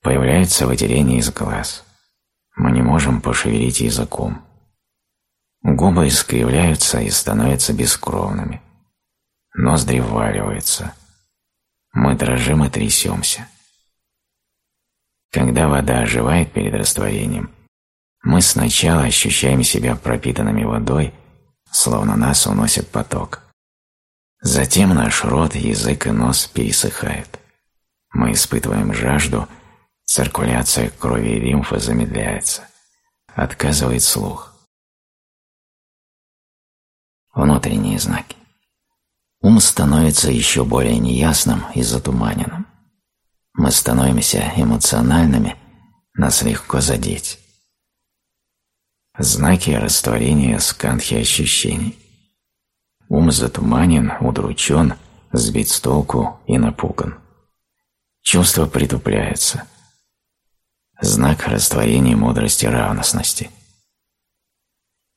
Появляется выделение из глаз. Мы не можем пошевелить языком. Губы искривляются и становятся бескровными. Ноздри вваливаются. Мы дрожим и трясемся. Когда вода оживает перед растворением, мы сначала ощущаем себя пропитанными водой, словно нас уносит поток. Затем наш рот, язык и нос пересыхают. Мы испытываем жажду, циркуляция крови и лимфы замедляется. Отказывает слух внутренние знаки. Ум становится еще более неясным и затуманенным. Мы становимся эмоциональными, нас легко задеть. Знаки растворения сканхи ощущений. Ум затуманен, удручен, сбит с толку и напуган. Чувства притупляются. Знак растворения мудрости равностности –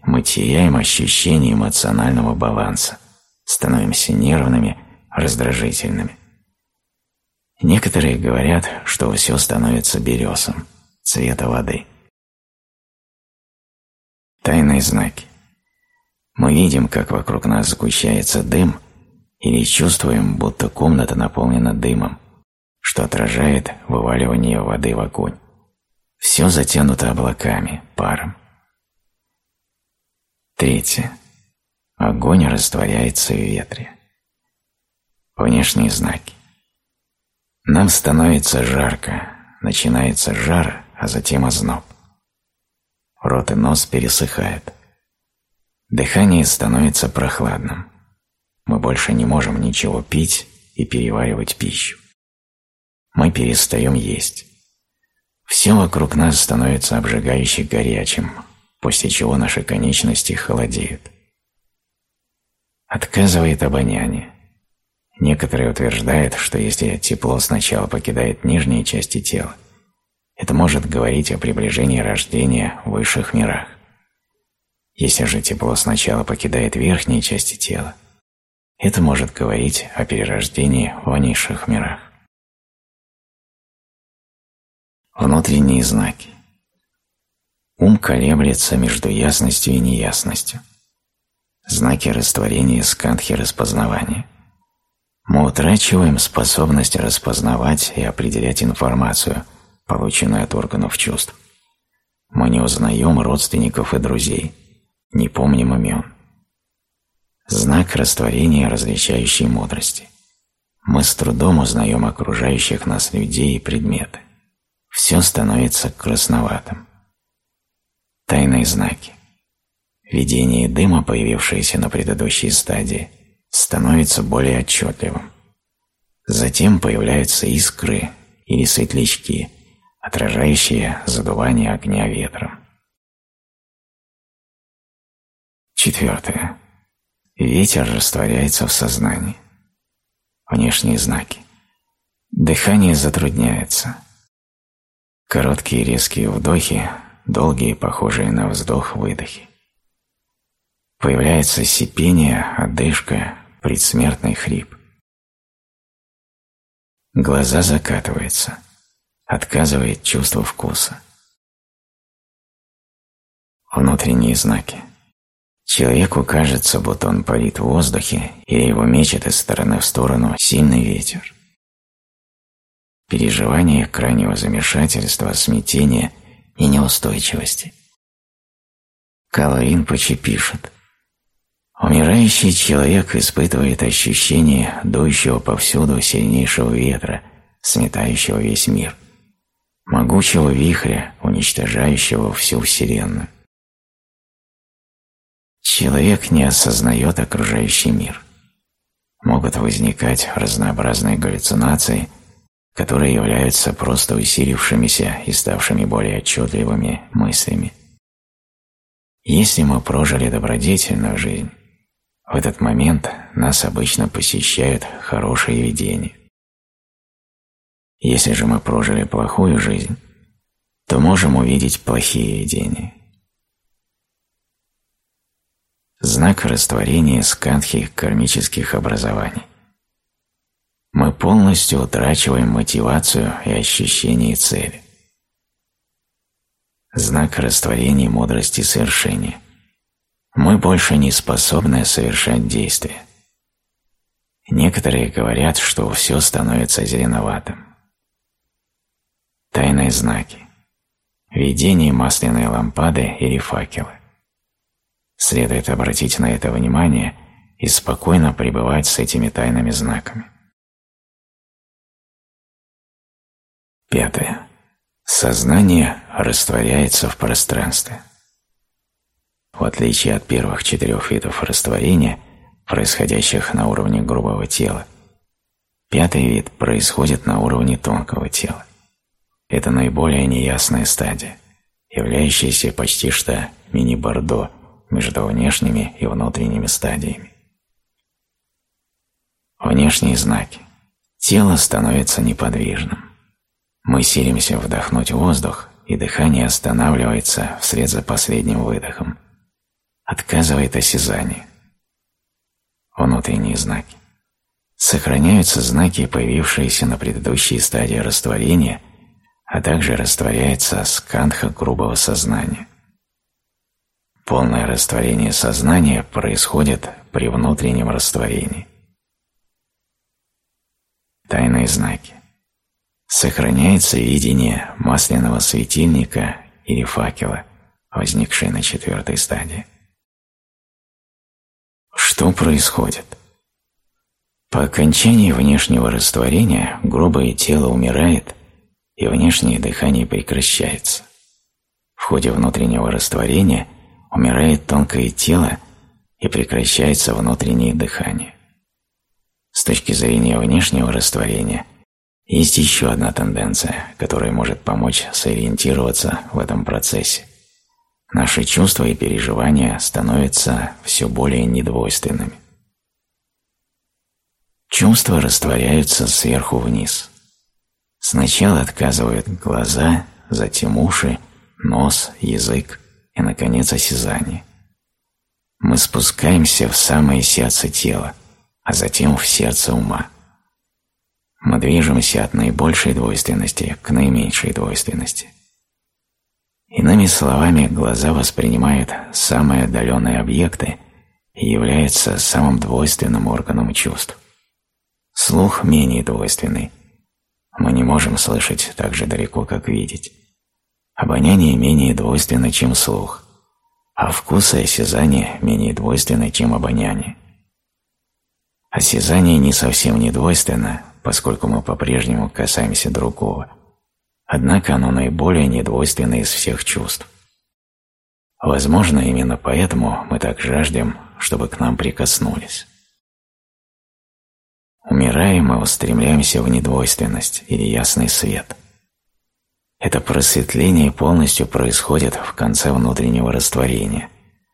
мы теряем ощущение эмоционального баланса, становимся нервными, раздражительными. Некоторые говорят, что все становится березом, цвета воды. Тайные знаки. Мы видим, как вокруг нас сгущается дым, или чувствуем, будто комната наполнена дымом, что отражает вываливание воды в огонь. Все затянуто облаками, паром. Третье. Огонь растворяется в ветре. Внешние знаки. Нам становится жарко, начинается жар, а затем озноб. Рот и нос пересыхают. Дыхание становится прохладным. Мы больше не можем ничего пить и переваривать пищу. Мы перестаем есть. Все вокруг нас становится обжигающе горячим, после чего наши конечности холодеют. Отказывает обоняние. Некоторые утверждают, что если тепло сначала покидает нижние части тела, это может говорить о приближении рождения в высших мирах. Если же тепло сначала покидает верхние части тела, это может говорить о перерождении в низших мирах. Внутренние знаки. Ум колеблется между ясностью и неясностью. Знаки растворения скандхи распознавания. Мы утрачиваем способность распознавать и определять информацию, полученную от органов чувств. Мы не узнаем родственников и друзей, не помним имен. Знак растворения различающей мудрости. Мы с трудом узнаем окружающих нас людей и предметы. Все становится красноватым. Тайные знаки. Видение дыма, появившееся на предыдущей стадии, становится более отчетливым. Затем появляются искры или светлячки, отражающие задувание огня ветром. Четвертое. Ветер растворяется в сознании. Внешние знаки. Дыхание затрудняется. Короткие резкие вдохи, долгие, похожие на вздох-выдохи. Появляется сипение, одышка, предсмертный хрип. Глаза закатываются. Отказывает чувство вкуса. Внутренние знаки. Человеку кажется, будто он парит в воздухе, и его мечет из стороны в сторону сильный ветер. Переживание крайнего замешательства, смятения и неустойчивости. Кала Ринпоче пишет, Умирающий человек испытывает ощущение дующего повсюду сильнейшего ветра, сметающего весь мир, могучего вихря, уничтожающего всю Вселенную. Человек не осознает окружающий мир. Могут возникать разнообразные галлюцинации, которые являются просто усилившимися и ставшими более отчетливыми мыслями. Если мы прожили добродетельную жизнь, в этот момент нас обычно посещают хорошие видения. Если же мы прожили плохую жизнь, то можем увидеть плохие видения. знак растворения скандхи кармических образований. Мы полностью утрачиваем мотивацию и ощущение цели. Знак растворения мудрости совершения. Мы больше не способны совершать действия. Некоторые говорят, что все становится зеленоватым. Тайные знаки. Видение масляной лампады или факела. Следует обратить на это внимание и спокойно пребывать с этими тайными знаками. Пятое. Сознание растворяется в пространстве. В отличие от первых четырех видов растворения, происходящих на уровне грубого тела, пятый вид происходит на уровне тонкого тела. Это наиболее неясная стадия, являющаяся почти что мини-бордо – между внешними и внутренними стадиями. Внешние знаки. Тело становится неподвижным. Мы силимся вдохнуть воздух, и дыхание останавливается вслед за последним выдохом. Отказывает осязание. Внутренние знаки. Сохраняются знаки, появившиеся на предыдущей стадии растворения, а также растворяется скандха грубого сознания. Полное растворение сознания происходит при внутреннем растворении. Тайные знаки. Сохраняется видение масляного светильника или факела, возникшее на четвертой стадии. Что происходит? По окончании внешнего растворения грубое тело умирает, и внешнее дыхание прекращается. В ходе внутреннего растворения умирает тонкое тело и прекращается внутреннее дыхание. С точки зрения внешнего растворения есть еще одна тенденция, которая может помочь сориентироваться в этом процессе. Наши чувства и переживания становятся все более недвойственными. Чувства растворяются сверху вниз. Сначала отказывают глаза, затем уши, нос, язык и, наконец, осязание. Мы спускаемся в самое сердце тела, а затем в сердце ума. Мы движемся от наибольшей двойственности к наименьшей двойственности. Иными словами, глаза воспринимают самые отдаленные объекты и являются самым двойственным органом чувств. Слух менее двойственный. Мы не можем слышать так же далеко, как видеть. Обоняние менее двойственно, чем слух, а вкус и осязание менее двойственны, чем обоняние. Осязание не совсем не двойственно, поскольку мы по-прежнему касаемся другого – однако оно наиболее недвойственное из всех чувств. Возможно, именно поэтому мы так жаждем, чтобы к нам прикоснулись. Умирая, мы устремляемся в недвойственность или ясный свет. Это просветление полностью происходит в конце внутреннего растворения,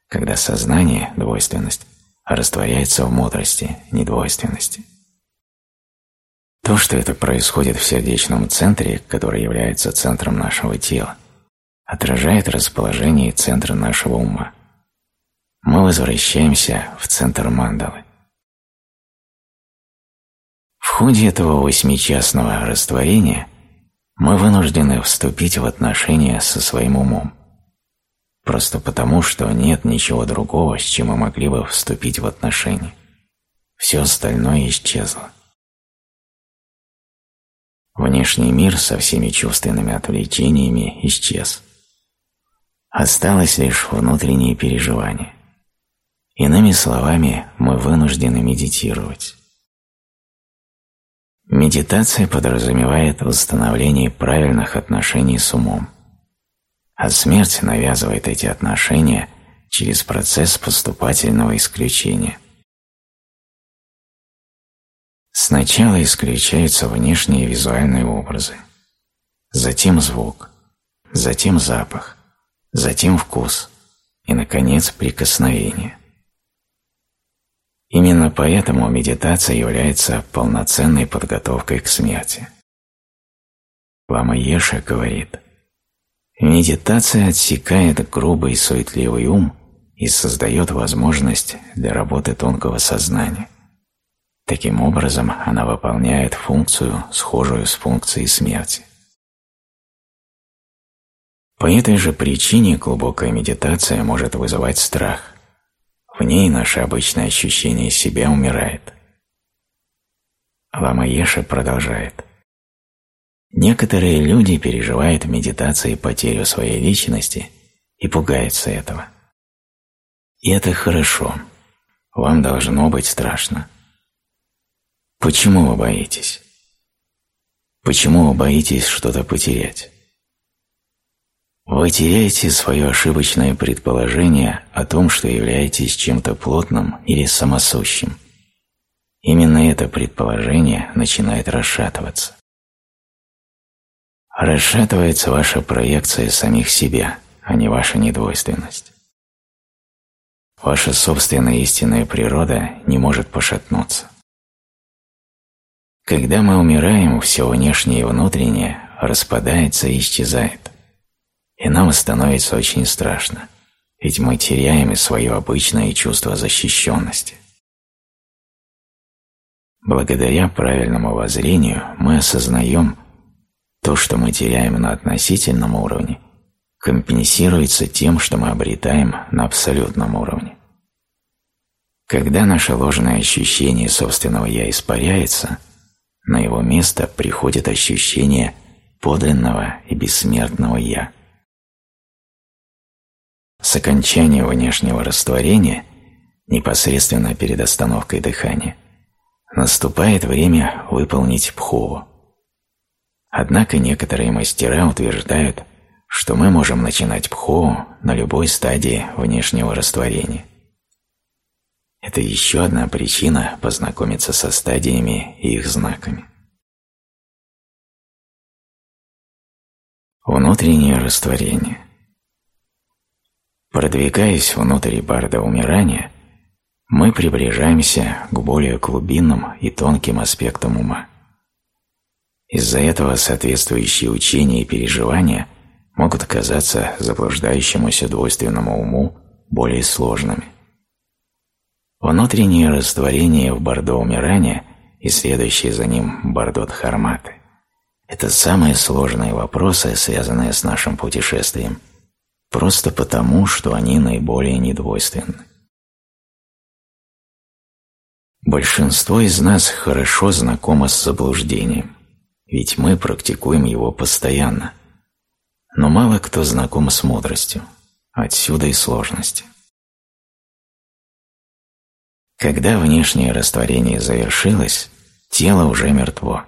когда сознание, двойственность, растворяется в мудрости, недвойственности. То, что это происходит в сердечном центре, который является центром нашего тела, отражает расположение центра нашего ума. Мы возвращаемся в центр мандалы. В ходе этого восьмичастного растворения мы вынуждены вступить в отношения со своим умом. Просто потому, что нет ничего другого, с чем мы могли бы вступить в отношения. Все остальное исчезло. Внешний мир со всеми чувственными отвлечениями исчез. Осталось лишь внутренние переживания. Иными словами, мы вынуждены медитировать. Медитация подразумевает установление правильных отношений с умом, а смерть навязывает эти отношения через процесс поступательного исключения – Сначала исключаются внешние визуальные образы, затем звук, затем запах, затем вкус. И, наконец, прикосновение. Именно поэтому медитация является полноценной подготовкой к смерти. Лама Еша говорит, медитация отсекает грубый суетливый ум и создает возможность для работы тонкого сознания – Таким образом, она выполняет функцию, схожую с функцией смерти. По этой же причине глубокая медитация может вызывать страх. В ней наше обычное ощущение себя умирает. Лама Еша продолжает. Некоторые люди переживают в медитации потерю своей личности и пугаются этого. И это хорошо. Вам должно быть страшно. Почему вы боитесь? Почему вы боитесь что-то потерять? Вы теряете свое ошибочное предположение о том, что являетесь чем-то плотным или самосущим. Именно это предположение начинает расшатываться. Расшатывается ваша проекция самих себя, а не ваша недвойственность. Ваша собственная истинная природа не может пошатнуться. Когда мы умираем, все внешнее и внутреннее распадается и исчезает. И нам становится очень страшно, ведь мы теряем и свое обычное чувство защищенности. Благодаря правильному воззрению мы осознаем, то, что мы теряем на относительном уровне, компенсируется тем, что мы обретаем на абсолютном уровне. Когда наше ложное ощущение собственного «я» испаряется – на его место приходит ощущение подлинного и бессмертного «Я». С окончания внешнего растворения, непосредственно перед остановкой дыхания, наступает время выполнить пхову. Однако некоторые мастера утверждают, что мы можем начинать пхову на любой стадии внешнего растворения. Это еще одна причина познакомиться со стадиями и их знаками. Внутреннее растворение. Продвигаясь внутрь барда умирания, мы приближаемся к более глубинным и тонким аспектам ума. Из-за этого соответствующие учения и переживания могут казаться заблуждающемуся двойственному уму более сложными. Внутреннее растворение в бордо умирания и следующее за ним бордо дхарматы – это самые сложные вопросы, связанные с нашим путешествием, просто потому, что они наиболее недвойственны. Большинство из нас хорошо знакомо с заблуждением, ведь мы практикуем его постоянно. Но мало кто знаком с мудростью, отсюда и сложности. Когда внешнее растворение завершилось, тело уже мертво.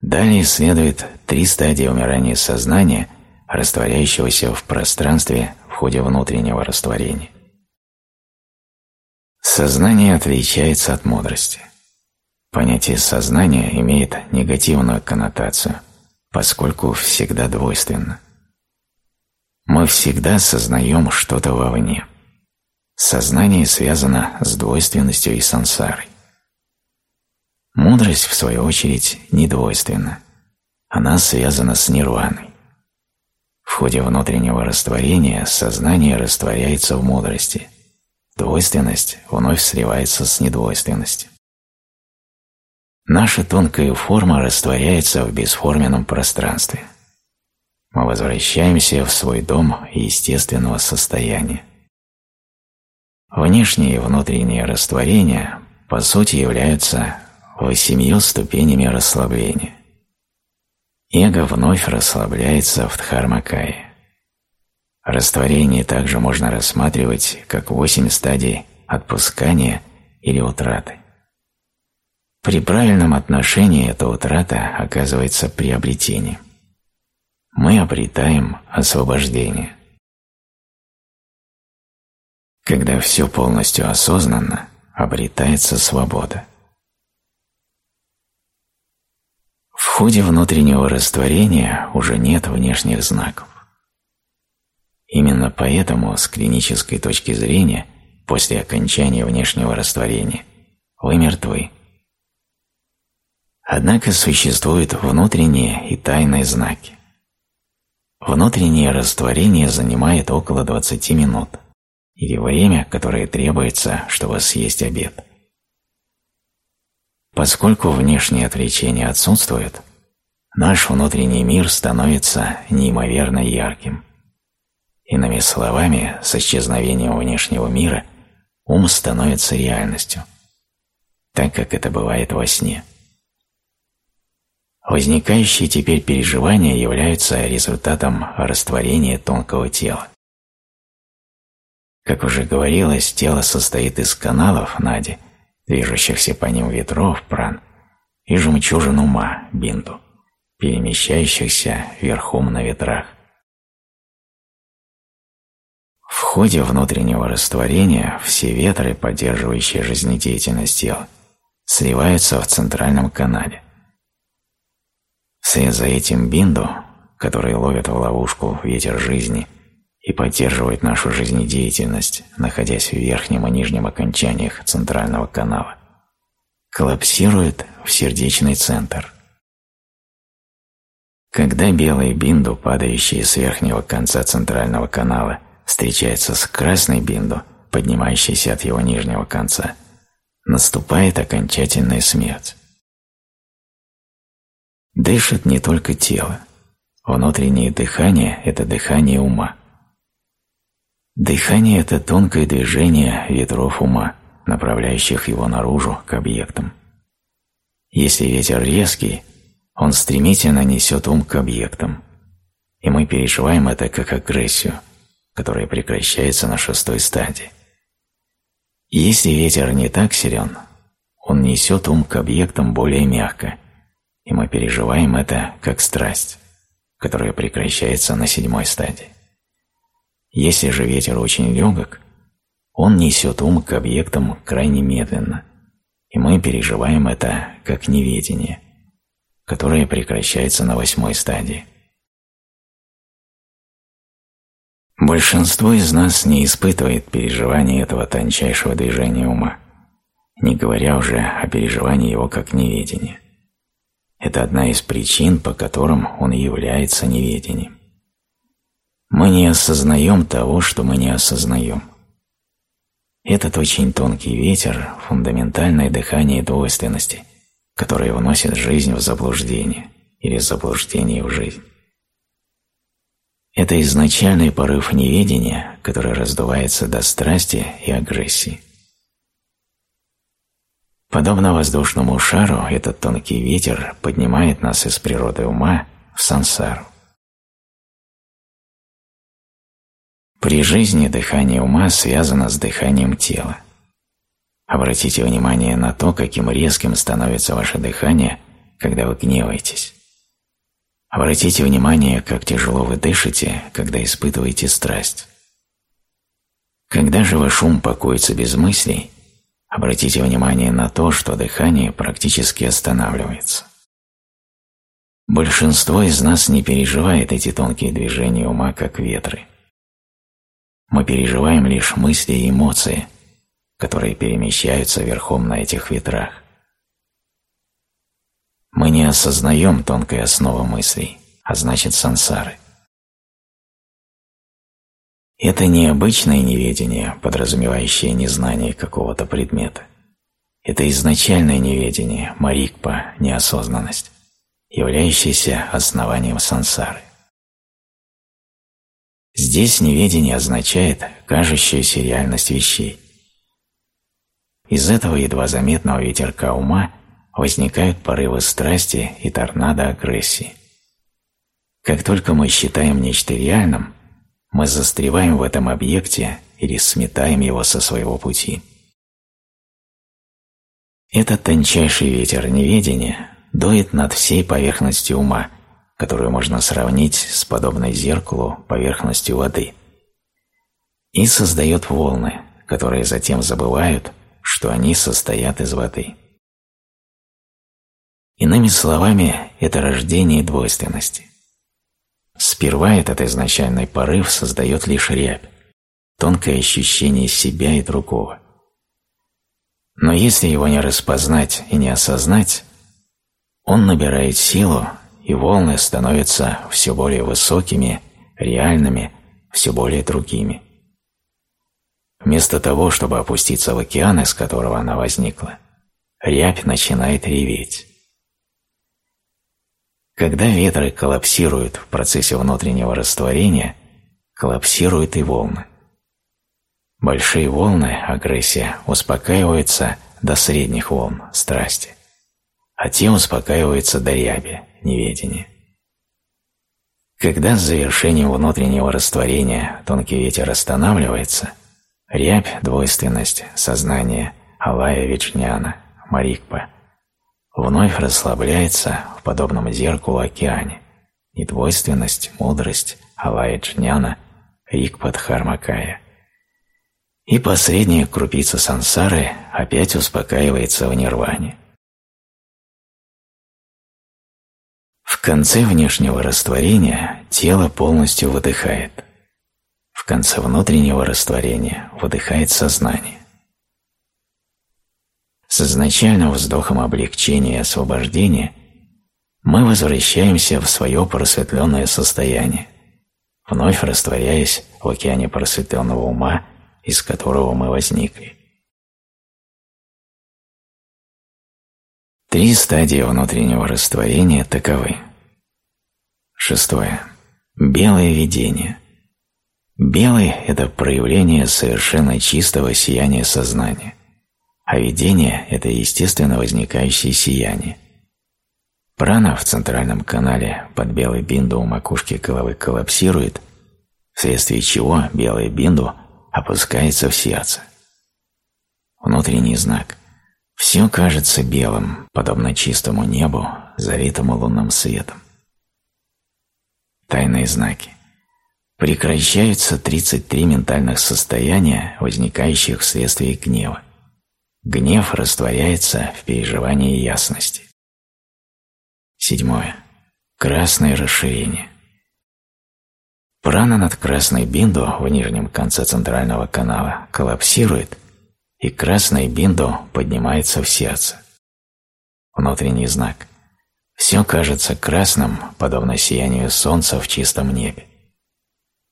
Далее следует три стадии умирания сознания, растворяющегося в пространстве в ходе внутреннего растворения. Сознание отличается от мудрости. Понятие сознания имеет негативную коннотацию, поскольку всегда двойственно. Мы всегда сознаем что-то вовне. Сознание связано с двойственностью и сансарой. Мудрость, в свою очередь, не двойственна. Она связана с нирваной. В ходе внутреннего растворения сознание растворяется в мудрости – Двойственность вновь сливается с недвойственностью. Наша тонкая форма растворяется в бесформенном пространстве. Мы возвращаемся в свой дом естественного состояния. Внешнее и внутреннее растворение по сути являются восемью ступенями расслабления. Эго вновь расслабляется в Дхармакае. Растворение также можно рассматривать как восемь стадий отпускания или утраты. При правильном отношении эта утрата оказывается приобретением. Мы обретаем освобождение. Когда все полностью осознанно, обретается свобода. В ходе внутреннего растворения уже нет внешних знаков. Именно поэтому, с клинической точки зрения, после окончания внешнего растворения, вы мертвы. Однако существуют внутренние и тайные знаки. Внутреннее растворение занимает около 20 минут, или время, которое требуется, чтобы съесть обед. Поскольку внешние отвлечения отсутствуют, наш внутренний мир становится неимоверно ярким. Иными словами, с исчезновением внешнего мира ум становится реальностью, так как это бывает во сне. Возникающие теперь переживания являются результатом растворения тонкого тела. Как уже говорилось, тело состоит из каналов нади, движущихся по ним ветров пран, и жемчужин ума бинду, перемещающихся верхом на ветрах. В ходе внутреннего растворения все ветры, поддерживающие жизнедеятельность тела, сливаются в центральном канале. Вслед за этим бинду, который ловит в ловушку ветер жизни и поддерживает нашу жизнедеятельность, находясь в верхнем и нижнем окончаниях центрального канала, коллапсирует в сердечный центр. Когда белые бинду, падающие с верхнего конца центрального канала, встречается с красной бинду, поднимающейся от его нижнего конца, наступает окончательная смерть. Дышит не только тело. Внутреннее дыхание – это дыхание ума. Дыхание – это тонкое движение ветров ума, направляющих его наружу к объектам. Если ветер резкий, он стремительно несет ум к объектам, и мы переживаем это как агрессию – которая прекращается на шестой стадии. Если ветер не так силен, он несет ум к объектам более мягко, и мы переживаем это как страсть, которая прекращается на седьмой стадии. Если же ветер очень легок, он несет ум к объектам крайне медленно, и мы переживаем это как неведение, которое прекращается на восьмой стадии. Большинство из нас не испытывает переживания этого тончайшего движения ума, не говоря уже о переживании его как неведения. Это одна из причин, по которым он является неведением. Мы не осознаем того, что мы не осознаем. Этот очень тонкий ветер – фундаментальное дыхание двойственности, которое вносит жизнь в заблуждение или заблуждение в жизнь. Это изначальный порыв неведения, который раздувается до страсти и агрессии. Подобно воздушному шару, этот тонкий ветер поднимает нас из природы ума в сансару. При жизни дыхание ума связано с дыханием тела. Обратите внимание на то, каким резким становится ваше дыхание, когда вы гневаетесь. Обратите внимание, как тяжело вы дышите, когда испытываете страсть. Когда же ваш ум покоится без мыслей, обратите внимание на то, что дыхание практически останавливается. Большинство из нас не переживает эти тонкие движения ума как ветры. Мы переживаем лишь мысли и эмоции, которые перемещаются верхом на этих ветрах. Мы не осознаем тонкой основы мыслей, а значит сансары. Это не обычное неведение, подразумевающее незнание какого-то предмета. Это изначальное неведение, марикпа, неосознанность, являющаяся основанием сансары. Здесь неведение означает кажущуюся реальность вещей. Из этого едва заметного ветерка ума – возникают порывы страсти и торнадо агрессии. Как только мы считаем нечто реальным, мы застреваем в этом объекте или сметаем его со своего пути. Этот тончайший ветер неведения дует над всей поверхностью ума, которую можно сравнить с подобной зеркалу поверхностью воды, и создает волны, которые затем забывают, что они состоят из воды. Иными словами, это рождение двойственности. Сперва этот изначальный порыв создает лишь рябь, тонкое ощущение себя и другого. Но если его не распознать и не осознать, он набирает силу, и волны становятся все более высокими, реальными, все более другими. Вместо того, чтобы опуститься в океан, из которого она возникла, рябь начинает реветь. Когда ветры коллапсируют в процессе внутреннего растворения, коллапсируют и волны. Большие волны, агрессия, успокаиваются до средних волн, страсти, а те успокаиваются до ряби, неведения. Когда с завершением внутреннего растворения тонкий ветер останавливается, рябь, двойственность, сознание, алая вичняна, марикпа – вновь расслабляется в подобном зеркалу океане. Недвойственность, мудрость, алая джняна, рикпадхармакая. И последняя крупица сансары опять успокаивается в нирване. Конце внешнего растворения тело полностью выдыхает. В конце внутреннего растворения выдыхает сознание. С изначальным вздохом облегчения и освобождения мы возвращаемся в свое просветленное состояние, вновь растворяясь в океане просветленного ума, из которого мы возникли. Три стадии внутреннего растворения таковы. Шестое. Белое видение. Белый – это проявление совершенно чистого сияния сознания а видение – это естественно возникающее сияние. Прана в центральном канале под белой бинду у макушки головы коллапсирует, вследствие чего белая бинду опускается в сердце. Внутренний знак. Все кажется белым, подобно чистому небу, залитому лунным светом. Тайные знаки. Прекращаются 33 ментальных состояния, возникающих вследствие гнева. Гнев растворяется в переживании ясности. Седьмое. Красное расширение. Прана над красной бинду в нижнем конце центрального канала коллапсирует, и красная бинду поднимается в сердце. Внутренний знак. Все кажется красным, подобно сиянию солнца в чистом небе.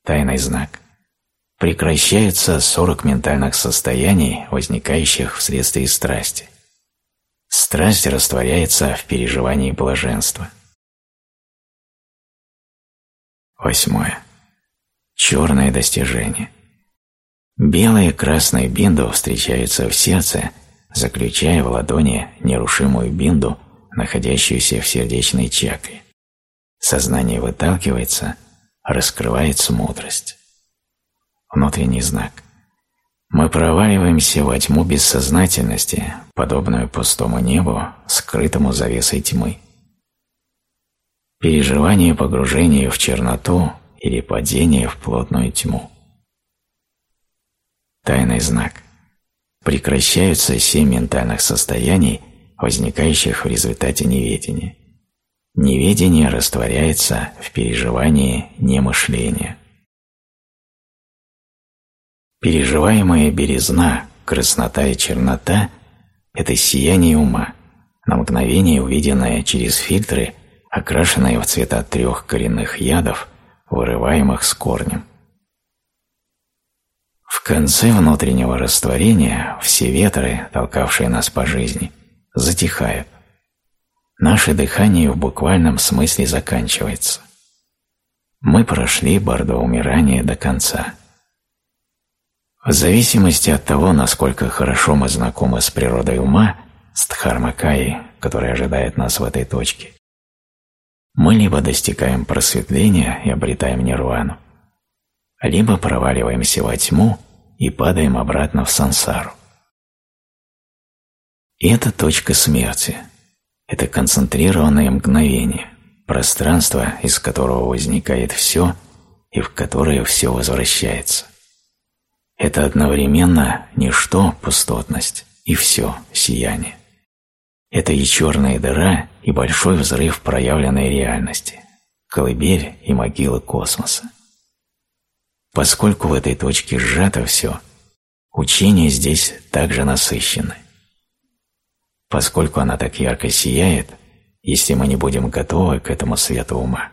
Тайный знак. Прекращаются 40 ментальных состояний, возникающих вследствие страсти. Страсть растворяется в переживании блаженства. Восьмое. Черное достижение. Белые и красные бинду встречаются в сердце, заключая в ладони нерушимую бинду, находящуюся в сердечной чакре. Сознание выталкивается, раскрывается мудрость. Внутренний знак. Мы проваливаемся во тьму бессознательности, подобную пустому небу, скрытому завесой тьмы. Переживание погружения в черноту или падение в плотную тьму. Тайный знак. Прекращаются семь ментальных состояний, возникающих в результате неведения. Неведение растворяется в переживании немышления. Переживаемая березна, краснота и чернота – это сияние ума, на мгновение увиденное через фильтры, окрашенные в цвета трех коренных ядов, вырываемых с корнем. В конце внутреннего растворения все ветры, толкавшие нас по жизни, затихают. Наше дыхание в буквальном смысле заканчивается. Мы прошли бордо умирания до конца – в зависимости от того, насколько хорошо мы знакомы с природой ума, с Дхармакаей, которая ожидает нас в этой точке, мы либо достигаем просветления и обретаем нирвану, либо проваливаемся во тьму и падаем обратно в сансару. И это точка смерти. Это концентрированное мгновение, пространство, из которого возникает все и в которое все возвращается. Это одновременно ничто, пустотность, и все, сияние. Это и черная дыра, и большой взрыв проявленной реальности, колыбель и могила космоса. Поскольку в этой точке сжато все, учение здесь также насыщено. Поскольку она так ярко сияет, если мы не будем готовы к этому свету ума,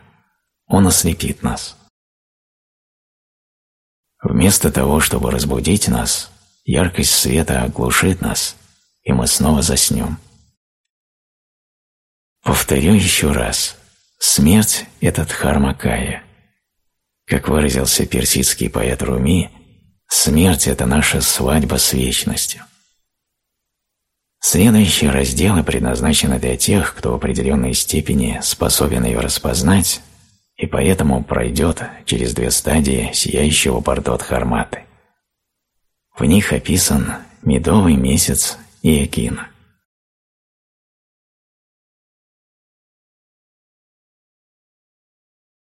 он ослепит нас. Вместо того, чтобы разбудить нас, яркость света оглушит нас, и мы снова заснем. Повторю еще раз. Смерть – это дхармакая. Как выразился персидский поэт Руми, смерть – это наша свадьба с вечностью. Следующие разделы предназначены для тех, кто в определенной степени способен ее распознать и поэтому пройдет через две стадии сияющего Бардот Харматы. В них описан медовый месяц и Экина.